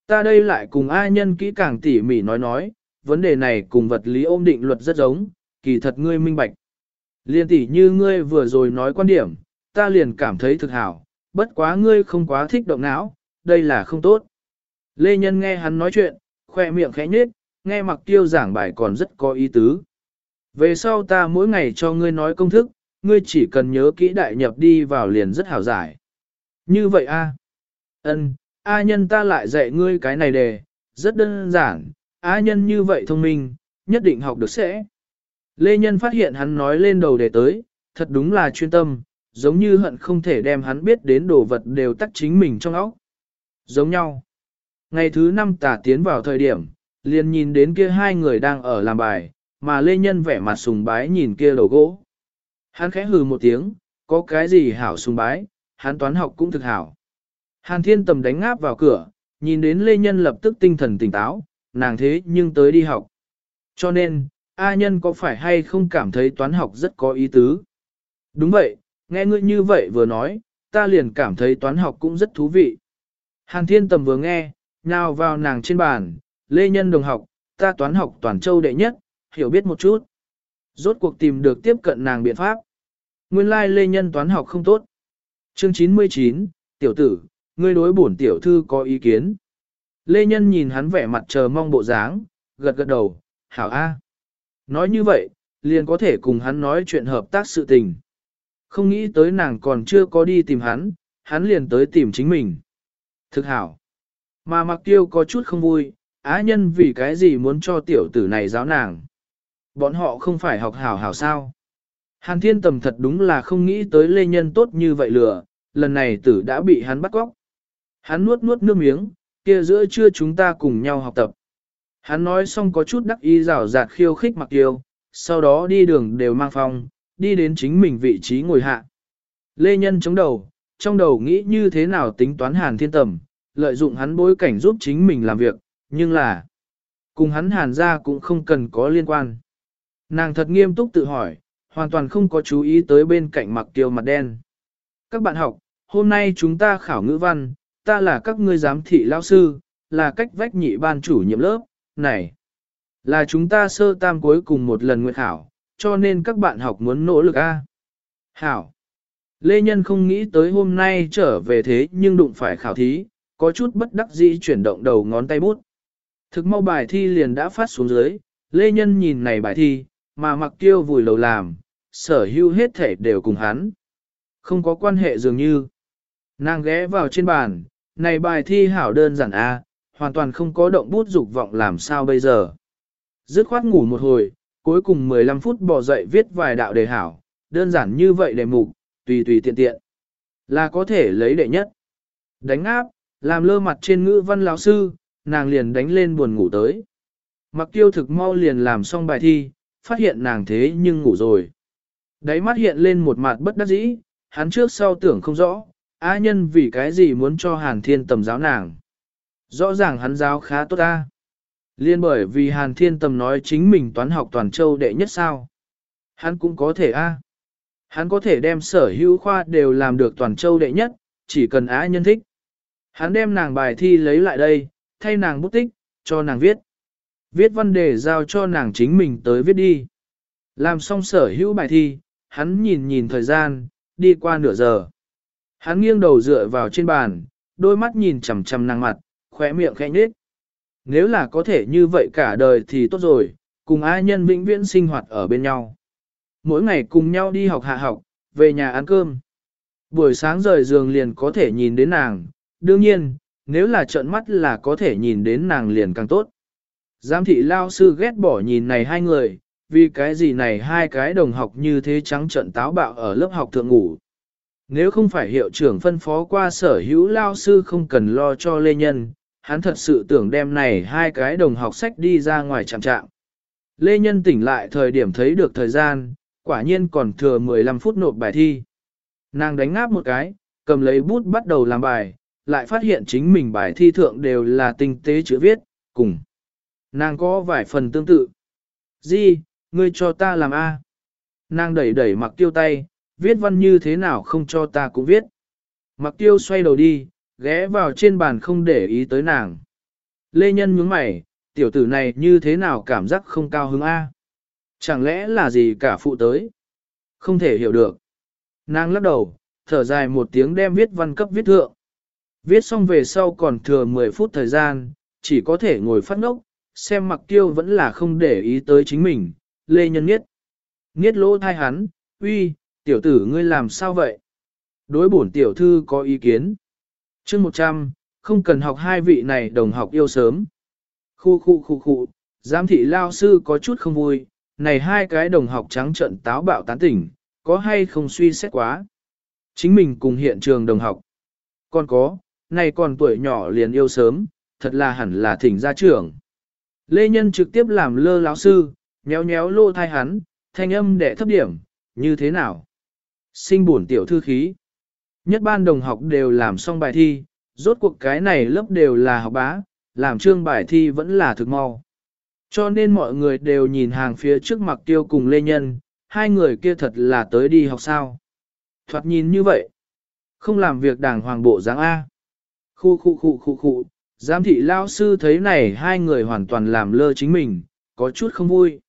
Ta đây lại cùng ai nhân kỹ càng tỉ mỉ nói nói, vấn đề này cùng vật lý ôm định luật rất giống, kỳ thật ngươi minh bạch. Liên tỉ như ngươi vừa rồi nói quan điểm, ta liền cảm thấy thực hảo, bất quá ngươi không quá thích động não, đây là không tốt. Lê Nhân nghe hắn nói chuyện, khoe miệng khẽ nhếch, nghe mặc tiêu giảng bài còn rất có ý tứ. Về sau ta mỗi ngày cho ngươi nói công thức, ngươi chỉ cần nhớ kỹ đại nhập đi vào liền rất hảo giải. Như vậy a ân A nhân ta lại dạy ngươi cái này đề, rất đơn giản, A nhân như vậy thông minh, nhất định học được sẽ. Lê Nhân phát hiện hắn nói lên đầu đề tới, thật đúng là chuyên tâm, giống như hận không thể đem hắn biết đến đồ vật đều tắt chính mình trong óc. Giống nhau. Ngày thứ năm tả tiến vào thời điểm, liền nhìn đến kia hai người đang ở làm bài, mà Lê Nhân vẻ mặt sùng bái nhìn kia đầu gỗ. Hắn khẽ hừ một tiếng, có cái gì hảo sùng bái, hắn toán học cũng thực hảo. Hàn thiên tầm đánh ngáp vào cửa, nhìn đến Lê Nhân lập tức tinh thần tỉnh táo, nàng thế nhưng tới đi học. Cho nên, A nhân có phải hay không cảm thấy toán học rất có ý tứ? Đúng vậy, nghe ngươi như vậy vừa nói, ta liền cảm thấy toán học cũng rất thú vị. Hàn thiên tầm vừa nghe, nào vào nàng trên bàn, Lê Nhân đồng học, ta toán học toàn châu đệ nhất, hiểu biết một chút. Rốt cuộc tìm được tiếp cận nàng biện pháp. Nguyên lai like Lê Nhân toán học không tốt. Chương 99, tiểu tử, ngươi đối bổn tiểu thư có ý kiến. Lê Nhân nhìn hắn vẻ mặt chờ mong bộ dáng, gật gật đầu, hảo a. Nói như vậy, liền có thể cùng hắn nói chuyện hợp tác sự tình. Không nghĩ tới nàng còn chưa có đi tìm hắn, hắn liền tới tìm chính mình. Thực hảo. Mà mặc tiêu có chút không vui, á nhân vì cái gì muốn cho tiểu tử này giáo nàng. Bọn họ không phải học hảo hảo sao. Hàn thiên tầm thật đúng là không nghĩ tới lê nhân tốt như vậy lừa, lần này tử đã bị hắn bắt cóc. Hắn nuốt nuốt nước miếng, kia giữa trưa chúng ta cùng nhau học tập. Hắn nói xong có chút đắc ý rào rạt khiêu khích mặc tiêu, sau đó đi đường đều mang phong, đi đến chính mình vị trí ngồi hạ. Lê Nhân chống đầu, trong đầu nghĩ như thế nào tính toán hàn thiên tầm, lợi dụng hắn bối cảnh giúp chính mình làm việc, nhưng là cùng hắn hàn ra cũng không cần có liên quan. Nàng thật nghiêm túc tự hỏi, hoàn toàn không có chú ý tới bên cạnh mặc kiều mặt đen. Các bạn học, hôm nay chúng ta khảo ngữ văn, ta là các ngươi giám thị lao sư, là cách vách nhị ban chủ nhiệm lớp, này, là chúng ta sơ tam cuối cùng một lần nguyện khảo, cho nên các bạn học muốn nỗ lực A. Hảo. Lê Nhân không nghĩ tới hôm nay trở về thế nhưng đụng phải khảo thí, có chút bất đắc dĩ chuyển động đầu ngón tay bút. Thực mau bài thi liền đã phát xuống dưới, Lê Nhân nhìn này bài thi, mà mặc tiêu vùi lầu làm, sở hữu hết thể đều cùng hắn. Không có quan hệ dường như. Nàng ghé vào trên bàn, này bài thi hảo đơn giản a, hoàn toàn không có động bút dục vọng làm sao bây giờ. Dứt khoát ngủ một hồi, cuối cùng 15 phút bỏ dậy viết vài đạo đề hảo, đơn giản như vậy đề mục, tùy tùy tiện tiện. Là có thể lấy đệ nhất. Đánh áp, làm lơ mặt trên ngữ văn lão sư, nàng liền đánh lên buồn ngủ tới. Mặc tiêu thực mau liền làm xong bài thi, phát hiện nàng thế nhưng ngủ rồi. Đáy mắt hiện lên một mặt bất đắc dĩ, hắn trước sau tưởng không rõ, á nhân vì cái gì muốn cho Hàn Thiên tầm giáo nàng. Rõ ràng hắn giáo khá tốt ta. Liên bởi vì Hàn Thiên tầm nói chính mình toán học toàn châu đệ nhất sao. Hắn cũng có thể A. Hắn có thể đem sở hữu khoa đều làm được toàn châu đệ nhất, chỉ cần á nhân thích. Hắn đem nàng bài thi lấy lại đây, thay nàng bút tích, cho nàng viết. Viết văn đề giao cho nàng chính mình tới viết đi. Làm xong sở hữu bài thi, hắn nhìn nhìn thời gian, đi qua nửa giờ. Hắn nghiêng đầu dựa vào trên bàn, đôi mắt nhìn chằm chằm nàng mặt, khóe miệng khẽ nhếch. Nếu là có thể như vậy cả đời thì tốt rồi, cùng ai nhân vĩnh viễn sinh hoạt ở bên nhau. Mỗi ngày cùng nhau đi học hạ học, về nhà ăn cơm. Buổi sáng rời giường liền có thể nhìn đến nàng, đương nhiên, nếu là trợn mắt là có thể nhìn đến nàng liền càng tốt. Giám thị lao sư ghét bỏ nhìn này hai người, vì cái gì này hai cái đồng học như thế trắng trận táo bạo ở lớp học thượng ngủ. Nếu không phải hiệu trưởng phân phó qua sở hữu lao sư không cần lo cho lê nhân, hắn thật sự tưởng đem này hai cái đồng học sách đi ra ngoài chạm chạm. Lê Nhân tỉnh lại thời điểm thấy được thời gian, quả nhiên còn thừa 15 phút nộp bài thi. Nàng đánh ngáp một cái, cầm lấy bút bắt đầu làm bài, lại phát hiện chính mình bài thi thượng đều là tinh tế chữ viết, cùng. Nàng có vài phần tương tự. Di, ngươi cho ta làm A. Nàng đẩy đẩy mặc tiêu tay, viết văn như thế nào không cho ta cũng viết. Mặc tiêu xoay đầu đi, ghé vào trên bàn không để ý tới nàng. Lê Nhân nhướng mày, tiểu tử này như thế nào cảm giác không cao hứng A. Chẳng lẽ là gì cả phụ tới? Không thể hiểu được. Nàng lắc đầu, thở dài một tiếng đem viết văn cấp viết thượng. Viết xong về sau còn thừa 10 phút thời gian, chỉ có thể ngồi phát ngốc, xem mặc tiêu vẫn là không để ý tới chính mình, lê nhân nghiết. Niết lỗ thai hắn, uy, tiểu tử ngươi làm sao vậy? Đối bổn tiểu thư có ý kiến. chương 100, không cần học hai vị này đồng học yêu sớm. Khu khu khu khu, giám thị lao sư có chút không vui, này hai cái đồng học trắng trận táo bạo tán tỉnh, có hay không suy xét quá. Chính mình cùng hiện trường đồng học. Còn có, này còn tuổi nhỏ liền yêu sớm, thật là hẳn là thỉnh gia trưởng. Lê Nhân trực tiếp làm lơ lão sư, nhéo nhéo lô thai hắn, thanh âm đệ thấp điểm, như thế nào? Sinh buồn tiểu thư khí. Nhất ban đồng học đều làm xong bài thi, rốt cuộc cái này lớp đều là học bá, làm trương bài thi vẫn là thực mau. Cho nên mọi người đều nhìn hàng phía trước mặt tiêu cùng Lê Nhân, hai người kia thật là tới đi học sao. Thoạt nhìn như vậy, không làm việc đàng hoàng bộ dáng A. Khu khu khu khu khu, giám thị lao sư thấy này hai người hoàn toàn làm lơ chính mình, có chút không vui.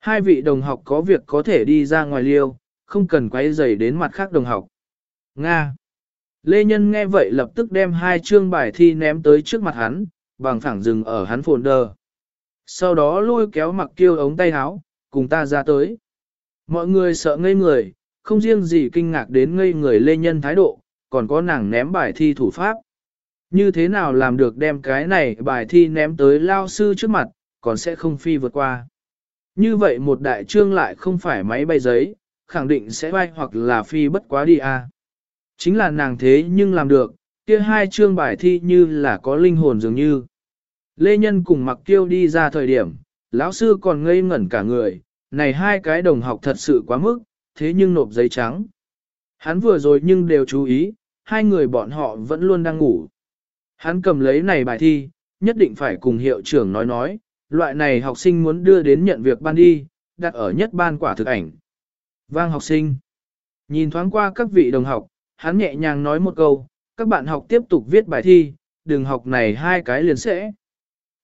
Hai vị đồng học có việc có thể đi ra ngoài liêu, không cần quay dày đến mặt khác đồng học. Nga. Lê Nhân nghe vậy lập tức đem hai chương bài thi ném tới trước mặt hắn, bằng phẳng dừng ở hắn phồn đờ. Sau đó lôi kéo mặc kêu ống tay áo, cùng ta ra tới. Mọi người sợ ngây người, không riêng gì kinh ngạc đến ngây người Lê Nhân thái độ, còn có nàng ném bài thi thủ pháp. Như thế nào làm được đem cái này bài thi ném tới lao sư trước mặt, còn sẽ không phi vượt qua. Như vậy một đại trương lại không phải máy bay giấy, khẳng định sẽ bay hoặc là phi bất quá đi à. Chính là nàng thế nhưng làm được, kia hai chương bài thi như là có linh hồn dường như. Lê Nhân cùng mặc kiêu đi ra thời điểm, lão sư còn ngây ngẩn cả người, này hai cái đồng học thật sự quá mức, thế nhưng nộp giấy trắng. Hắn vừa rồi nhưng đều chú ý, hai người bọn họ vẫn luôn đang ngủ. Hắn cầm lấy này bài thi, nhất định phải cùng hiệu trưởng nói nói, loại này học sinh muốn đưa đến nhận việc ban đi, đặt ở nhất ban quả thực ảnh. Vang học sinh. Nhìn thoáng qua các vị đồng học, hắn nhẹ nhàng nói một câu, các bạn học tiếp tục viết bài thi, đừng học này hai cái liền sẽ.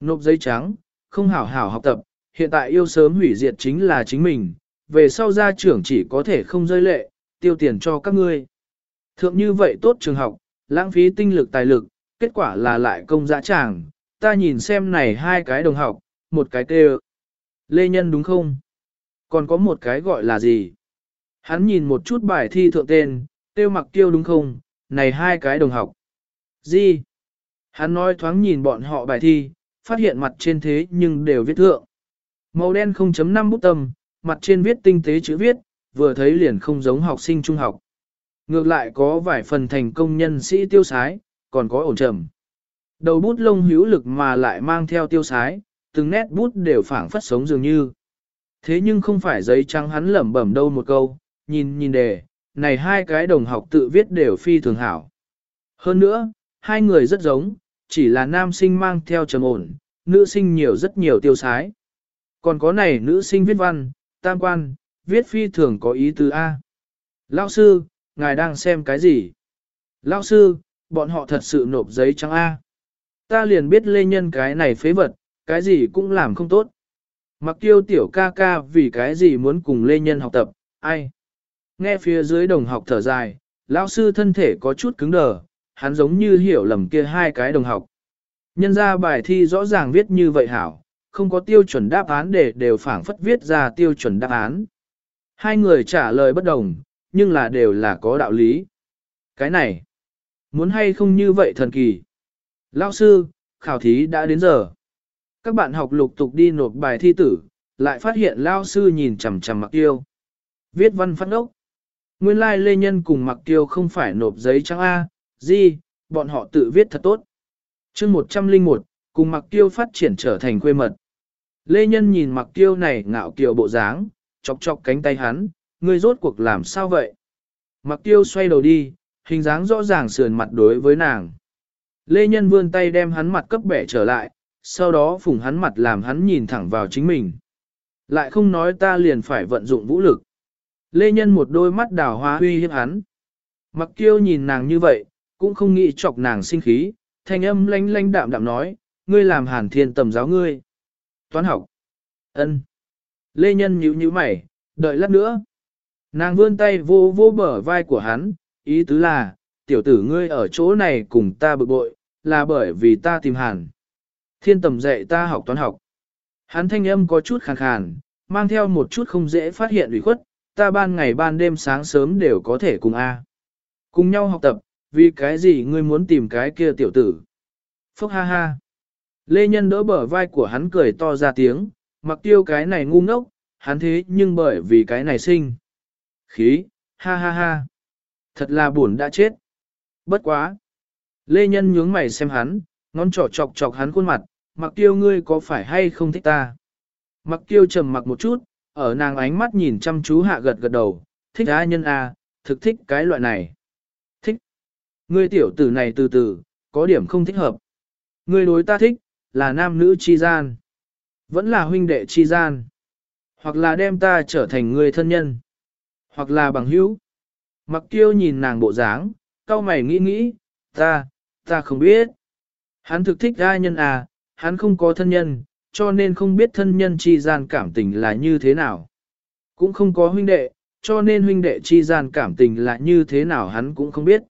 Nộp giấy trắng, không hảo hảo học tập, hiện tại yêu sớm hủy diệt chính là chính mình, về sau gia trưởng chỉ có thể không rơi lệ, tiêu tiền cho các ngươi. Thượng như vậy tốt trường học, lãng phí tinh lực tài lực, kết quả là lại công dã tràng, ta nhìn xem này hai cái đồng học, một cái tê Lê Nhân đúng không? Còn có một cái gọi là gì? Hắn nhìn một chút bài thi thượng tên, tiêu mặc tiêu đúng không? Này hai cái đồng học. Gì? Hắn nói thoáng nhìn bọn họ bài thi, phát hiện mặt trên thế nhưng đều viết thượng. Màu đen 0.5 bút tâm, mặt trên viết tinh tế chữ viết, vừa thấy liền không giống học sinh trung học. Ngược lại có vài phần thành công nhân sĩ tiêu sái, còn có ổn trầm. Đầu bút lông hữu lực mà lại mang theo tiêu sái, từng nét bút đều phảng phất sống dường như. Thế nhưng không phải giấy trắng hắn lẩm bẩm đâu một câu, nhìn nhìn đề, này hai cái đồng học tự viết đều phi thường hảo. Hơn nữa, hai người rất giống, chỉ là nam sinh mang theo trầm ổn, nữ sinh nhiều rất nhiều tiêu sái. Còn có này nữ sinh viết văn, tam quan, viết phi thường có ý tứ A. Lão sư, ngài đang xem cái gì? Lão sư, bọn họ thật sự nộp giấy trắng A. Ta liền biết lê nhân cái này phế vật, cái gì cũng làm không tốt. Mặc tiêu tiểu ca ca vì cái gì muốn cùng lê nhân học tập, ai? Nghe phía dưới đồng học thở dài, lão sư thân thể có chút cứng đờ, hắn giống như hiểu lầm kia hai cái đồng học. Nhân ra bài thi rõ ràng viết như vậy hảo, không có tiêu chuẩn đáp án để đều phảng phất viết ra tiêu chuẩn đáp án. Hai người trả lời bất đồng, nhưng là đều là có đạo lý. Cái này, muốn hay không như vậy thần kỳ. Lão sư, khảo thí đã đến giờ. Các bạn học lục tục đi nộp bài thi tử, lại phát hiện Lão sư nhìn chằm chằm mặc tiêu. Viết văn phát ốc. Nguyên lai like Lê Nhân cùng mặc tiêu không phải nộp giấy trắng A, gì, bọn họ tự viết thật tốt. chương 101, cùng mặc tiêu phát triển trở thành quê mật. Lê Nhân nhìn mặc tiêu này ngạo kiều bộ dáng, chọc chọc cánh tay hắn, ngươi rốt cuộc làm sao vậy? Mặc tiêu xoay đầu đi, hình dáng rõ ràng sườn mặt đối với nàng. Lê Nhân vươn tay đem hắn mặt cấp bẻ trở lại, sau đó phủng hắn mặt làm hắn nhìn thẳng vào chính mình. Lại không nói ta liền phải vận dụng vũ lực. Lê Nhân một đôi mắt đào hoa huy hiếp hắn. Mặc Kiêu nhìn nàng như vậy, cũng không nghĩ chọc nàng sinh khí, thanh âm lanh lanh đạm đạm nói, ngươi làm hàn thiên tầm giáo ngươi. Toán học. ân. Lê Nhân nhíu nhíu mày, đợi lát nữa. Nàng vươn tay vô vô bờ vai của hắn, ý tứ là, tiểu tử ngươi ở chỗ này cùng ta bực bội, là bởi vì ta tìm hàn. Thiên tầm dạy ta học toán học. Hắn thanh âm có chút khàn khàn, mang theo một chút không dễ phát hiện ủy khuất, ta ban ngày ban đêm sáng sớm đều có thể cùng A. Cùng nhau học tập, vì cái gì ngươi muốn tìm cái kia tiểu tử? Phúc ha ha. Lê Nhân đỡ bờ vai của hắn cười to ra tiếng, mặc tiêu cái này ngu ngốc, hắn thế nhưng bởi vì cái này sinh. Khí, ha ha ha. Thật là buồn đã chết. Bất quá. Lê Nhân nhướng mày xem hắn, ngón trỏ chọc chọc hắn khuôn mặt, mặc tiêu ngươi có phải hay không thích ta? Mặc tiêu trầm mặc một chút, ở nàng ánh mắt nhìn chăm chú hạ gật gật đầu, thích ai nhân a, à, thực thích cái loại này. Thích. Ngươi tiểu tử này từ từ, có điểm không thích hợp. Ngươi đối ta thích, là nam nữ chi gian. Vẫn là huynh đệ chi gian. Hoặc là đem ta trở thành người thân nhân. Hoặc là bằng hữu. Mặc tiêu nhìn nàng bộ dáng, cau mày nghĩ nghĩ, ta, ta không biết. Hắn thực thích ai nhân à, hắn không có thân nhân, cho nên không biết thân nhân chi gian cảm tình là như thế nào. Cũng không có huynh đệ, cho nên huynh đệ chi gian cảm tình là như thế nào hắn cũng không biết.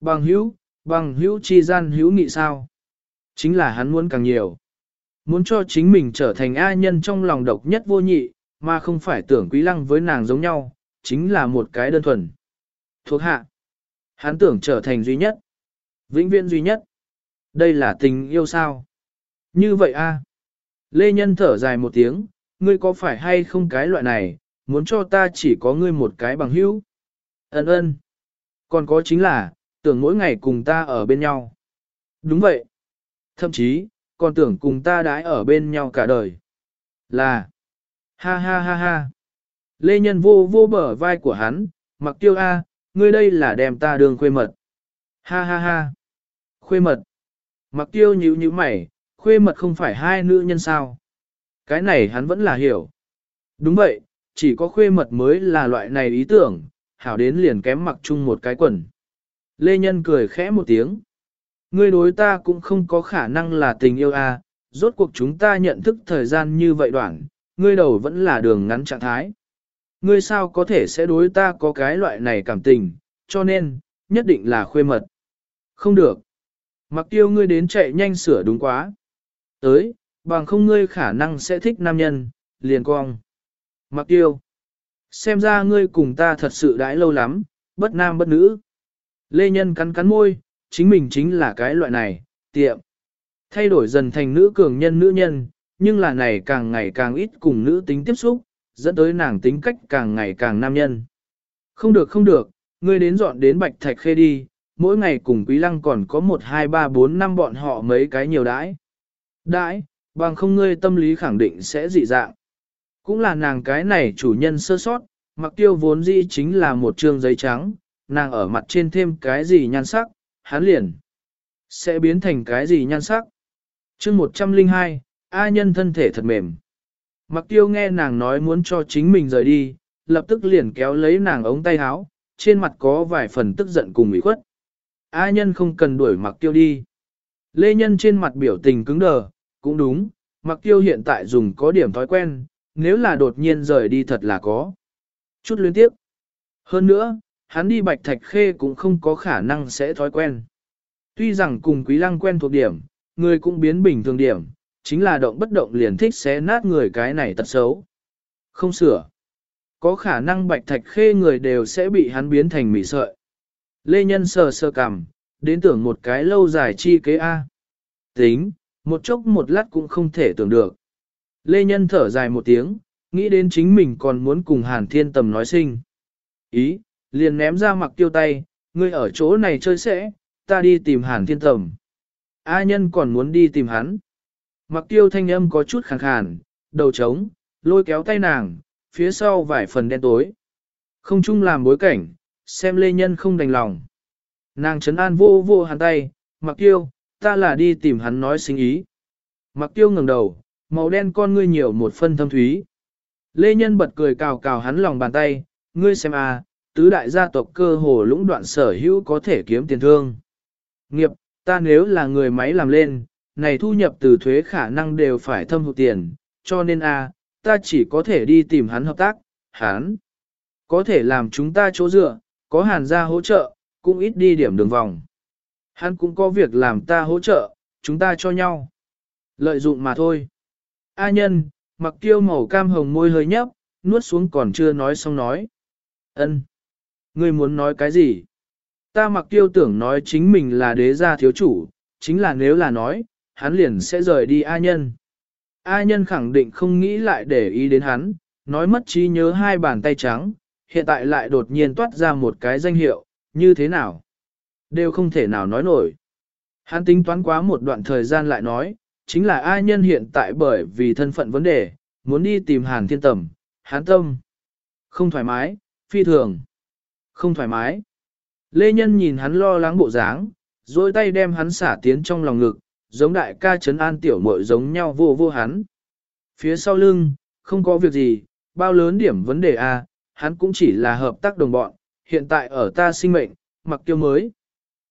Bằng hữu, bằng hữu chi gian hữu nghị sao? Chính là hắn muốn càng nhiều. Muốn cho chính mình trở thành ai nhân trong lòng độc nhất vô nhị, mà không phải tưởng quý lăng với nàng giống nhau, chính là một cái đơn thuần. Thuộc hạ. Hắn tưởng trở thành duy nhất. Vĩnh viễn duy nhất. Đây là tình yêu sao? Như vậy a Lê Nhân thở dài một tiếng, ngươi có phải hay không cái loại này, muốn cho ta chỉ có ngươi một cái bằng hữu. Ấn ơn. Còn có chính là, tưởng mỗi ngày cùng ta ở bên nhau. Đúng vậy. Thậm chí, còn tưởng cùng ta đãi ở bên nhau cả đời. Là. Ha ha ha ha. Lê Nhân vô vô bờ vai của hắn, mặc tiêu A, ngươi đây là đem ta đường khuê mật. Ha ha ha. Khuê mật. Mặc tiêu nhíu nhíu mày, khuê mật không phải hai nữ nhân sao. Cái này hắn vẫn là hiểu. Đúng vậy, chỉ có khuê mật mới là loại này ý tưởng, hảo đến liền kém mặc chung một cái quần. Lê Nhân cười khẽ một tiếng. Ngươi đối ta cũng không có khả năng là tình yêu à? rốt cuộc chúng ta nhận thức thời gian như vậy đoạn, ngươi đầu vẫn là đường ngắn trạng thái. Ngươi sao có thể sẽ đối ta có cái loại này cảm tình, cho nên, nhất định là khuê mật. Không được. Mặc tiêu ngươi đến chạy nhanh sửa đúng quá. Tới, bằng không ngươi khả năng sẽ thích nam nhân, liền cong. Mặc tiêu. Xem ra ngươi cùng ta thật sự đãi lâu lắm, bất nam bất nữ. Lê Nhân cắn cắn môi, chính mình chính là cái loại này, tiệm. Thay đổi dần thành nữ cường nhân nữ nhân, nhưng là này càng ngày càng ít cùng nữ tính tiếp xúc, dẫn tới nàng tính cách càng ngày càng nam nhân. Không được không được, ngươi đến dọn đến Bạch Thạch Khê đi, mỗi ngày cùng Quý Lăng còn có 1, 2, 3, 4, 5 bọn họ mấy cái nhiều đãi. Đãi, bằng không ngươi tâm lý khẳng định sẽ dị dạng. Cũng là nàng cái này chủ nhân sơ sót, mặc tiêu vốn dĩ chính là một trương giấy trắng, nàng ở mặt trên thêm cái gì nhan sắc, hắn liền sẽ biến thành cái gì nhan sắc. chương 102, A nhân thân thể thật mềm. Mặc tiêu nghe nàng nói muốn cho chính mình rời đi, lập tức liền kéo lấy nàng ống tay áo, trên mặt có vài phần tức giận cùng ủy khuất. A nhân không cần đuổi mặc tiêu đi. Lê nhân trên mặt biểu tình cứng đờ, cũng đúng, mặc tiêu hiện tại dùng có điểm thói quen, nếu là đột nhiên rời đi thật là có. Chút liên tiếp. Hơn nữa, hắn đi bạch thạch khê cũng không có khả năng sẽ thói quen. Tuy rằng cùng quý lăng quen thuộc điểm, người cũng biến bình thường điểm, chính là động bất động liền thích xé nát người cái này tật xấu. Không sửa. Có khả năng bạch thạch khê người đều sẽ bị hắn biến thành mỉ sợi. Lê Nhân sờ sơ cằm, đến tưởng một cái lâu dài chi kế A. Tính, một chốc một lát cũng không thể tưởng được. Lê Nhân thở dài một tiếng, nghĩ đến chính mình còn muốn cùng Hàn Thiên Tầm nói sinh. Ý, liền ném ra mặc tiêu tay, ngươi ở chỗ này chơi sẽ, ta đi tìm Hàn Thiên Tầm. A nhân còn muốn đi tìm hắn. Mặc tiêu thanh âm có chút khàn khàn, đầu trống, lôi kéo tay nàng, phía sau vài phần đen tối. Không chung làm bối cảnh, xem lê nhân không đành lòng. Nàng chấn an vô vô hàn tay, mặc tiêu, ta là đi tìm hắn nói sinh ý. Mặc tiêu ngẩng đầu, màu đen con ngươi nhiều một phân thâm thúy. Lê nhân bật cười cào cào hắn lòng bàn tay, ngươi xem à, tứ đại gia tộc cơ hồ lũng đoạn sở hữu có thể kiếm tiền thương. Nghiệp, ta nếu là người máy làm lên, này thu nhập từ thuế khả năng đều phải thâm hụt tiền, cho nên a, ta chỉ có thể đi tìm hắn hợp tác, hắn có thể làm chúng ta chỗ dựa, có hàn gia hỗ trợ, cũng ít đi điểm đường vòng. Hắn cũng có việc làm ta hỗ trợ, chúng ta cho nhau. Lợi dụng mà thôi. A nhân, mặc tiêu màu cam hồng môi hơi nhấp, nuốt xuống còn chưa nói xong nói. ân Ngươi muốn nói cái gì? Ta mặc tiêu tưởng nói chính mình là đế gia thiếu chủ, chính là nếu là nói, hắn liền sẽ rời đi A nhân. A nhân khẳng định không nghĩ lại để ý đến hắn, nói mất trí nhớ hai bàn tay trắng, hiện tại lại đột nhiên toát ra một cái danh hiệu, như thế nào? Đều không thể nào nói nổi. Hắn tính toán quá một đoạn thời gian lại nói, chính là A nhân hiện tại bởi vì thân phận vấn đề, muốn đi tìm hàn thiên tầm, hán tâm. Không thoải mái, phi thường. Không thoải mái. Lê Nhân nhìn hắn lo lắng bộ dáng, dôi tay đem hắn xả tiến trong lòng ngực, giống đại ca trấn an tiểu muội giống nhau vô vô hắn. Phía sau lưng, không có việc gì, bao lớn điểm vấn đề a, hắn cũng chỉ là hợp tác đồng bọn, hiện tại ở ta sinh mệnh, mặc tiêu mới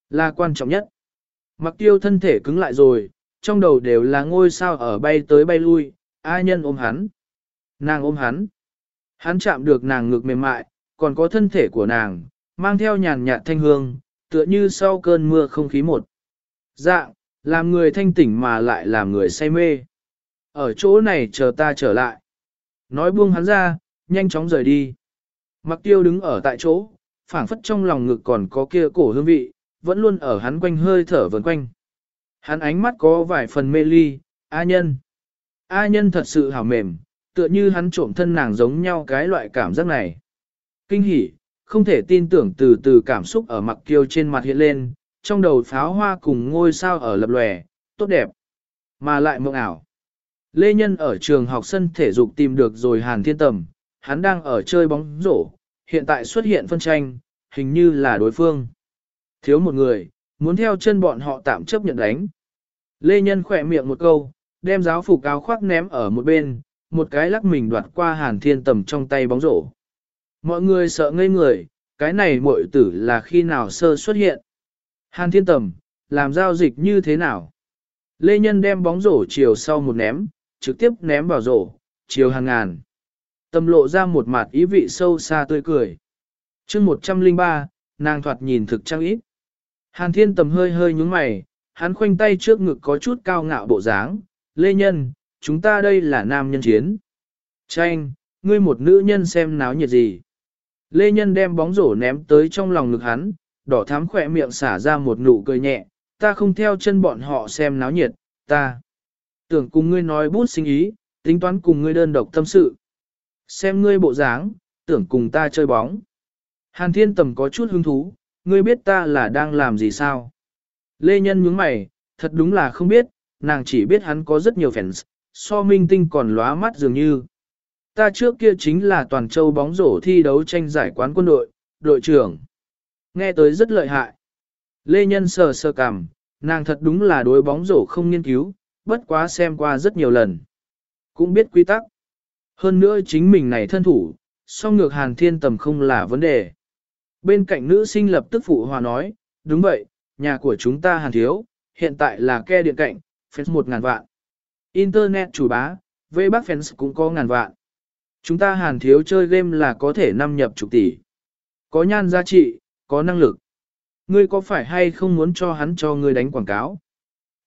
là quan trọng nhất. Mặc tiêu thân thể cứng lại rồi, trong đầu đều là ngôi sao ở bay tới bay lui, ai nhân ôm hắn. Nàng ôm hắn. Hắn chạm được nàng ngực mềm mại, còn có thân thể của nàng, mang theo nhàn nhạt thanh hương, tựa như sau cơn mưa không khí một. Dạng, làm người thanh tỉnh mà lại làm người say mê. Ở chỗ này chờ ta trở lại. Nói buông hắn ra, nhanh chóng rời đi. Mặc tiêu đứng ở tại chỗ, phảng phất trong lòng ngực còn có kia cổ hương vị, vẫn luôn ở hắn quanh hơi thở vần quanh. Hắn ánh mắt có vài phần mê ly, A nhân. A nhân thật sự hảo mềm, tựa như hắn trộm thân nàng giống nhau cái loại cảm giác này. Kinh hỉ, không thể tin tưởng từ từ cảm xúc ở mặc kiêu trên mặt hiện lên, trong đầu pháo hoa cùng ngôi sao ở lập lòe, tốt đẹp, mà lại mộng ảo. Lê Nhân ở trường học sân thể dục tìm được rồi Hàn Thiên Tầm, hắn đang ở chơi bóng rổ, hiện tại xuất hiện phân tranh, hình như là đối phương. Thiếu một người, muốn theo chân bọn họ tạm chấp nhận đánh. Lê Nhân khỏe miệng một câu, đem giáo phục áo khoác ném ở một bên, một cái lắc mình đoạt qua hàn thiên tầm trong tay bóng rổ. Mọi người sợ ngây người, cái này muội tử là khi nào sơ xuất hiện. Hàn thiên tầm, làm giao dịch như thế nào? Lê Nhân đem bóng rổ chiều sau một ném, trực tiếp ném vào rổ, chiều hàng ngàn. Tâm lộ ra một mặt ý vị sâu xa tươi cười. chương 103, nàng thoạt nhìn thực trang ít. Hàn thiên tầm hơi hơi nhúng mày, hắn khoanh tay trước ngực có chút cao ngạo bộ dáng. Lê Nhân, chúng ta đây là nam nhân chiến. Tranh, ngươi một nữ nhân xem náo nhiệt gì. Lê Nhân đem bóng rổ ném tới trong lòng ngực hắn, đỏ thắm khỏe miệng xả ra một nụ cười nhẹ, ta không theo chân bọn họ xem náo nhiệt, ta. Tưởng cùng ngươi nói bút sinh ý, tính toán cùng ngươi đơn độc tâm sự. Xem ngươi bộ dáng, tưởng cùng ta chơi bóng. Hàn thiên tầm có chút hứng thú, ngươi biết ta là đang làm gì sao? Lê Nhân nhướng mày, thật đúng là không biết, nàng chỉ biết hắn có rất nhiều fans, so minh tinh còn lóa mắt dường như. Ta trước kia chính là toàn châu bóng rổ thi đấu tranh giải quán quân đội, đội trưởng. Nghe tới rất lợi hại. Lê Nhân sờ sờ cằm, nàng thật đúng là đối bóng rổ không nghiên cứu, bất quá xem qua rất nhiều lần. Cũng biết quy tắc. Hơn nữa chính mình này thân thủ, song ngược hàn thiên tầm không là vấn đề. Bên cạnh nữ sinh lập tức phụ hòa nói, đúng vậy, nhà của chúng ta hàn thiếu, hiện tại là ke điện cạnh, fans một ngàn vạn. Internet chủ bá, v bác fans cũng có ngàn vạn. Chúng ta hàn thiếu chơi game là có thể năm nhập chục tỷ. Có nhan giá trị, có năng lực. Ngươi có phải hay không muốn cho hắn cho ngươi đánh quảng cáo?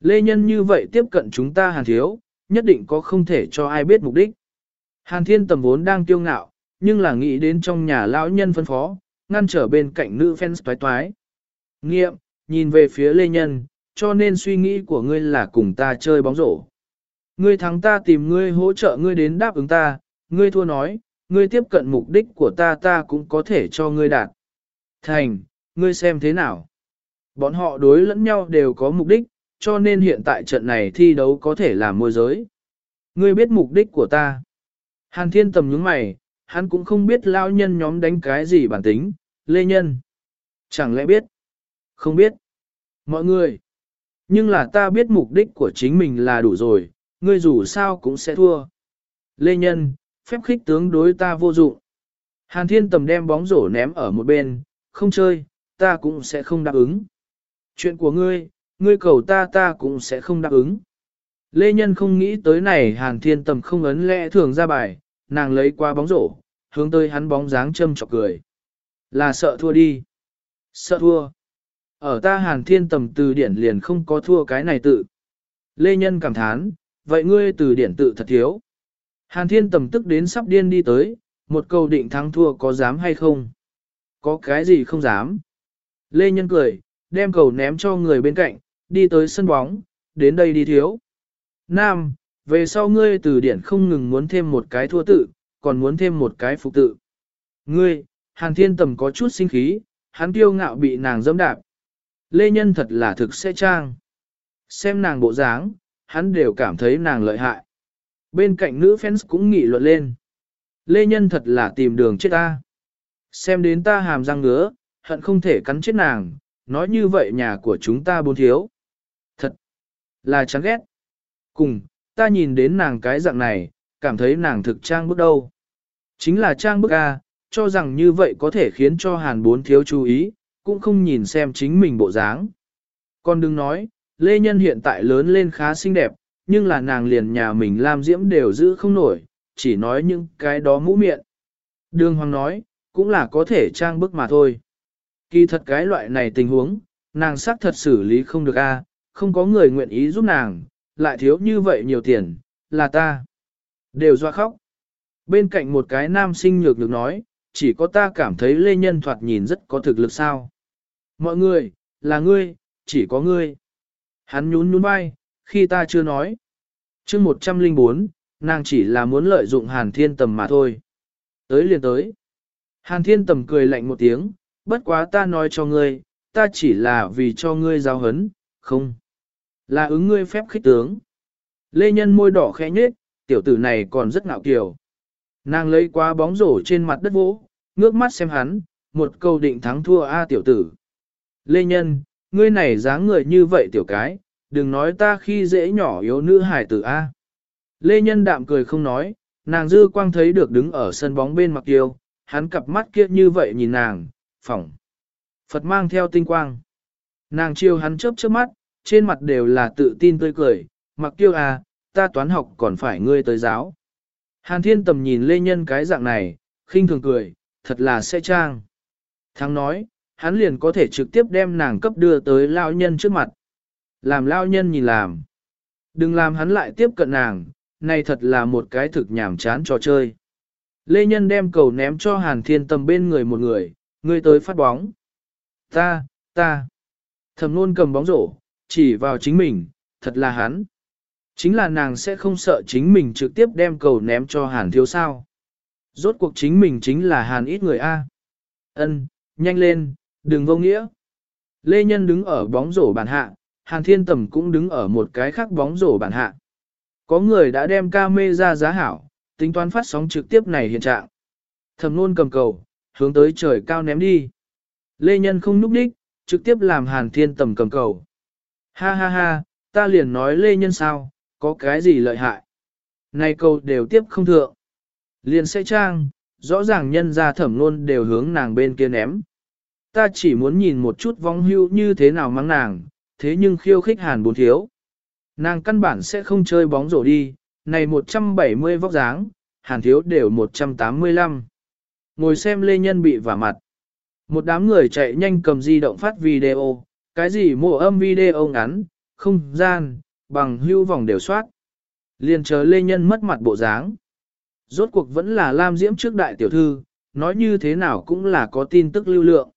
Lê Nhân như vậy tiếp cận chúng ta hàn thiếu, nhất định có không thể cho ai biết mục đích. Hàn thiên tầm vốn đang tiêu ngạo, nhưng là nghĩ đến trong nhà lão nhân phân phó, ngăn trở bên cạnh nữ fans toái toái. Nghiệm, nhìn về phía Lê Nhân, cho nên suy nghĩ của ngươi là cùng ta chơi bóng rổ. Ngươi thắng ta tìm ngươi hỗ trợ ngươi đến đáp ứng ta, ngươi thua nói, ngươi tiếp cận mục đích của ta ta cũng có thể cho ngươi đạt. Thành, ngươi xem thế nào? Bọn họ đối lẫn nhau đều có mục đích, cho nên hiện tại trận này thi đấu có thể là môi giới. Ngươi biết mục đích của ta. Hàn thiên tầm nhướng mày, hắn cũng không biết lao nhân nhóm đánh cái gì bản tính, lê nhân. Chẳng lẽ biết? Không biết. Mọi người. Nhưng là ta biết mục đích của chính mình là đủ rồi, ngươi dù sao cũng sẽ thua. Lê nhân, phép khích tướng đối ta vô dụng. Hàn thiên tầm đem bóng rổ ném ở một bên, không chơi, ta cũng sẽ không đáp ứng. Chuyện của ngươi, ngươi cầu ta ta cũng sẽ không đáp ứng. Lê Nhân không nghĩ tới này Hàn Thiên Tầm không ấn lẽ thường ra bài, nàng lấy qua bóng rổ, hướng tới hắn bóng dáng châm chọc cười. Là sợ thua đi. Sợ thua. Ở ta Hàn Thiên Tầm từ điển liền không có thua cái này tự. Lê Nhân cảm thán, vậy ngươi từ điển tự thật thiếu. Hàn Thiên Tầm tức đến sắp điên đi tới, một câu định thắng thua có dám hay không? Có cái gì không dám? Lê Nhân cười, đem cầu ném cho người bên cạnh, đi tới sân bóng, đến đây đi thiếu. Nam, về sau ngươi từ điển không ngừng muốn thêm một cái thua tự, còn muốn thêm một cái phục tự. Ngươi, Hàn Thiên Tầm có chút sinh khí, hắn kiêu ngạo bị nàng dẫm đạp. Lê Nhân thật là thực sẽ trang. Xem nàng bộ dáng, hắn đều cảm thấy nàng lợi hại. Bên cạnh nữ fans cũng nghị luận lên. Lê Nhân thật là tìm đường chết ta. Xem đến ta hàm răng ngứa, hận không thể cắn chết nàng, nói như vậy nhà của chúng ta bốn thiếu. Thật là chán ghét. Cùng, ta nhìn đến nàng cái dạng này, cảm thấy nàng thực trang bức đâu. Chính là trang bức A, cho rằng như vậy có thể khiến cho hàn bốn thiếu chú ý, cũng không nhìn xem chính mình bộ dáng. Còn đừng nói, Lê Nhân hiện tại lớn lên khá xinh đẹp, nhưng là nàng liền nhà mình làm diễm đều giữ không nổi, chỉ nói những cái đó mũ miệng. Đường Hoàng nói, cũng là có thể trang bức mà thôi. Kỳ thật cái loại này tình huống, nàng xác thật xử lý không được a, không có người nguyện ý giúp nàng, lại thiếu như vậy nhiều tiền, là ta. Đều doa khóc. Bên cạnh một cái nam sinh nhược được nói, chỉ có ta cảm thấy Lê Nhân thoạt nhìn rất có thực lực sao. Mọi người, là ngươi, chỉ có ngươi. Hắn nhún nhún vai, khi ta chưa nói. chương 104, nàng chỉ là muốn lợi dụng hàn thiên tầm mà thôi. Tới liền tới. Hàn thiên tầm cười lạnh một tiếng, bất quá ta nói cho ngươi, ta chỉ là vì cho ngươi giao hấn, không. Là ứng ngươi phép khích tướng. Lê Nhân môi đỏ khẽ nhết, tiểu tử này còn rất ngạo kiều. Nàng lấy qua bóng rổ trên mặt đất vỗ, ngước mắt xem hắn, một câu định thắng thua A tiểu tử. Lê Nhân, ngươi này dáng người như vậy tiểu cái, đừng nói ta khi dễ nhỏ yếu nữ hải tử A. Lê Nhân đạm cười không nói, nàng dư quang thấy được đứng ở sân bóng bên mặc tiêu, hắn cặp mắt kia như vậy nhìn nàng, phỏng. Phật mang theo tinh quang. Nàng chiêu hắn chớp chớp mắt, trên mặt đều là tự tin tươi cười, mặc tiêu à, ta toán học còn phải ngươi tới giáo. Hàn thiên tầm nhìn lê nhân cái dạng này, khinh thường cười, thật là sẽ trang. Thắng nói, hắn liền có thể trực tiếp đem nàng cấp đưa tới lao nhân trước mặt. Làm lao nhân nhìn làm. Đừng làm hắn lại tiếp cận nàng, này thật là một cái thực nhảm chán trò chơi. Lê Nhân đem cầu ném cho Hàn Thiên Tầm bên người một người, người tới phát bóng. Ta, ta. Thẩm luôn cầm bóng rổ, chỉ vào chính mình, thật là hắn. Chính là nàng sẽ không sợ chính mình trực tiếp đem cầu ném cho Hàn Thiếu sao. Rốt cuộc chính mình chính là Hàn ít người A. Ân, nhanh lên, đừng vô nghĩa. Lê Nhân đứng ở bóng rổ bàn hạ, Hàn Thiên Tầm cũng đứng ở một cái khác bóng rổ bàn hạ. Có người đã đem ca mê ra giá hảo, tính toán phát sóng trực tiếp này hiện trạng. Thầm nôn cầm cầu, hướng tới trời cao ném đi. Lê Nhân không núp đích, trực tiếp làm Hàn Thiên Tầm cầm cầu. Ha ha ha, ta liền nói Lê Nhân sao, có cái gì lợi hại. Này cầu đều tiếp không thượng. Liền sẽ trang, rõ ràng nhân ra thẩm luôn đều hướng nàng bên kia ném. Ta chỉ muốn nhìn một chút vong hưu như thế nào mắng nàng, thế nhưng khiêu khích hàn bốn thiếu. Nàng căn bản sẽ không chơi bóng rổ đi, này 170 vóc dáng, hàn thiếu đều 185. Ngồi xem lê nhân bị vả mặt. Một đám người chạy nhanh cầm di động phát video, cái gì mô âm video ngắn, không gian, bằng hưu vòng đều soát. Liền chờ lê nhân mất mặt bộ dáng. Rốt cuộc vẫn là Lam Diễm trước đại tiểu thư, nói như thế nào cũng là có tin tức lưu lượng.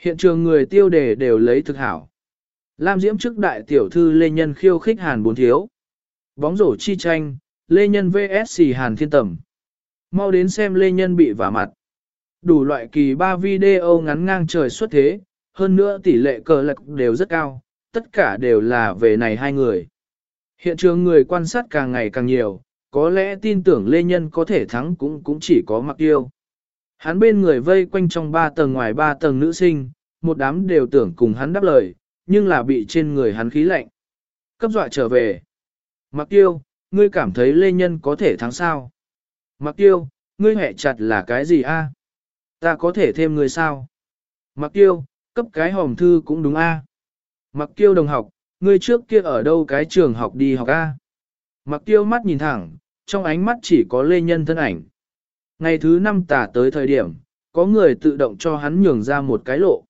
Hiện trường người tiêu đề đều lấy thực hảo. Lam Diễm trước đại tiểu thư Lê Nhân khiêu khích Hàn bốn thiếu. Bóng rổ chi tranh, Lê Nhân vs Hàn Thiên Tầm. Mau đến xem Lê Nhân bị vả mặt. Đủ loại kỳ ba video ngắn ngang trời xuất thế, hơn nữa tỷ lệ cờ lạc đều rất cao, tất cả đều là về này hai người. Hiện trường người quan sát càng ngày càng nhiều, có lẽ tin tưởng Lê Nhân có thể thắng cũng cũng chỉ có mặc yêu. Hắn bên người vây quanh trong ba tầng ngoài ba tầng nữ sinh, một đám đều tưởng cùng hắn đáp lời, nhưng là bị trên người hắn khí lạnh. Cấp dọa trở về. Mặc tiêu, ngươi cảm thấy Lê Nhân có thể thắng sao? Mặc tiêu, ngươi hẹ chặt là cái gì a? Ta có thể thêm người sao? Mặc tiêu, cấp cái hòm thư cũng đúng a. Mặc tiêu đồng học, ngươi trước kia ở đâu cái trường học đi học a? Mặc tiêu mắt nhìn thẳng, trong ánh mắt chỉ có Lê Nhân thân ảnh. Ngày thứ năm tả tới thời điểm, có người tự động cho hắn nhường ra một cái lộ.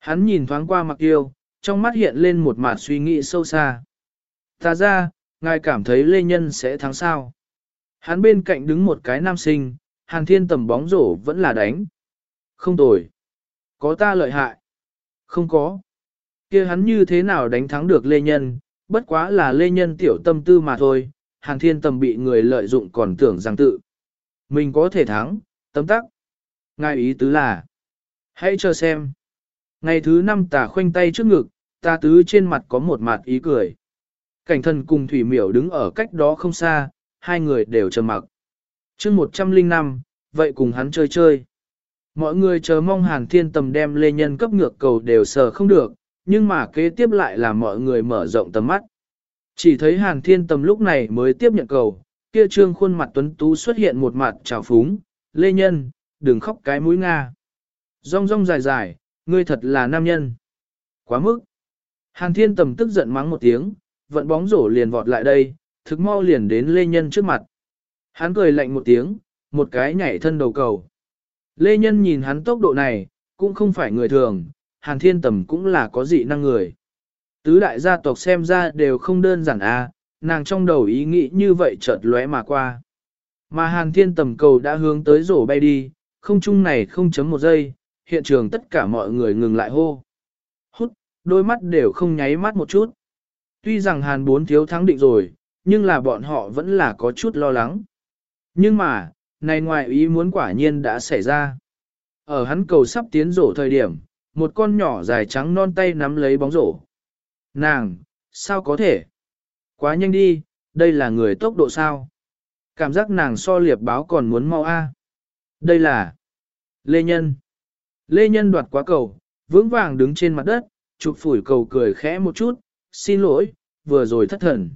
Hắn nhìn thoáng qua mặc tiêu, trong mắt hiện lên một mặt suy nghĩ sâu xa. Ta ra, ngài cảm thấy Lê Nhân sẽ thắng sao. Hắn bên cạnh đứng một cái nam sinh, hàn thiên tầm bóng rổ vẫn là đánh. Không tồi. Có ta lợi hại. Không có. kia hắn như thế nào đánh thắng được Lê Nhân, bất quá là Lê Nhân tiểu tâm tư mà thôi, hàn thiên tầm bị người lợi dụng còn tưởng rằng tự. Mình có thể thắng, tấm tắc. Ngài ý tứ là, hãy chờ xem. Ngày thứ năm tà khoanh tay trước ngực, ta tứ trên mặt có một mặt ý cười. Cảnh thần cùng Thủy Miểu đứng ở cách đó không xa, hai người đều trầm mặc. chương 105, vậy cùng hắn chơi chơi. Mọi người chờ mong Hàn Thiên Tầm đem lê nhân cấp ngược cầu đều sờ không được, nhưng mà kế tiếp lại là mọi người mở rộng tầm mắt. Chỉ thấy Hàn Thiên Tầm lúc này mới tiếp nhận cầu, kia trương khuôn mặt tuấn tú xuất hiện một mặt trào phúng, lê nhân, đừng khóc cái mũi Nga. Rong rong dài dài, ngươi thật là nam nhân. Quá mức. Hàn Thiên Tầm tức giận mắng một tiếng, vận bóng rổ liền vọt lại đây, thực mau liền đến Lê Nhân trước mặt. Hắn cười lạnh một tiếng, một cái nhảy thân đầu cầu. Lê Nhân nhìn hắn tốc độ này, cũng không phải người thường, Hàn Thiên Tầm cũng là có dị năng người. Tứ đại gia tộc xem ra đều không đơn giản à, nàng trong đầu ý nghĩ như vậy chợt lóe mà qua. Mà Hàn Thiên Tầm cầu đã hướng tới rổ bay đi, không chung này không chấm một giây, hiện trường tất cả mọi người ngừng lại hô. Hút, đôi mắt đều không nháy mắt một chút. Tuy rằng Hàn bốn thiếu thắng định rồi, nhưng là bọn họ vẫn là có chút lo lắng. Nhưng mà, này ngoài ý muốn quả nhiên đã xảy ra. Ở hắn cầu sắp tiến rổ thời điểm, một con nhỏ dài trắng non tay nắm lấy bóng rổ. Nàng, sao có thể? Quá nhanh đi, đây là người tốc độ sao? Cảm giác nàng so liệp báo còn muốn mau a. Đây là Lê Nhân. Lê Nhân đoạt quá cầu, vững vàng đứng trên mặt đất, chụp phủi cầu cười khẽ một chút, xin lỗi, vừa rồi thất thần.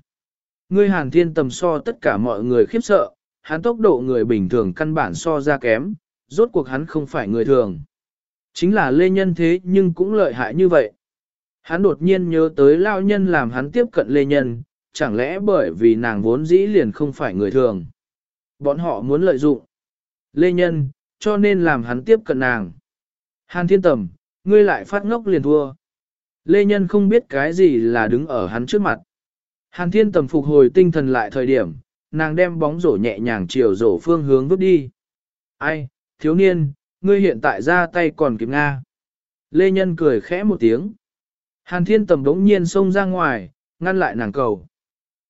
Ngươi hàn thiên tầm so tất cả mọi người khiếp sợ, hắn tốc độ người bình thường căn bản so ra kém, rốt cuộc hắn không phải người thường. Chính là lê nhân thế nhưng cũng lợi hại như vậy. Hắn đột nhiên nhớ tới lao nhân làm hắn tiếp cận lê nhân, chẳng lẽ bởi vì nàng vốn dĩ liền không phải người thường. Bọn họ muốn lợi dụng lê nhân, cho nên làm hắn tiếp cận nàng. Hàn thiên tầm, ngươi lại phát ngốc liền thua. Lê nhân không biết cái gì là đứng ở hắn trước mặt. Hàn thiên tầm phục hồi tinh thần lại thời điểm, nàng đem bóng rổ nhẹ nhàng chiều rổ phương hướng vứt đi. Ai, thiếu niên, ngươi hiện tại ra tay còn kịp Nga. Lê Nhân cười khẽ một tiếng. Hàn thiên tầm đống nhiên xông ra ngoài, ngăn lại nàng cầu.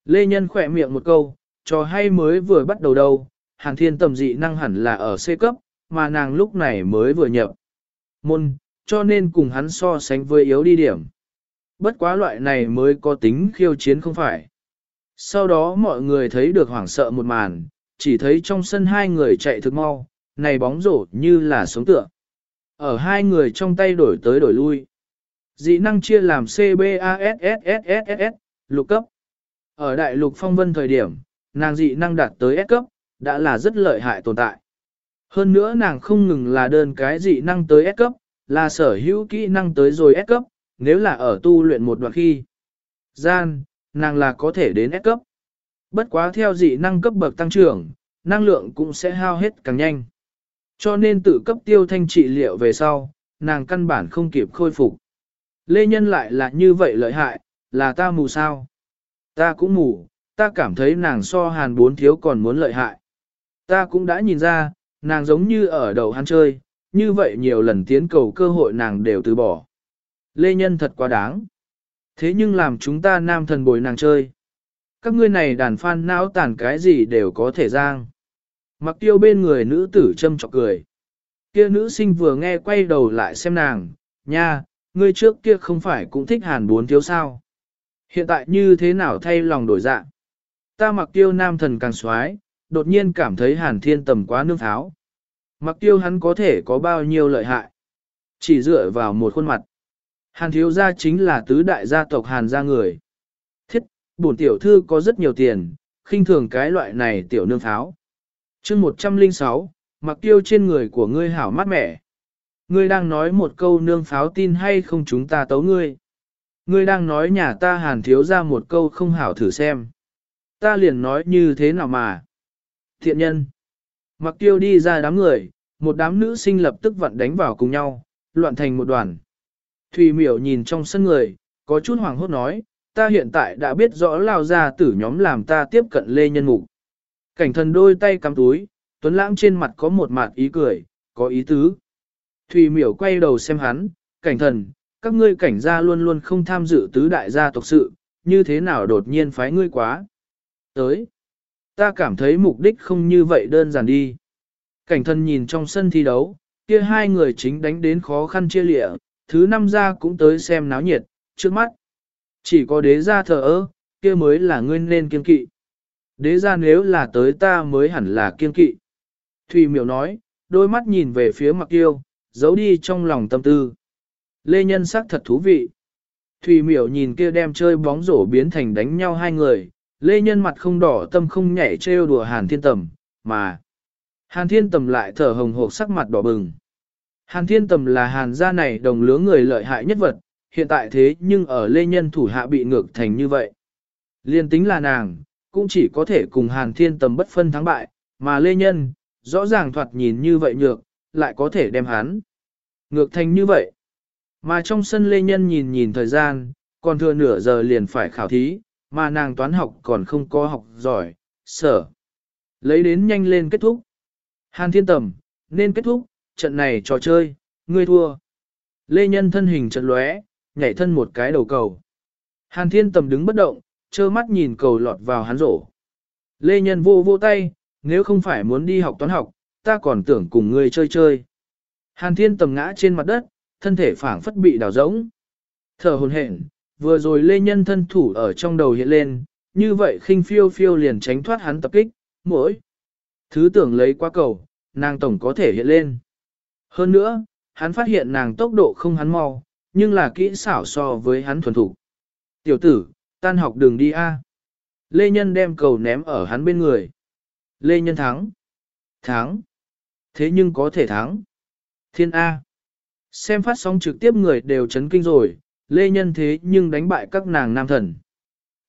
Lê Nhân khỏe miệng một câu, trò hay mới vừa bắt đầu đâu, Hàn thiên tầm dị năng hẳn là ở C cấp, mà nàng lúc này mới vừa nhập. Môn, cho nên cùng hắn so sánh với yếu đi điểm. Bất quá loại này mới có tính khiêu chiến không phải. Sau đó mọi người thấy được hoảng sợ một màn, chỉ thấy trong sân hai người chạy thực mau, này bóng rổ như là sống tựa. Ở hai người trong tay đổi tới đổi lui. Dị năng chia làm CBASSSSS, lục cấp. Ở đại lục phong vân thời điểm, nàng dị năng đạt tới S cấp, đã là rất lợi hại tồn tại. Hơn nữa nàng không ngừng là đơn cái dị năng tới S cấp, là sở hữu kỹ năng tới rồi S cấp, nếu là ở tu luyện một đoạn khi. Gian, nàng là có thể đến S cấp. Bất quá theo dị năng cấp bậc tăng trưởng, năng lượng cũng sẽ hao hết càng nhanh. Cho nên tự cấp tiêu thanh trị liệu về sau, nàng căn bản không kịp khôi phục. Lê Nhân lại là như vậy lợi hại, là ta mù sao? Ta cũng mù, ta cảm thấy nàng so hàn bốn thiếu còn muốn lợi hại. Ta cũng đã nhìn ra, nàng giống như ở đầu hắn chơi, như vậy nhiều lần tiến cầu cơ hội nàng đều từ bỏ. Lê Nhân thật quá đáng. Thế nhưng làm chúng ta nam thần bồi nàng chơi. Các ngươi này đàn phan não tàn cái gì đều có thể giang. Mặc tiêu bên người nữ tử châm chọc cười. Kia nữ sinh vừa nghe quay đầu lại xem nàng, nha, ngươi trước kia không phải cũng thích hàn bốn thiếu sao. Hiện tại như thế nào thay lòng đổi dạng. Ta mặc tiêu nam thần càng xoái, đột nhiên cảm thấy hàn thiên tầm quá nương tháo. Mặc tiêu hắn có thể có bao nhiêu lợi hại. Chỉ dựa vào một khuôn mặt. Hàn thiếu gia chính là tứ đại gia tộc Hàn gia người. Thiết, bổn tiểu thư có rất nhiều tiền, khinh thường cái loại này tiểu nương pháo. chương 106, mặc tiêu trên người của ngươi hảo mát mẻ. Ngươi đang nói một câu nương pháo tin hay không chúng ta tấu ngươi. Ngươi đang nói nhà ta hàn thiếu ra một câu không hảo thử xem. Ta liền nói như thế nào mà. Thiện nhân. Mặc tiêu đi ra đám người, một đám nữ sinh lập tức vặn đánh vào cùng nhau, loạn thành một đoàn. Thùy miểu nhìn trong sân người, có chút hoàng hốt nói, ta hiện tại đã biết rõ lao ra tử nhóm làm ta tiếp cận lê nhân mục. Cảnh thần đôi tay cắm túi, tuấn lãng trên mặt có một mặt ý cười, có ý tứ. Thùy miểu quay đầu xem hắn, cảnh thần, các ngươi cảnh gia luôn luôn không tham dự tứ đại gia tộc sự, như thế nào đột nhiên phái ngươi quá. Tới, ta cảm thấy mục đích không như vậy đơn giản đi. Cảnh thân nhìn trong sân thi đấu, kia hai người chính đánh đến khó khăn chia lịa, thứ năm gia cũng tới xem náo nhiệt, trước mắt. Chỉ có đế gia thờ ơ, kia mới là ngươi nên kiên kỵ. Đế gia nếu là tới ta mới hẳn là kiên kỵ. Thùy miểu nói, đôi mắt nhìn về phía mặc yêu, giấu đi trong lòng tâm tư. Lê Nhân sắc thật thú vị. Thùy miểu nhìn kia đem chơi bóng rổ biến thành đánh nhau hai người, Lê Nhân mặt không đỏ tâm không nhảy trêu đùa Hàn Thiên Tầm, mà. Hàn Thiên Tầm lại thở hồng hộc sắc mặt đỏ bừng. Hàn thiên tầm là hàn gia này đồng lứa người lợi hại nhất vật, hiện tại thế nhưng ở lê nhân thủ hạ bị ngược thành như vậy. Liên tính là nàng, cũng chỉ có thể cùng hàn thiên tầm bất phân thắng bại, mà lê nhân, rõ ràng thoạt nhìn như vậy nhược, lại có thể đem hắn. Ngược thành như vậy. Mà trong sân lê nhân nhìn nhìn thời gian, còn thừa nửa giờ liền phải khảo thí, mà nàng toán học còn không có học giỏi, sở. Lấy đến nhanh lên kết thúc. Hàn thiên tầm, nên kết thúc, trận này trò chơi, ngươi thua. Lê Nhân thân hình trận lóe, nhảy thân một cái đầu cầu. Hàn Thiên Tầm đứng bất động, trơ mắt nhìn cầu lọt vào hắn rổ. Lê Nhân vô vô tay, nếu không phải muốn đi học toán học, ta còn tưởng cùng ngươi chơi chơi. Hàn Thiên Tầm ngã trên mặt đất, thân thể phảng phất bị đào rỗng. Thở hồn hển, vừa rồi Lê Nhân thân thủ ở trong đầu hiện lên, như vậy khinh phiêu phiêu liền tránh thoát hắn tập kích, mỗi thứ tưởng lấy qua cầu, nàng tổng có thể hiện lên. Hơn nữa, hắn phát hiện nàng tốc độ không hắn mau, nhưng là kỹ xảo so với hắn thuần thủ. Tiểu tử, tan học đường đi a. Lê Nhân đem cầu ném ở hắn bên người. Lê Nhân thắng. Thắng. Thế nhưng có thể thắng. Thiên A. Xem phát sóng trực tiếp người đều chấn kinh rồi, Lê Nhân thế nhưng đánh bại các nàng nam thần.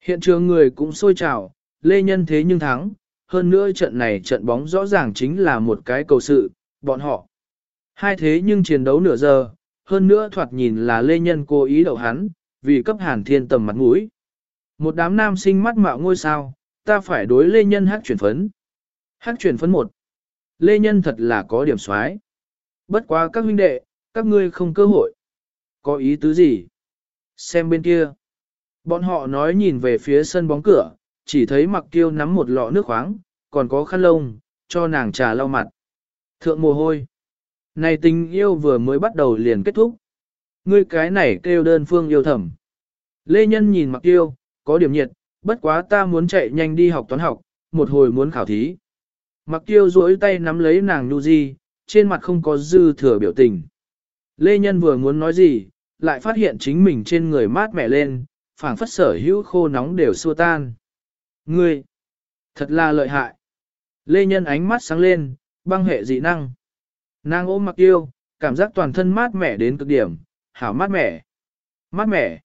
Hiện trường người cũng sôi trào, Lê Nhân thế nhưng thắng, hơn nữa trận này trận bóng rõ ràng chính là một cái cầu sự, bọn họ. Hai thế nhưng chiến đấu nửa giờ, hơn nữa thoạt nhìn là Lê Nhân cố ý đậu hắn, vì cấp hàn thiên tầm mặt mũi. Một đám nam sinh mắt mạo ngôi sao, ta phải đối Lê Nhân hát chuyển phấn. Hát chuyển phấn một. Lê Nhân thật là có điểm xoái. Bất quá các huynh đệ, các ngươi không cơ hội. Có ý tứ gì? Xem bên kia. Bọn họ nói nhìn về phía sân bóng cửa, chỉ thấy mặc tiêu nắm một lọ nước khoáng, còn có khăn lông, cho nàng trà lau mặt. Thượng mồ hôi. Này tình yêu vừa mới bắt đầu liền kết thúc. Ngươi cái này kêu đơn phương yêu thầm. Lê Nhân nhìn mặc tiêu, có điểm nhiệt, bất quá ta muốn chạy nhanh đi học toán học, một hồi muốn khảo thí. Mặc tiêu duỗi tay nắm lấy nàng nu di, trên mặt không có dư thừa biểu tình. Lê Nhân vừa muốn nói gì, lại phát hiện chính mình trên người mát mẻ lên, phảng phất sở hữu khô nóng đều xua tan. Ngươi, thật là lợi hại. Lê Nhân ánh mắt sáng lên, băng hệ dị năng. Nàng ôm mặc yêu, cảm giác toàn thân mát mẻ đến cực điểm, hảo mát mẻ. Mát mẻ.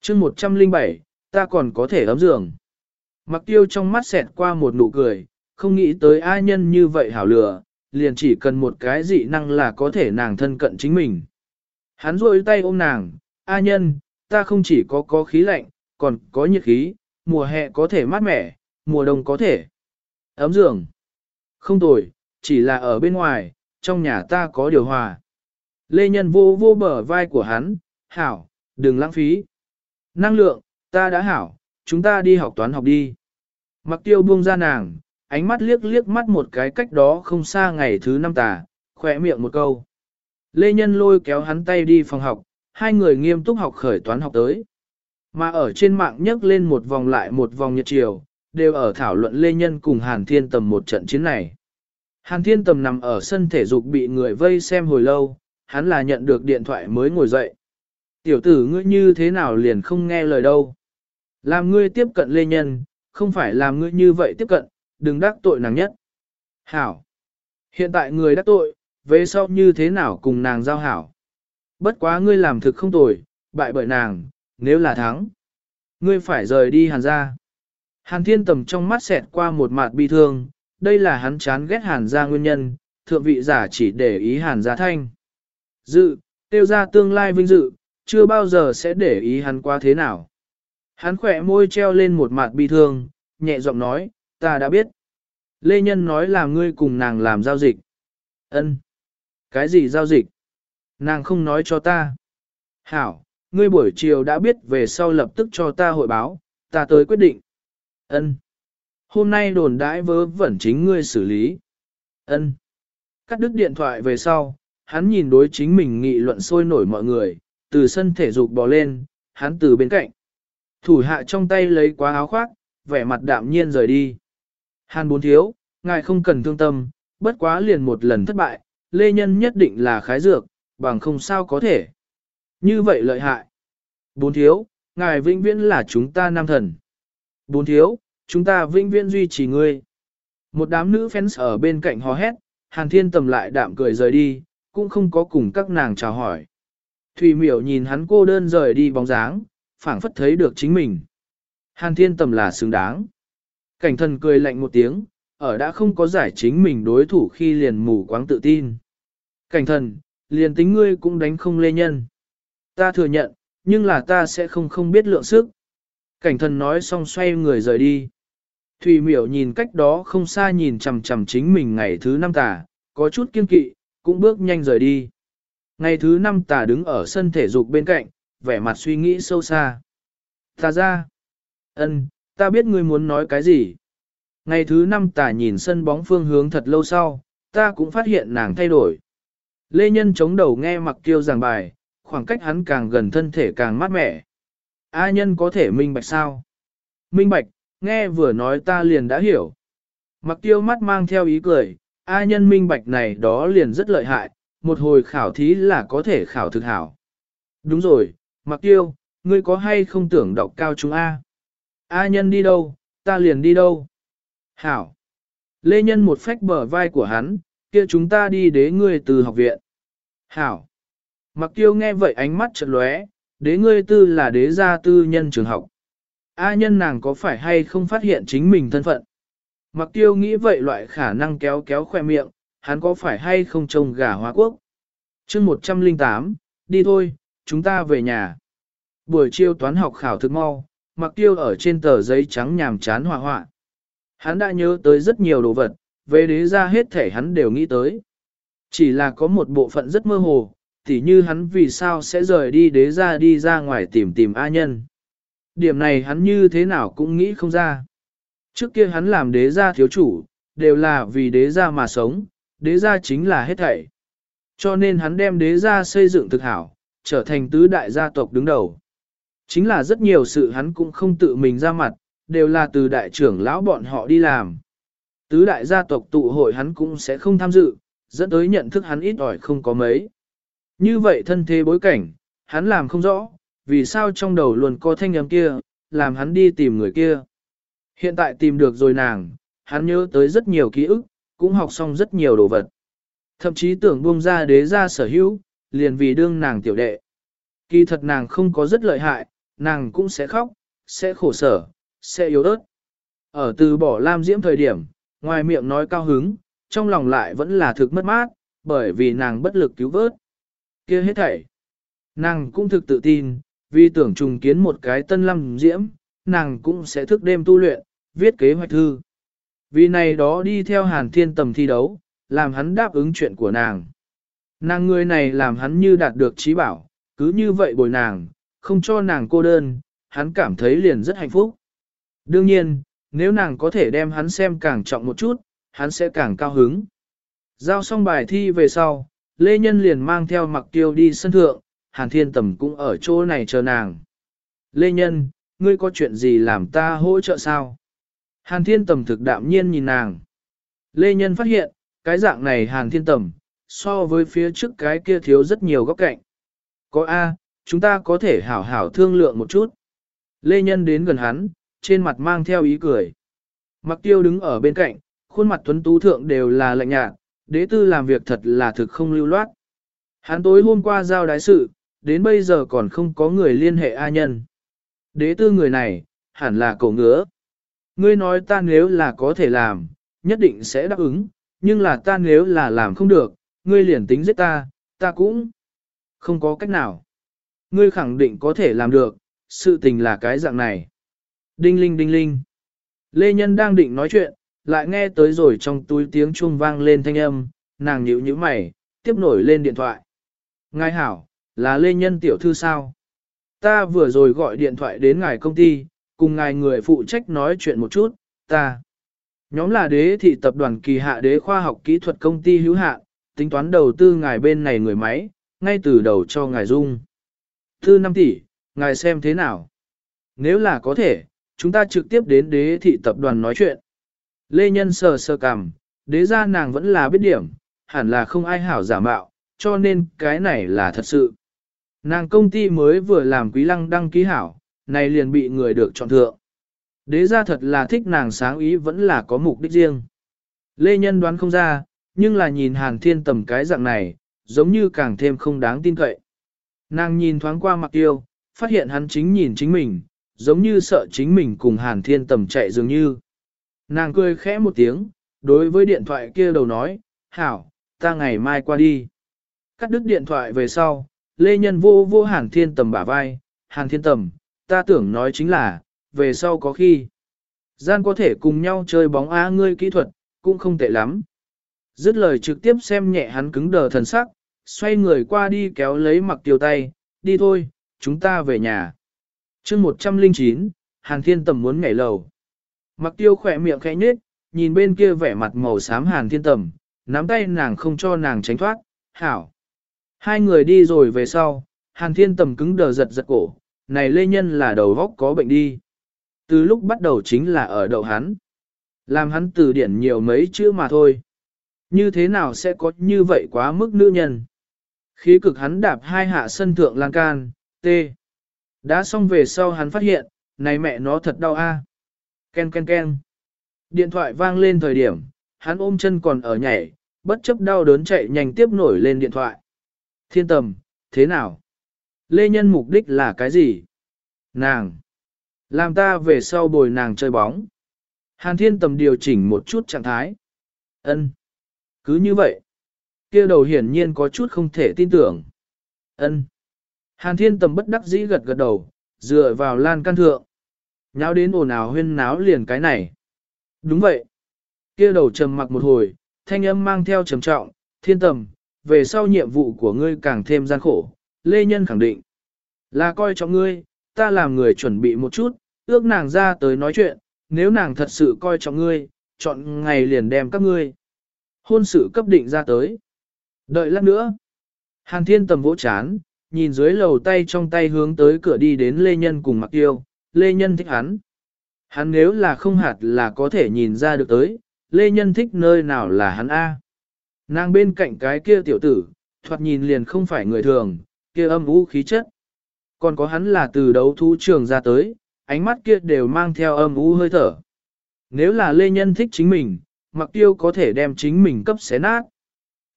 chương 107, ta còn có thể ấm giường. Mặc tiêu trong mắt xẹt qua một nụ cười, không nghĩ tới ai nhân như vậy hảo lừa, liền chỉ cần một cái dị năng là có thể nàng thân cận chính mình. Hắn rôi tay ôm nàng, A nhân, ta không chỉ có có khí lạnh, còn có nhiệt khí, mùa hè có thể mát mẻ, mùa đông có thể ấm giường. Không tồi, chỉ là ở bên ngoài, trong nhà ta có điều hòa. Lê Nhân vô vô bờ vai của hắn, hảo, đừng lãng phí. Năng lượng, ta đã hảo, chúng ta đi học toán học đi. Mặc tiêu buông ra nàng, ánh mắt liếc liếc mắt một cái cách đó không xa ngày thứ năm tà, khỏe miệng một câu. Lê Nhân lôi kéo hắn tay đi phòng học, hai người nghiêm túc học khởi toán học tới. Mà ở trên mạng nhấc lên một vòng lại một vòng nhật chiều, đều ở thảo luận Lê Nhân cùng Hàn Thiên Tầm một trận chiến này. Hàn Thiên Tầm nằm ở sân thể dục bị người vây xem hồi lâu, hắn là nhận được điện thoại mới ngồi dậy. Tiểu tử ngươi như thế nào liền không nghe lời đâu. Làm ngươi tiếp cận Lê Nhân, không phải làm ngươi như vậy tiếp cận, đừng đắc tội nàng nhất. Hảo. Hiện tại người đắc tội, về sau như thế nào cùng nàng giao hảo. Bất quá ngươi làm thực không tồi, bại bởi nàng, nếu là thắng. Ngươi phải rời đi hàn ra. Hàn thiên tầm trong mắt xẹt qua một mặt bi thương, đây là hắn chán ghét hàn ra nguyên nhân, thượng vị giả chỉ để ý hàn gia thanh. Dự, tiêu ra tương lai vinh dự, chưa bao giờ sẽ để ý hắn qua thế nào. Hắn khỏe môi treo lên một mặt bi thương, nhẹ giọng nói, ta đã biết. Lê Nhân nói là ngươi cùng nàng làm giao dịch. Ân. Cái gì giao dịch? Nàng không nói cho ta. Hảo, ngươi buổi chiều đã biết về sau lập tức cho ta hội báo, ta tới quyết định. Ân. Hôm nay đồn đãi vớ vẩn chính ngươi xử lý. Ân. Cắt đứt điện thoại về sau, hắn nhìn đối chính mình nghị luận sôi nổi mọi người, từ sân thể dục bò lên, hắn từ bên cạnh. Thủ hạ trong tay lấy quá áo khoác, vẻ mặt đạm nhiên rời đi. Hàn bốn thiếu, ngài không cần thương tâm, bất quá liền một lần thất bại, lê nhân nhất định là khái dược, bằng không sao có thể. Như vậy lợi hại. Bốn thiếu, ngài vĩnh viễn là chúng ta nam thần. Bốn thiếu, chúng ta vĩnh viễn duy trì ngươi. Một đám nữ fans ở bên cạnh hò hét, Hàn Thiên tầm lại đạm cười rời đi, cũng không có cùng các nàng chào hỏi. Thủy miểu nhìn hắn cô đơn rời đi bóng dáng, phảng phất thấy được chính mình. Hàn Thiên tầm là xứng đáng. Cảnh thần cười lạnh một tiếng, ở đã không có giải chính mình đối thủ khi liền mù quáng tự tin. Cảnh thần, liền tính ngươi cũng đánh không lê nhân. Ta thừa nhận, nhưng là ta sẽ không không biết lượng sức. Cảnh thần nói xong xoay người rời đi. Thùy miểu nhìn cách đó không xa nhìn chằm chằm chính mình ngày thứ năm tà, có chút kiên kỵ, cũng bước nhanh rời đi. Ngày thứ năm tà đứng ở sân thể dục bên cạnh, vẻ mặt suy nghĩ sâu xa. Ta ra. ân, ta biết ngươi muốn nói cái gì. Ngày thứ năm tà nhìn sân bóng phương hướng thật lâu sau, ta cũng phát hiện nàng thay đổi. Lê Nhân chống đầu nghe mặc kiêu giảng bài, khoảng cách hắn càng gần thân thể càng mát mẻ. A nhân có thể minh bạch sao? Minh bạch, nghe vừa nói ta liền đã hiểu. Mặc tiêu mắt mang theo ý cười, A nhân minh bạch này đó liền rất lợi hại, một hồi khảo thí là có thể khảo thực hảo. Đúng rồi, Mặc tiêu, ngươi có hay không tưởng đọc cao chúng A? A nhân đi đâu, ta liền đi đâu? Hảo. Lê Nhân một phách bờ vai của hắn, kia chúng ta đi đế ngươi từ học viện. Hảo. Mặc tiêu nghe vậy ánh mắt chợt lóe, đế ngươi tư là đế gia tư nhân trường học. A nhân nàng có phải hay không phát hiện chính mình thân phận? Mặc tiêu nghĩ vậy loại khả năng kéo kéo khoe miệng, hắn có phải hay không trông gà hóa quốc? chương 108, đi thôi, chúng ta về nhà. Buổi chiều toán học khảo thực mau, mặc tiêu ở trên tờ giấy trắng nhàm chán hòa hoạn. Hắn đã nhớ tới rất nhiều đồ vật, về đế ra hết thể hắn đều nghĩ tới. Chỉ là có một bộ phận rất mơ hồ, tỉ như hắn vì sao sẽ rời đi đế ra đi ra ngoài tìm tìm A nhân. Điểm này hắn như thế nào cũng nghĩ không ra. Trước kia hắn làm đế gia thiếu chủ, đều là vì đế gia mà sống, đế gia chính là hết thảy. Cho nên hắn đem đế gia xây dựng thực hảo, trở thành tứ đại gia tộc đứng đầu. Chính là rất nhiều sự hắn cũng không tự mình ra mặt, đều là từ đại trưởng lão bọn họ đi làm. Tứ đại gia tộc tụ hội hắn cũng sẽ không tham dự, dẫn tới nhận thức hắn ít ỏi không có mấy. Như vậy thân thế bối cảnh, hắn làm không rõ, vì sao trong đầu luôn có thanh âm kia, làm hắn đi tìm người kia. Hiện tại tìm được rồi nàng, hắn nhớ tới rất nhiều ký ức, cũng học xong rất nhiều đồ vật. Thậm chí tưởng buông ra đế ra sở hữu, liền vì đương nàng tiểu đệ. Kỳ thật nàng không có rất lợi hại, nàng cũng sẽ khóc, sẽ khổ sở, sẽ yếu ớt. Ở từ bỏ Lam Diễm thời điểm, ngoài miệng nói cao hứng, trong lòng lại vẫn là thực mất mát, bởi vì nàng bất lực cứu vớt. kia hết thảy. Nàng cũng thực tự tin, vì tưởng trùng kiến một cái tân Lam Diễm, nàng cũng sẽ thức đêm tu luyện, viết kế hoạch thư. Vì này đó đi theo hàn thiên tầm thi đấu, làm hắn đáp ứng chuyện của nàng. Nàng người này làm hắn như đạt được trí bảo, cứ như vậy bồi nàng, không cho nàng cô đơn, hắn cảm thấy liền rất hạnh phúc. Đương nhiên, nếu nàng có thể đem hắn xem càng trọng một chút, hắn sẽ càng cao hứng. Giao xong bài thi về sau, Lê Nhân liền mang theo mặc tiêu đi sân thượng, Hàn Thiên Tầm cũng ở chỗ này chờ nàng. Lê Nhân, ngươi có chuyện gì làm ta hỗ trợ sao? Hàn Thiên Tầm thực đạm nhiên nhìn nàng. Lê Nhân phát hiện, cái dạng này Hàn Thiên Tầm, so với phía trước cái kia thiếu rất nhiều góc cạnh. Có A, chúng ta có thể hảo hảo thương lượng một chút. Lê Nhân đến gần hắn, trên mặt mang theo ý cười. Mặc tiêu đứng ở bên cạnh, khuôn mặt tuấn tú thượng đều là lạnh nhạt, đế tư làm việc thật là thực không lưu loát. Hắn tối hôm qua giao đái sự, đến bây giờ còn không có người liên hệ A nhân. Đế tư người này, hẳn là cổ ngứa. Ngươi nói ta nếu là có thể làm, nhất định sẽ đáp ứng, nhưng là ta nếu là làm không được, ngươi liền tính giết ta, ta cũng không có cách nào. Ngươi khẳng định có thể làm được, sự tình là cái dạng này. Đinh linh đinh linh. Lê Nhân đang định nói chuyện, lại nghe tới rồi trong túi tiếng chuông vang lên thanh âm, nàng nhíu nhíu mày, tiếp nổi lên điện thoại. Ngài hảo, là Lê Nhân tiểu thư sao? Ta vừa rồi gọi điện thoại đến ngài công ty, cùng ngài người phụ trách nói chuyện một chút, ta. Nhóm là đế thị tập đoàn kỳ hạ đế khoa học kỹ thuật công ty hữu hạ, tính toán đầu tư ngài bên này người máy, ngay từ đầu cho ngài dung. Thư 5 tỷ, ngài xem thế nào? Nếu là có thể, chúng ta trực tiếp đến đế thị tập đoàn nói chuyện. Lê Nhân sờ sờ cằm, đế ra nàng vẫn là biết điểm, hẳn là không ai hảo giả mạo, cho nên cái này là thật sự. Nàng công ty mới vừa làm quý lăng đăng ký hảo, này liền bị người được chọn thượng. Đế ra thật là thích nàng sáng ý vẫn là có mục đích riêng. Lê Nhân đoán không ra, nhưng là nhìn Hàn Thiên tầm cái dạng này, giống như càng thêm không đáng tin cậy. Nàng nhìn thoáng qua mặt tiêu, phát hiện hắn chính nhìn chính mình, giống như sợ chính mình cùng Hàn Thiên tầm chạy dường như. Nàng cười khẽ một tiếng, đối với điện thoại kia đầu nói, hảo, ta ngày mai qua đi. Cắt đứt điện thoại về sau, Lê Nhân vô vô Hàn Thiên tầm bả vai, Hàn Thiên tầm, ta tưởng nói chính là, về sau có khi. Gian có thể cùng nhau chơi bóng á ngươi kỹ thuật, cũng không tệ lắm. Dứt lời trực tiếp xem nhẹ hắn cứng đờ thần sắc, xoay người qua đi kéo lấy mặc tiêu tay, đi thôi, chúng ta về nhà chương 109, Hàn Thiên Tầm muốn nhảy lầu. Mặc tiêu khỏe miệng khẽ nhết, nhìn bên kia vẻ mặt màu xám Hàn Thiên Tầm, nắm tay nàng không cho nàng tránh thoát, hảo. Hai người đi rồi về sau, Hàn Thiên Tầm cứng đờ giật giật cổ, này lê nhân là đầu góc có bệnh đi. Từ lúc bắt đầu chính là ở đầu hắn. Làm hắn từ điển nhiều mấy chữ mà thôi. Như thế nào sẽ có như vậy quá mức nữ nhân? Khí cực hắn đạp hai hạ sân thượng lan can, tê. Đã xong về sau hắn phát hiện, này mẹ nó thật đau a. Ken ken ken. Điện thoại vang lên thời điểm, hắn ôm chân còn ở nhảy, bất chấp đau đớn chạy nhanh tiếp nổi lên điện thoại. Thiên tầm, thế nào? Lê Nhân mục đích là cái gì? Nàng. Làm ta về sau bồi nàng chơi bóng. Hàn thiên tầm điều chỉnh một chút trạng thái. ân Cứ như vậy. kia đầu hiển nhiên có chút không thể tin tưởng. ân Hàn thiên tầm bất đắc dĩ gật gật đầu, dựa vào lan can thượng. Nháo đến ồn ào huyên náo liền cái này. Đúng vậy. kia đầu trầm mặc một hồi, thanh âm mang theo trầm trọng, thiên tầm, về sau nhiệm vụ của ngươi càng thêm gian khổ. Lê Nhân khẳng định, là coi trọng ngươi, ta làm người chuẩn bị một chút, ước nàng ra tới nói chuyện, nếu nàng thật sự coi trọng ngươi, chọn ngày liền đem các ngươi. Hôn sự cấp định ra tới. Đợi lát nữa. Hàn thiên tầm vỗ chán, nhìn dưới lầu tay trong tay hướng tới cửa đi đến Lê Nhân cùng mặc tiêu, Lê Nhân thích hắn. Hắn nếu là không hạt là có thể nhìn ra được tới, Lê Nhân thích nơi nào là hắn A. Nàng bên cạnh cái kia tiểu tử, thoạt nhìn liền không phải người thường, kia âm vũ khí chất. Còn có hắn là từ đấu thú trường ra tới, ánh mắt kia đều mang theo âm u hơi thở. Nếu là Lê Nhân thích chính mình, mặc tiêu có thể đem chính mình cấp xé nát.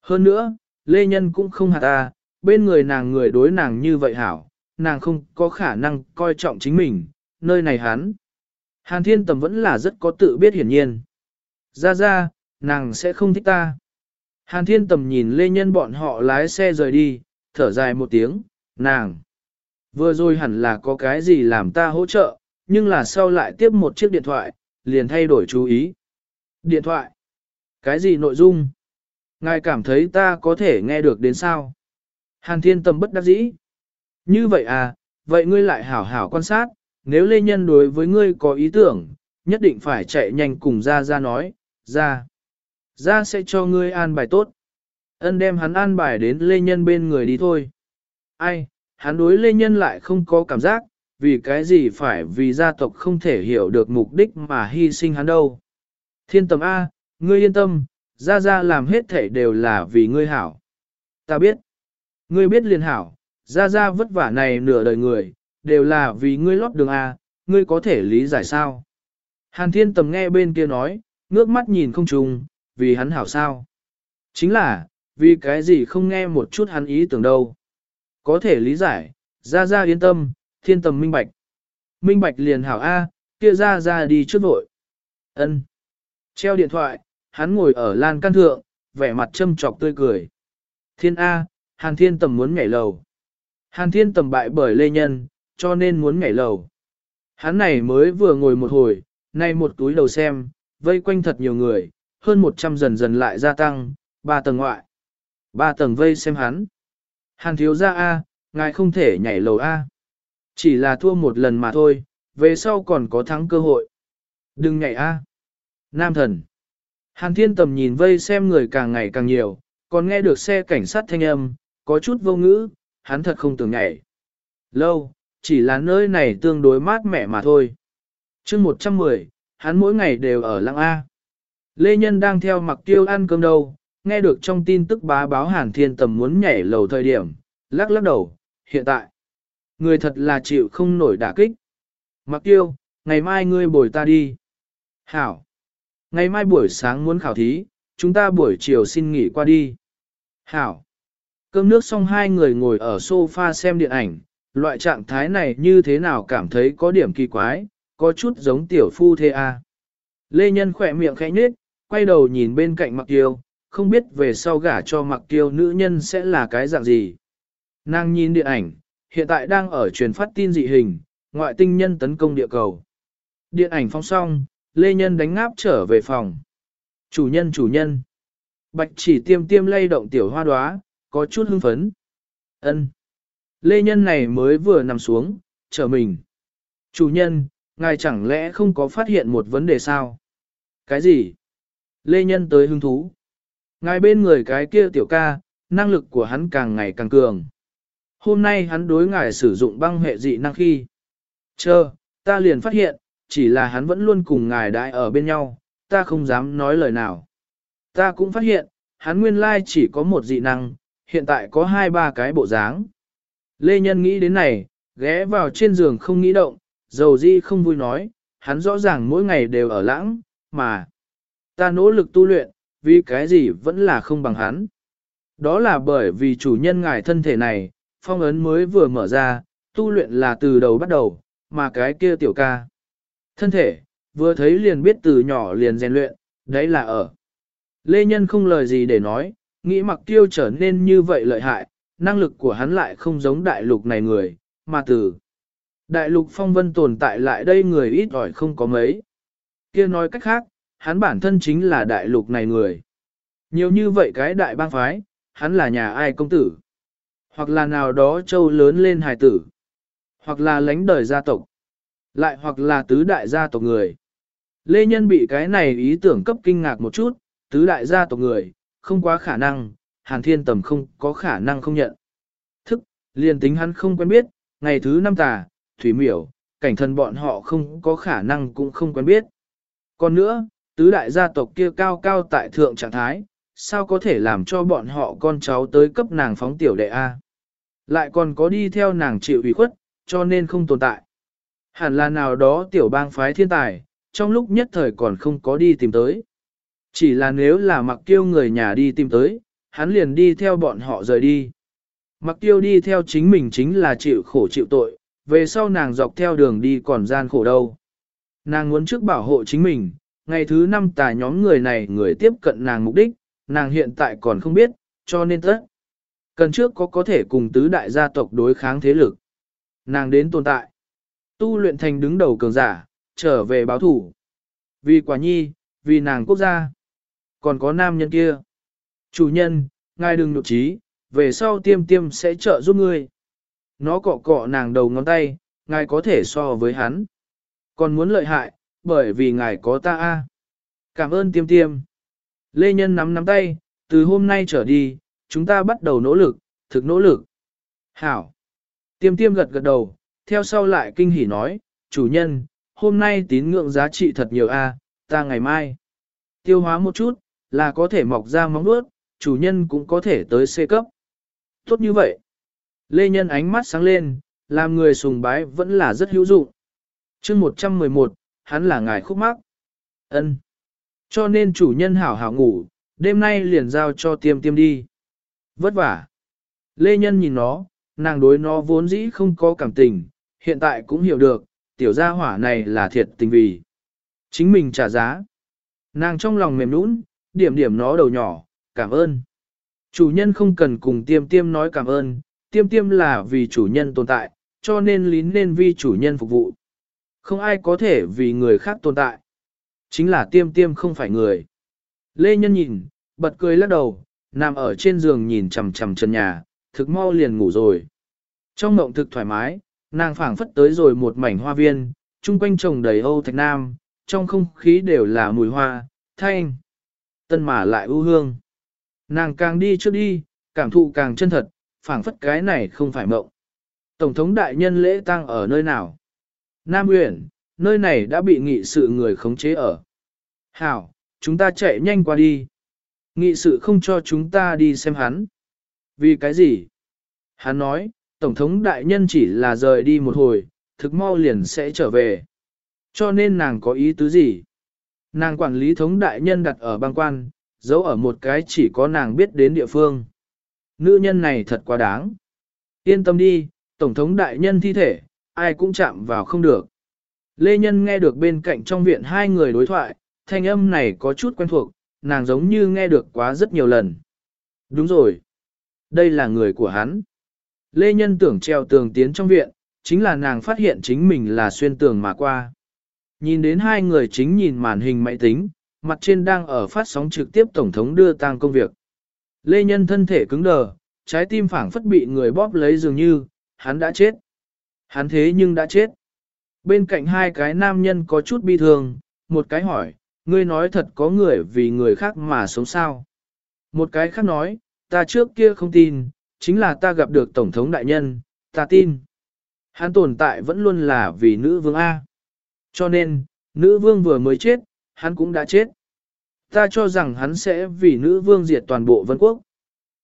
Hơn nữa, Lê Nhân cũng không hạt ta, bên người nàng người đối nàng như vậy hảo, nàng không có khả năng coi trọng chính mình, nơi này hắn. Hàn Thiên Tầm vẫn là rất có tự biết hiển nhiên. Ra ra, nàng sẽ không thích ta. Hàn Thiên Tầm nhìn Lê Nhân bọn họ lái xe rời đi, thở dài một tiếng, nàng. Vừa rồi hẳn là có cái gì làm ta hỗ trợ, nhưng là sau lại tiếp một chiếc điện thoại, liền thay đổi chú ý. Điện thoại? Cái gì nội dung? Ngài cảm thấy ta có thể nghe được đến sao? Hàn thiên tâm bất đắc dĩ. Như vậy à, vậy ngươi lại hảo hảo quan sát, nếu lê nhân đối với ngươi có ý tưởng, nhất định phải chạy nhanh cùng ra ra nói, ra. Ra sẽ cho ngươi an bài tốt. Ân đem hắn an bài đến lê nhân bên người đi thôi. Ai, hắn đối lê nhân lại không có cảm giác, vì cái gì phải vì gia tộc không thể hiểu được mục đích mà hy sinh hắn đâu. Thiên tầm A, ngươi yên tâm, ra ra làm hết thể đều là vì ngươi hảo. Ta biết, ngươi biết liền hảo, ra ra vất vả này nửa đời người, đều là vì ngươi lót đường A, ngươi có thể lý giải sao. Hàn thiên tầm nghe bên kia nói, ngước mắt nhìn không trùng, vì hắn hảo sao. Chính là, vì cái gì không nghe một chút hắn ý tưởng đâu. Có thể lý giải, ra ra yên tâm, thiên tầm minh bạch. Minh bạch liền hảo A, kia ra ra đi trước vội. ân Treo điện thoại, hắn ngồi ở lan can thượng, vẻ mặt châm trọc tươi cười. Thiên A, Hàn Thiên Tầm muốn nhảy lầu. Hàn Thiên Tầm bại bởi Lê Nhân, cho nên muốn nhảy lầu. Hắn này mới vừa ngồi một hồi, nay một túi đầu xem, vây quanh thật nhiều người, hơn 100 dần dần lại gia tăng, ba tầng ngoại. Ba tầng vây xem hắn. Hàn thiếu ra A, ngài không thể nhảy lầu A. Chỉ là thua một lần mà thôi, về sau còn có thắng cơ hội. Đừng nhảy A. Nam thần. Hàn thiên tầm nhìn vây xem người càng ngày càng nhiều, còn nghe được xe cảnh sát thanh âm, có chút vô ngữ, hắn thật không tưởng nhảy. Lâu, chỉ là nơi này tương đối mát mẻ mà thôi. chương 110, hắn mỗi ngày đều ở lăng A. Lê Nhân đang theo mặc tiêu ăn cơm đâu, nghe được trong tin tức bá báo Hàn Thiên Tầm muốn nhảy lầu thời điểm, lắc lắc đầu, hiện tại. Người thật là chịu không nổi đả kích. Mặc tiêu, ngày mai ngươi bồi ta đi. Hảo. Ngày mai buổi sáng muốn khảo thí, chúng ta buổi chiều xin nghỉ qua đi. Hảo. Cơm nước xong hai người ngồi ở sofa xem điện ảnh, loại trạng thái này như thế nào cảm thấy có điểm kỳ quái, có chút giống tiểu phu thê a. Lê Nhân khỏe miệng khẽ nhếch, quay đầu nhìn bên cạnh Mặc Tiêu, không biết về sau gả cho Mặc Tiêu nữ nhân sẽ là cái dạng gì. Nàng nhìn điện ảnh, hiện tại đang ở truyền phát tin dị hình, ngoại tinh nhân tấn công địa cầu. Điện ảnh phong xong, Lê Nhân đánh ngáp trở về phòng. Chủ nhân chủ nhân. Bạch chỉ tiêm tiêm lay động tiểu hoa đóa có chút hưng phấn. ân Lê Nhân này mới vừa nằm xuống, chờ mình. Chủ nhân, ngài chẳng lẽ không có phát hiện một vấn đề sao? Cái gì? Lê Nhân tới hứng thú. Ngài bên người cái kia tiểu ca, năng lực của hắn càng ngày càng cường. Hôm nay hắn đối ngài sử dụng băng hệ dị năng khi. Chờ, ta liền phát hiện, chỉ là hắn vẫn luôn cùng ngài đại ở bên nhau, ta không dám nói lời nào. Ta cũng phát hiện, hắn nguyên lai chỉ có một dị năng, hiện tại có hai ba cái bộ dáng. Lê Nhân nghĩ đến này, ghé vào trên giường không nghĩ động, dầu di không vui nói, hắn rõ ràng mỗi ngày đều ở lãng, mà ta nỗ lực tu luyện, vì cái gì vẫn là không bằng hắn. Đó là bởi vì chủ nhân ngài thân thể này, phong ấn mới vừa mở ra, tu luyện là từ đầu bắt đầu, mà cái kia tiểu ca. Thân thể, vừa thấy liền biết từ nhỏ liền rèn luyện, đấy là ở. Lê Nhân không lời gì để nói, nghĩ mặc tiêu trở nên như vậy lợi hại, năng lực của hắn lại không giống đại lục này người, mà từ. Đại lục phong vân tồn tại lại đây người ít ỏi không có mấy. kia nói cách khác, hắn bản thân chính là đại lục này người. Nhiều như vậy cái đại bang phái, hắn là nhà ai công tử. Hoặc là nào đó châu lớn lên hài tử. Hoặc là lãnh đời gia tộc. Lại hoặc là tứ đại gia tộc người. Lê Nhân bị cái này ý tưởng cấp kinh ngạc một chút, tứ đại gia tộc người, không quá khả năng, Hàn Thiên Tầm không có khả năng không nhận. Thức, liền tính hắn không quen biết, ngày thứ năm tà, thủy miểu, cảnh thần bọn họ không có khả năng cũng không quen biết. Còn nữa, tứ đại gia tộc kia cao cao tại thượng trạng thái, sao có thể làm cho bọn họ con cháu tới cấp nàng phóng tiểu đệ A. Lại còn có đi theo nàng chịu ủy khuất, cho nên không tồn tại. Hẳn là nào đó tiểu bang phái thiên tài, trong lúc nhất thời còn không có đi tìm tới. Chỉ là nếu là mặc tiêu người nhà đi tìm tới, hắn liền đi theo bọn họ rời đi. Mặc tiêu đi theo chính mình chính là chịu khổ chịu tội, về sau nàng dọc theo đường đi còn gian khổ đâu. Nàng muốn trước bảo hộ chính mình, ngày thứ năm tà nhóm người này người tiếp cận nàng mục đích, nàng hiện tại còn không biết, cho nên tất. Cần trước có có thể cùng tứ đại gia tộc đối kháng thế lực. Nàng đến tồn tại. Tu luyện thành đứng đầu cường giả, trở về báo thủ. Vì quả nhi, vì nàng quốc gia. Còn có nam nhân kia. Chủ nhân, ngài đừng nhục trí, về sau tiêm tiêm sẽ trợ giúp ngươi. Nó cọ cọ nàng đầu ngón tay, ngài có thể so với hắn. Còn muốn lợi hại, bởi vì ngài có ta a. Cảm ơn tiêm tiêm. Lê Nhân nắm nắm tay, từ hôm nay trở đi, chúng ta bắt đầu nỗ lực, thực nỗ lực. Hảo. Tiêm tiêm gật gật đầu, theo sau lại kinh hỉ nói, chủ nhân, hôm nay tín ngưỡng giá trị thật nhiều a, ta ngày mai. Tiêu hóa một chút, là có thể mọc ra móng nuốt, chủ nhân cũng có thể tới C cấp. Tốt như vậy. Lê Nhân ánh mắt sáng lên, làm người sùng bái vẫn là rất hữu dụng. chương 111, hắn là ngài khúc mắc. ân Cho nên chủ nhân hảo hảo ngủ, đêm nay liền giao cho tiêm tiêm đi. Vất vả. Lê Nhân nhìn nó, nàng đối nó vốn dĩ không có cảm tình, hiện tại cũng hiểu được, tiểu gia hỏa này là thiệt tình vì. Chính mình trả giá. Nàng trong lòng mềm nũng, điểm điểm nó đầu nhỏ, cảm ơn. Chủ nhân không cần cùng tiêm tiêm nói cảm ơn, tiêm tiêm là vì chủ nhân tồn tại, cho nên lín nên vì chủ nhân phục vụ. Không ai có thể vì người khác tồn tại. Chính là tiêm tiêm không phải người. Lê Nhân nhìn, bật cười lắc đầu, nằm ở trên giường nhìn chằm chằm chân nhà, thực mau liền ngủ rồi. Trong mộng thực thoải mái, nàng phảng phất tới rồi một mảnh hoa viên, chung quanh trồng đầy Âu Thạch Nam, trong không khí đều là mùi hoa, thanh, tân mà lại ưu hương. Nàng càng đi trước đi, cảm thụ càng chân thật, phảng phất cái này không phải mộng. Tổng thống đại nhân lễ tang ở nơi nào? Nam Uyển, nơi này đã bị nghị sự người khống chế ở. Hảo, chúng ta chạy nhanh qua đi. Nghị sự không cho chúng ta đi xem hắn. Vì cái gì? Hắn nói, Tổng thống đại nhân chỉ là rời đi một hồi, thực mau liền sẽ trở về. Cho nên nàng có ý tứ gì? Nàng quản lý thống đại nhân đặt ở bang quan, giấu ở một cái chỉ có nàng biết đến địa phương. Nữ nhân này thật quá đáng. Yên tâm đi, Tổng thống đại nhân thi thể, ai cũng chạm vào không được. Lê Nhân nghe được bên cạnh trong viện hai người đối thoại, thanh âm này có chút quen thuộc, nàng giống như nghe được quá rất nhiều lần. Đúng rồi. Đây là người của hắn. Lê Nhân tưởng treo tường tiến trong viện, chính là nàng phát hiện chính mình là xuyên tường mà qua. Nhìn đến hai người chính nhìn màn hình máy tính, mặt trên đang ở phát sóng trực tiếp Tổng thống đưa tang công việc. Lê Nhân thân thể cứng đờ, trái tim phảng phất bị người bóp lấy dường như, hắn đã chết. Hắn thế nhưng đã chết. Bên cạnh hai cái nam nhân có chút bi thương, một cái hỏi, ngươi nói thật có người vì người khác mà sống sao. Một cái khác nói, ta trước kia không tin, chính là ta gặp được Tổng thống đại nhân, ta tin. Hắn tồn tại vẫn luôn là vì nữ vương A. Cho nên, nữ vương vừa mới chết, hắn cũng đã chết. Ta cho rằng hắn sẽ vì nữ vương diệt toàn bộ vân quốc.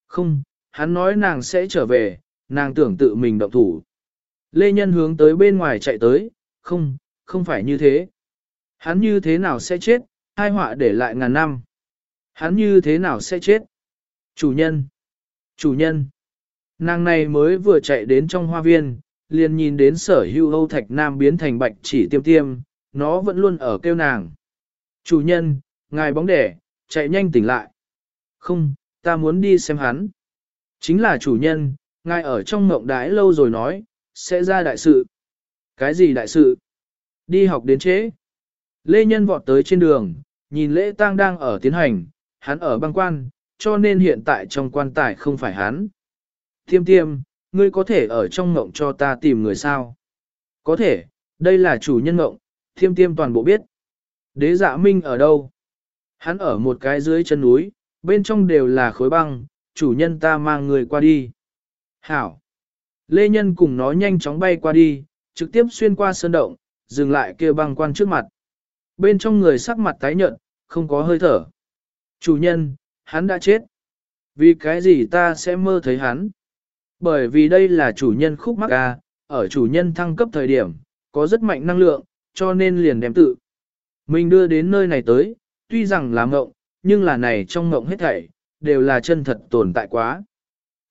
Không, hắn nói nàng sẽ trở về, nàng tưởng tự mình động thủ. Lê Nhân hướng tới bên ngoài chạy tới, không, không phải như thế. Hắn như thế nào sẽ chết, hai họa để lại ngàn năm. Hắn như thế nào sẽ chết? Chủ nhân! Chủ nhân! Nàng này mới vừa chạy đến trong hoa viên, liền nhìn đến sở hưu Âu Thạch Nam biến thành bạch chỉ tiêm tiêm, nó vẫn luôn ở kêu nàng. Chủ nhân, ngài bóng đẻ, chạy nhanh tỉnh lại. Không, ta muốn đi xem hắn. Chính là chủ nhân, ngài ở trong mộng đái lâu rồi nói, sẽ ra đại sự. Cái gì đại sự? Đi học đến trễ. Lê Nhân vọt tới trên đường, nhìn lễ tang đang ở tiến hành, hắn ở băng quan, cho nên hiện tại trong quan tài không phải hắn. Tiêm tiêm, ngươi có thể ở trong ngộng cho ta tìm người sao? Có thể, đây là chủ nhân ngộng, thiêm tiêm toàn bộ biết. Đế dạ minh ở đâu? Hắn ở một cái dưới chân núi, bên trong đều là khối băng, chủ nhân ta mang người qua đi. Hảo! Lê Nhân cùng nó nhanh chóng bay qua đi, trực tiếp xuyên qua sơn động, dừng lại kia băng quan trước mặt. Bên trong người sắc mặt tái nhợt, không có hơi thở. Chủ nhân, hắn đã chết. Vì cái gì ta sẽ mơ thấy hắn? Bởi vì đây là chủ nhân khúc mắc ca, ở chủ nhân thăng cấp thời điểm, có rất mạnh năng lượng, cho nên liền đem tự. Mình đưa đến nơi này tới, tuy rằng là mộng, nhưng là này trong mộng hết thảy, đều là chân thật tồn tại quá.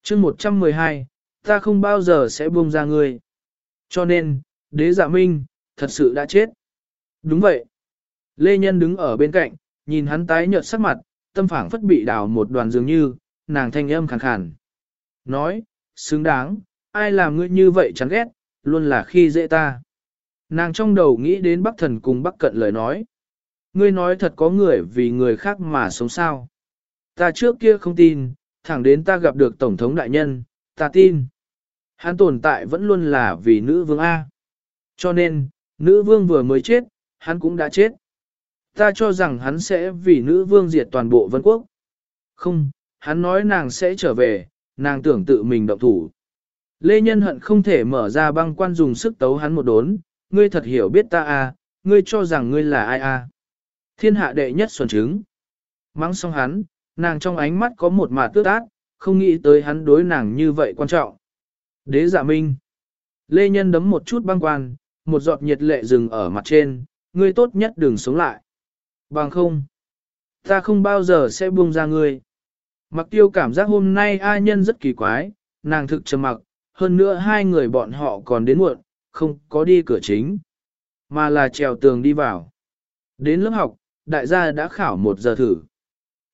chương 112, ta không bao giờ sẽ buông ra ngươi. Cho nên, đế giả minh, thật sự đã chết. Đúng vậy. Lê Nhân đứng ở bên cạnh, nhìn hắn tái nhợt sắc mặt, tâm phảng phất bị đào một đoàn dường như, nàng thanh âm khàn khàn. Nói, xứng đáng, ai làm ngươi như vậy chán ghét, luôn là khi dễ ta. Nàng trong đầu nghĩ đến Bắc Thần cùng Bắc Cận lời nói. Ngươi nói thật có người vì người khác mà sống sao. Ta trước kia không tin, thẳng đến ta gặp được Tổng thống đại nhân, ta tin. Hắn tồn tại vẫn luôn là vì nữ vương A. Cho nên, nữ vương vừa mới chết, hắn cũng đã chết. Ta cho rằng hắn sẽ vì nữ vương diệt toàn bộ vân quốc. Không, hắn nói nàng sẽ trở về, nàng tưởng tự mình động thủ. Lê Nhân hận không thể mở ra băng quan dùng sức tấu hắn một đốn, ngươi thật hiểu biết ta à, ngươi cho rằng ngươi là ai à. Thiên hạ đệ nhất xuân trứng. Mắng xong hắn, nàng trong ánh mắt có một mạt tước ác, không nghĩ tới hắn đối nàng như vậy quan trọng. Đế giả minh. Lê Nhân đấm một chút băng quan, một giọt nhiệt lệ dừng ở mặt trên, ngươi tốt nhất đừng sống lại. Bằng không. Ta không bao giờ sẽ buông ra ngươi. Mặc tiêu cảm giác hôm nay ai nhân rất kỳ quái, nàng thực trầm mặc, hơn nữa hai người bọn họ còn đến muộn, không có đi cửa chính, mà là trèo tường đi vào. Đến lớp học, đại gia đã khảo một giờ thử.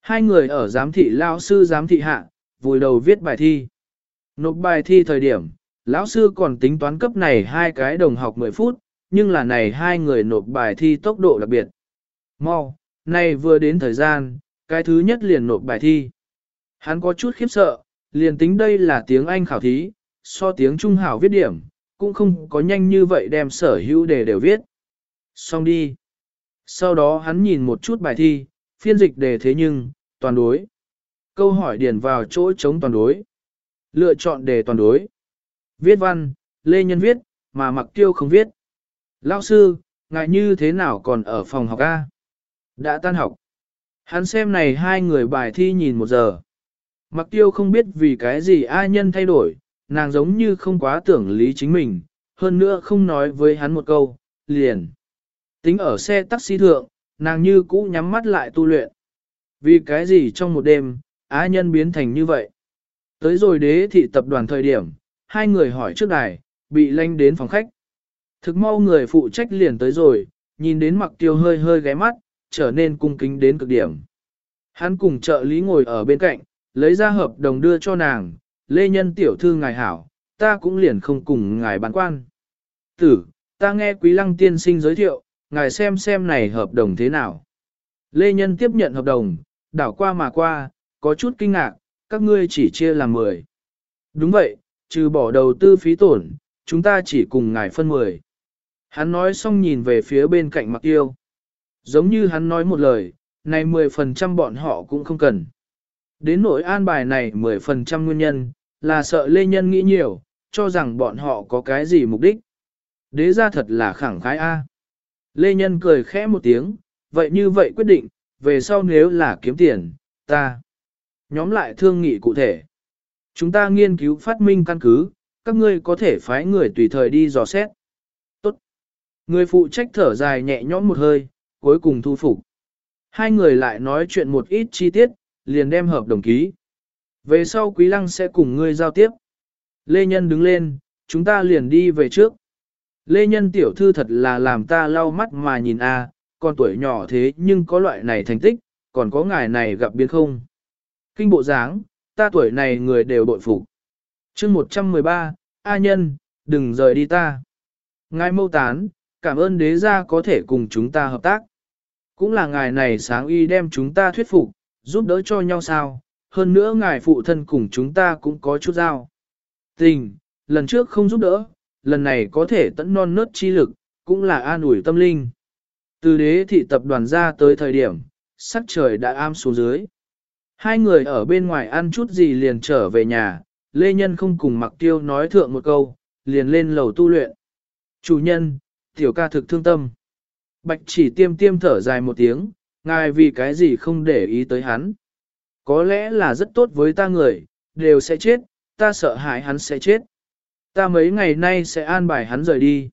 Hai người ở giám thị lao sư giám thị hạ, vùi đầu viết bài thi. Nộp bài thi thời điểm, lão sư còn tính toán cấp này hai cái đồng học 10 phút, nhưng là này hai người nộp bài thi tốc độ đặc biệt. Mau, nay vừa đến thời gian, cái thứ nhất liền nộp bài thi. Hắn có chút khiếp sợ, liền tính đây là tiếng Anh khảo thí, so tiếng Trung hảo viết điểm, cũng không có nhanh như vậy đem sở hữu đề đều viết. Xong đi. Sau đó hắn nhìn một chút bài thi, phiên dịch đề thế nhưng, toàn đối. Câu hỏi điền vào chỗ chống toàn đối. Lựa chọn đề toàn đối. Viết văn, Lê Nhân viết, mà mặc tiêu không viết. Lao sư, ngại như thế nào còn ở phòng học A? Đã tan học. Hắn xem này hai người bài thi nhìn một giờ. Mặc tiêu không biết vì cái gì ai nhân thay đổi, nàng giống như không quá tưởng lý chính mình, hơn nữa không nói với hắn một câu, liền. Tính ở xe taxi thượng, nàng như cũ nhắm mắt lại tu luyện. Vì cái gì trong một đêm, á nhân biến thành như vậy? Tới rồi đế thị tập đoàn thời điểm, hai người hỏi trước đài, bị lanh đến phòng khách. Thực mau người phụ trách liền tới rồi, nhìn đến mặc tiêu hơi hơi ghé mắt, trở nên cung kính đến cực điểm. Hắn cùng trợ lý ngồi ở bên cạnh, lấy ra hợp đồng đưa cho nàng, lê nhân tiểu thư ngài hảo, ta cũng liền không cùng ngài bán quan. Tử, ta nghe quý lăng tiên sinh giới thiệu, ngài xem xem này hợp đồng thế nào. Lê nhân tiếp nhận hợp đồng, đảo qua mà qua, có chút kinh ngạc, các ngươi chỉ chia làm 10. Đúng vậy, trừ bỏ đầu tư phí tổn, chúng ta chỉ cùng ngài phân 10. Hắn nói xong nhìn về phía bên cạnh mặc yêu. Giống như hắn nói một lời, này 10% bọn họ cũng không cần. Đến nỗi an bài này 10% nguyên nhân, là sợ Lê Nhân nghĩ nhiều, cho rằng bọn họ có cái gì mục đích. Đế ra thật là khẳng khái A. Lê Nhân cười khẽ một tiếng, vậy như vậy quyết định, về sau nếu là kiếm tiền, ta. Nhóm lại thương nghị cụ thể. Chúng ta nghiên cứu phát minh căn cứ, các ngươi có thể phái người tùy thời đi dò xét. Tốt. Người phụ trách thở dài nhẹ nhõm một hơi, cuối cùng thu phục. Hai người lại nói chuyện một ít chi tiết, liền đem hợp đồng ký. Về sau Quý Lăng sẽ cùng ngươi giao tiếp. Lê Nhân đứng lên, chúng ta liền đi về trước. Lê Nhân tiểu thư thật là làm ta lau mắt mà nhìn a, con tuổi nhỏ thế nhưng có loại này thành tích, còn có ngài này gặp biến không. Kinh bộ dáng, ta tuổi này người đều bội phục. chương 113, A nhân, đừng rời đi ta. Ngài mâu tán, cảm ơn đế gia có thể cùng chúng ta hợp tác. Cũng là ngài này sáng y đem chúng ta thuyết phục, giúp đỡ cho nhau sao, hơn nữa ngài phụ thân cùng chúng ta cũng có chút giao. Tình, lần trước không giúp đỡ, lần này có thể tận non nớt chi lực, cũng là an ủi tâm linh. Từ đế thị tập đoàn ra tới thời điểm, sắc trời đã am xuống dưới. Hai người ở bên ngoài ăn chút gì liền trở về nhà, Lê Nhân không cùng mặc tiêu nói thượng một câu, liền lên lầu tu luyện. Chủ nhân, tiểu ca thực thương tâm. Bạch chỉ tiêm tiêm thở dài một tiếng, ngài vì cái gì không để ý tới hắn. Có lẽ là rất tốt với ta người, đều sẽ chết, ta sợ hãi hắn sẽ chết. Ta mấy ngày nay sẽ an bài hắn rời đi.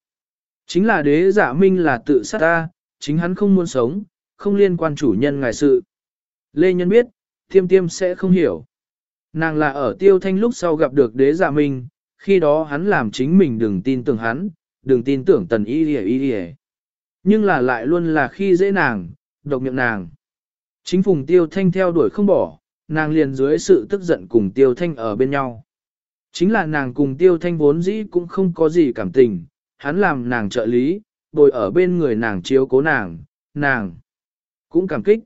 Chính là đế giả minh là tự sát ta, chính hắn không muốn sống, không liên quan chủ nhân ngài sự. Lê Nhân biết, tiêm tiêm sẽ không hiểu. Nàng là ở tiêu thanh lúc sau gặp được đế giả minh, khi đó hắn làm chính mình đừng tin tưởng hắn, đừng tin tưởng tần y đi y đi Nhưng là lại luôn là khi dễ nàng, độc miệng nàng. Chính phùng tiêu thanh theo đuổi không bỏ, nàng liền dưới sự tức giận cùng tiêu thanh ở bên nhau. Chính là nàng cùng tiêu thanh vốn dĩ cũng không có gì cảm tình, hắn làm nàng trợ lý, bồi ở bên người nàng chiếu cố nàng, nàng cũng cảm kích.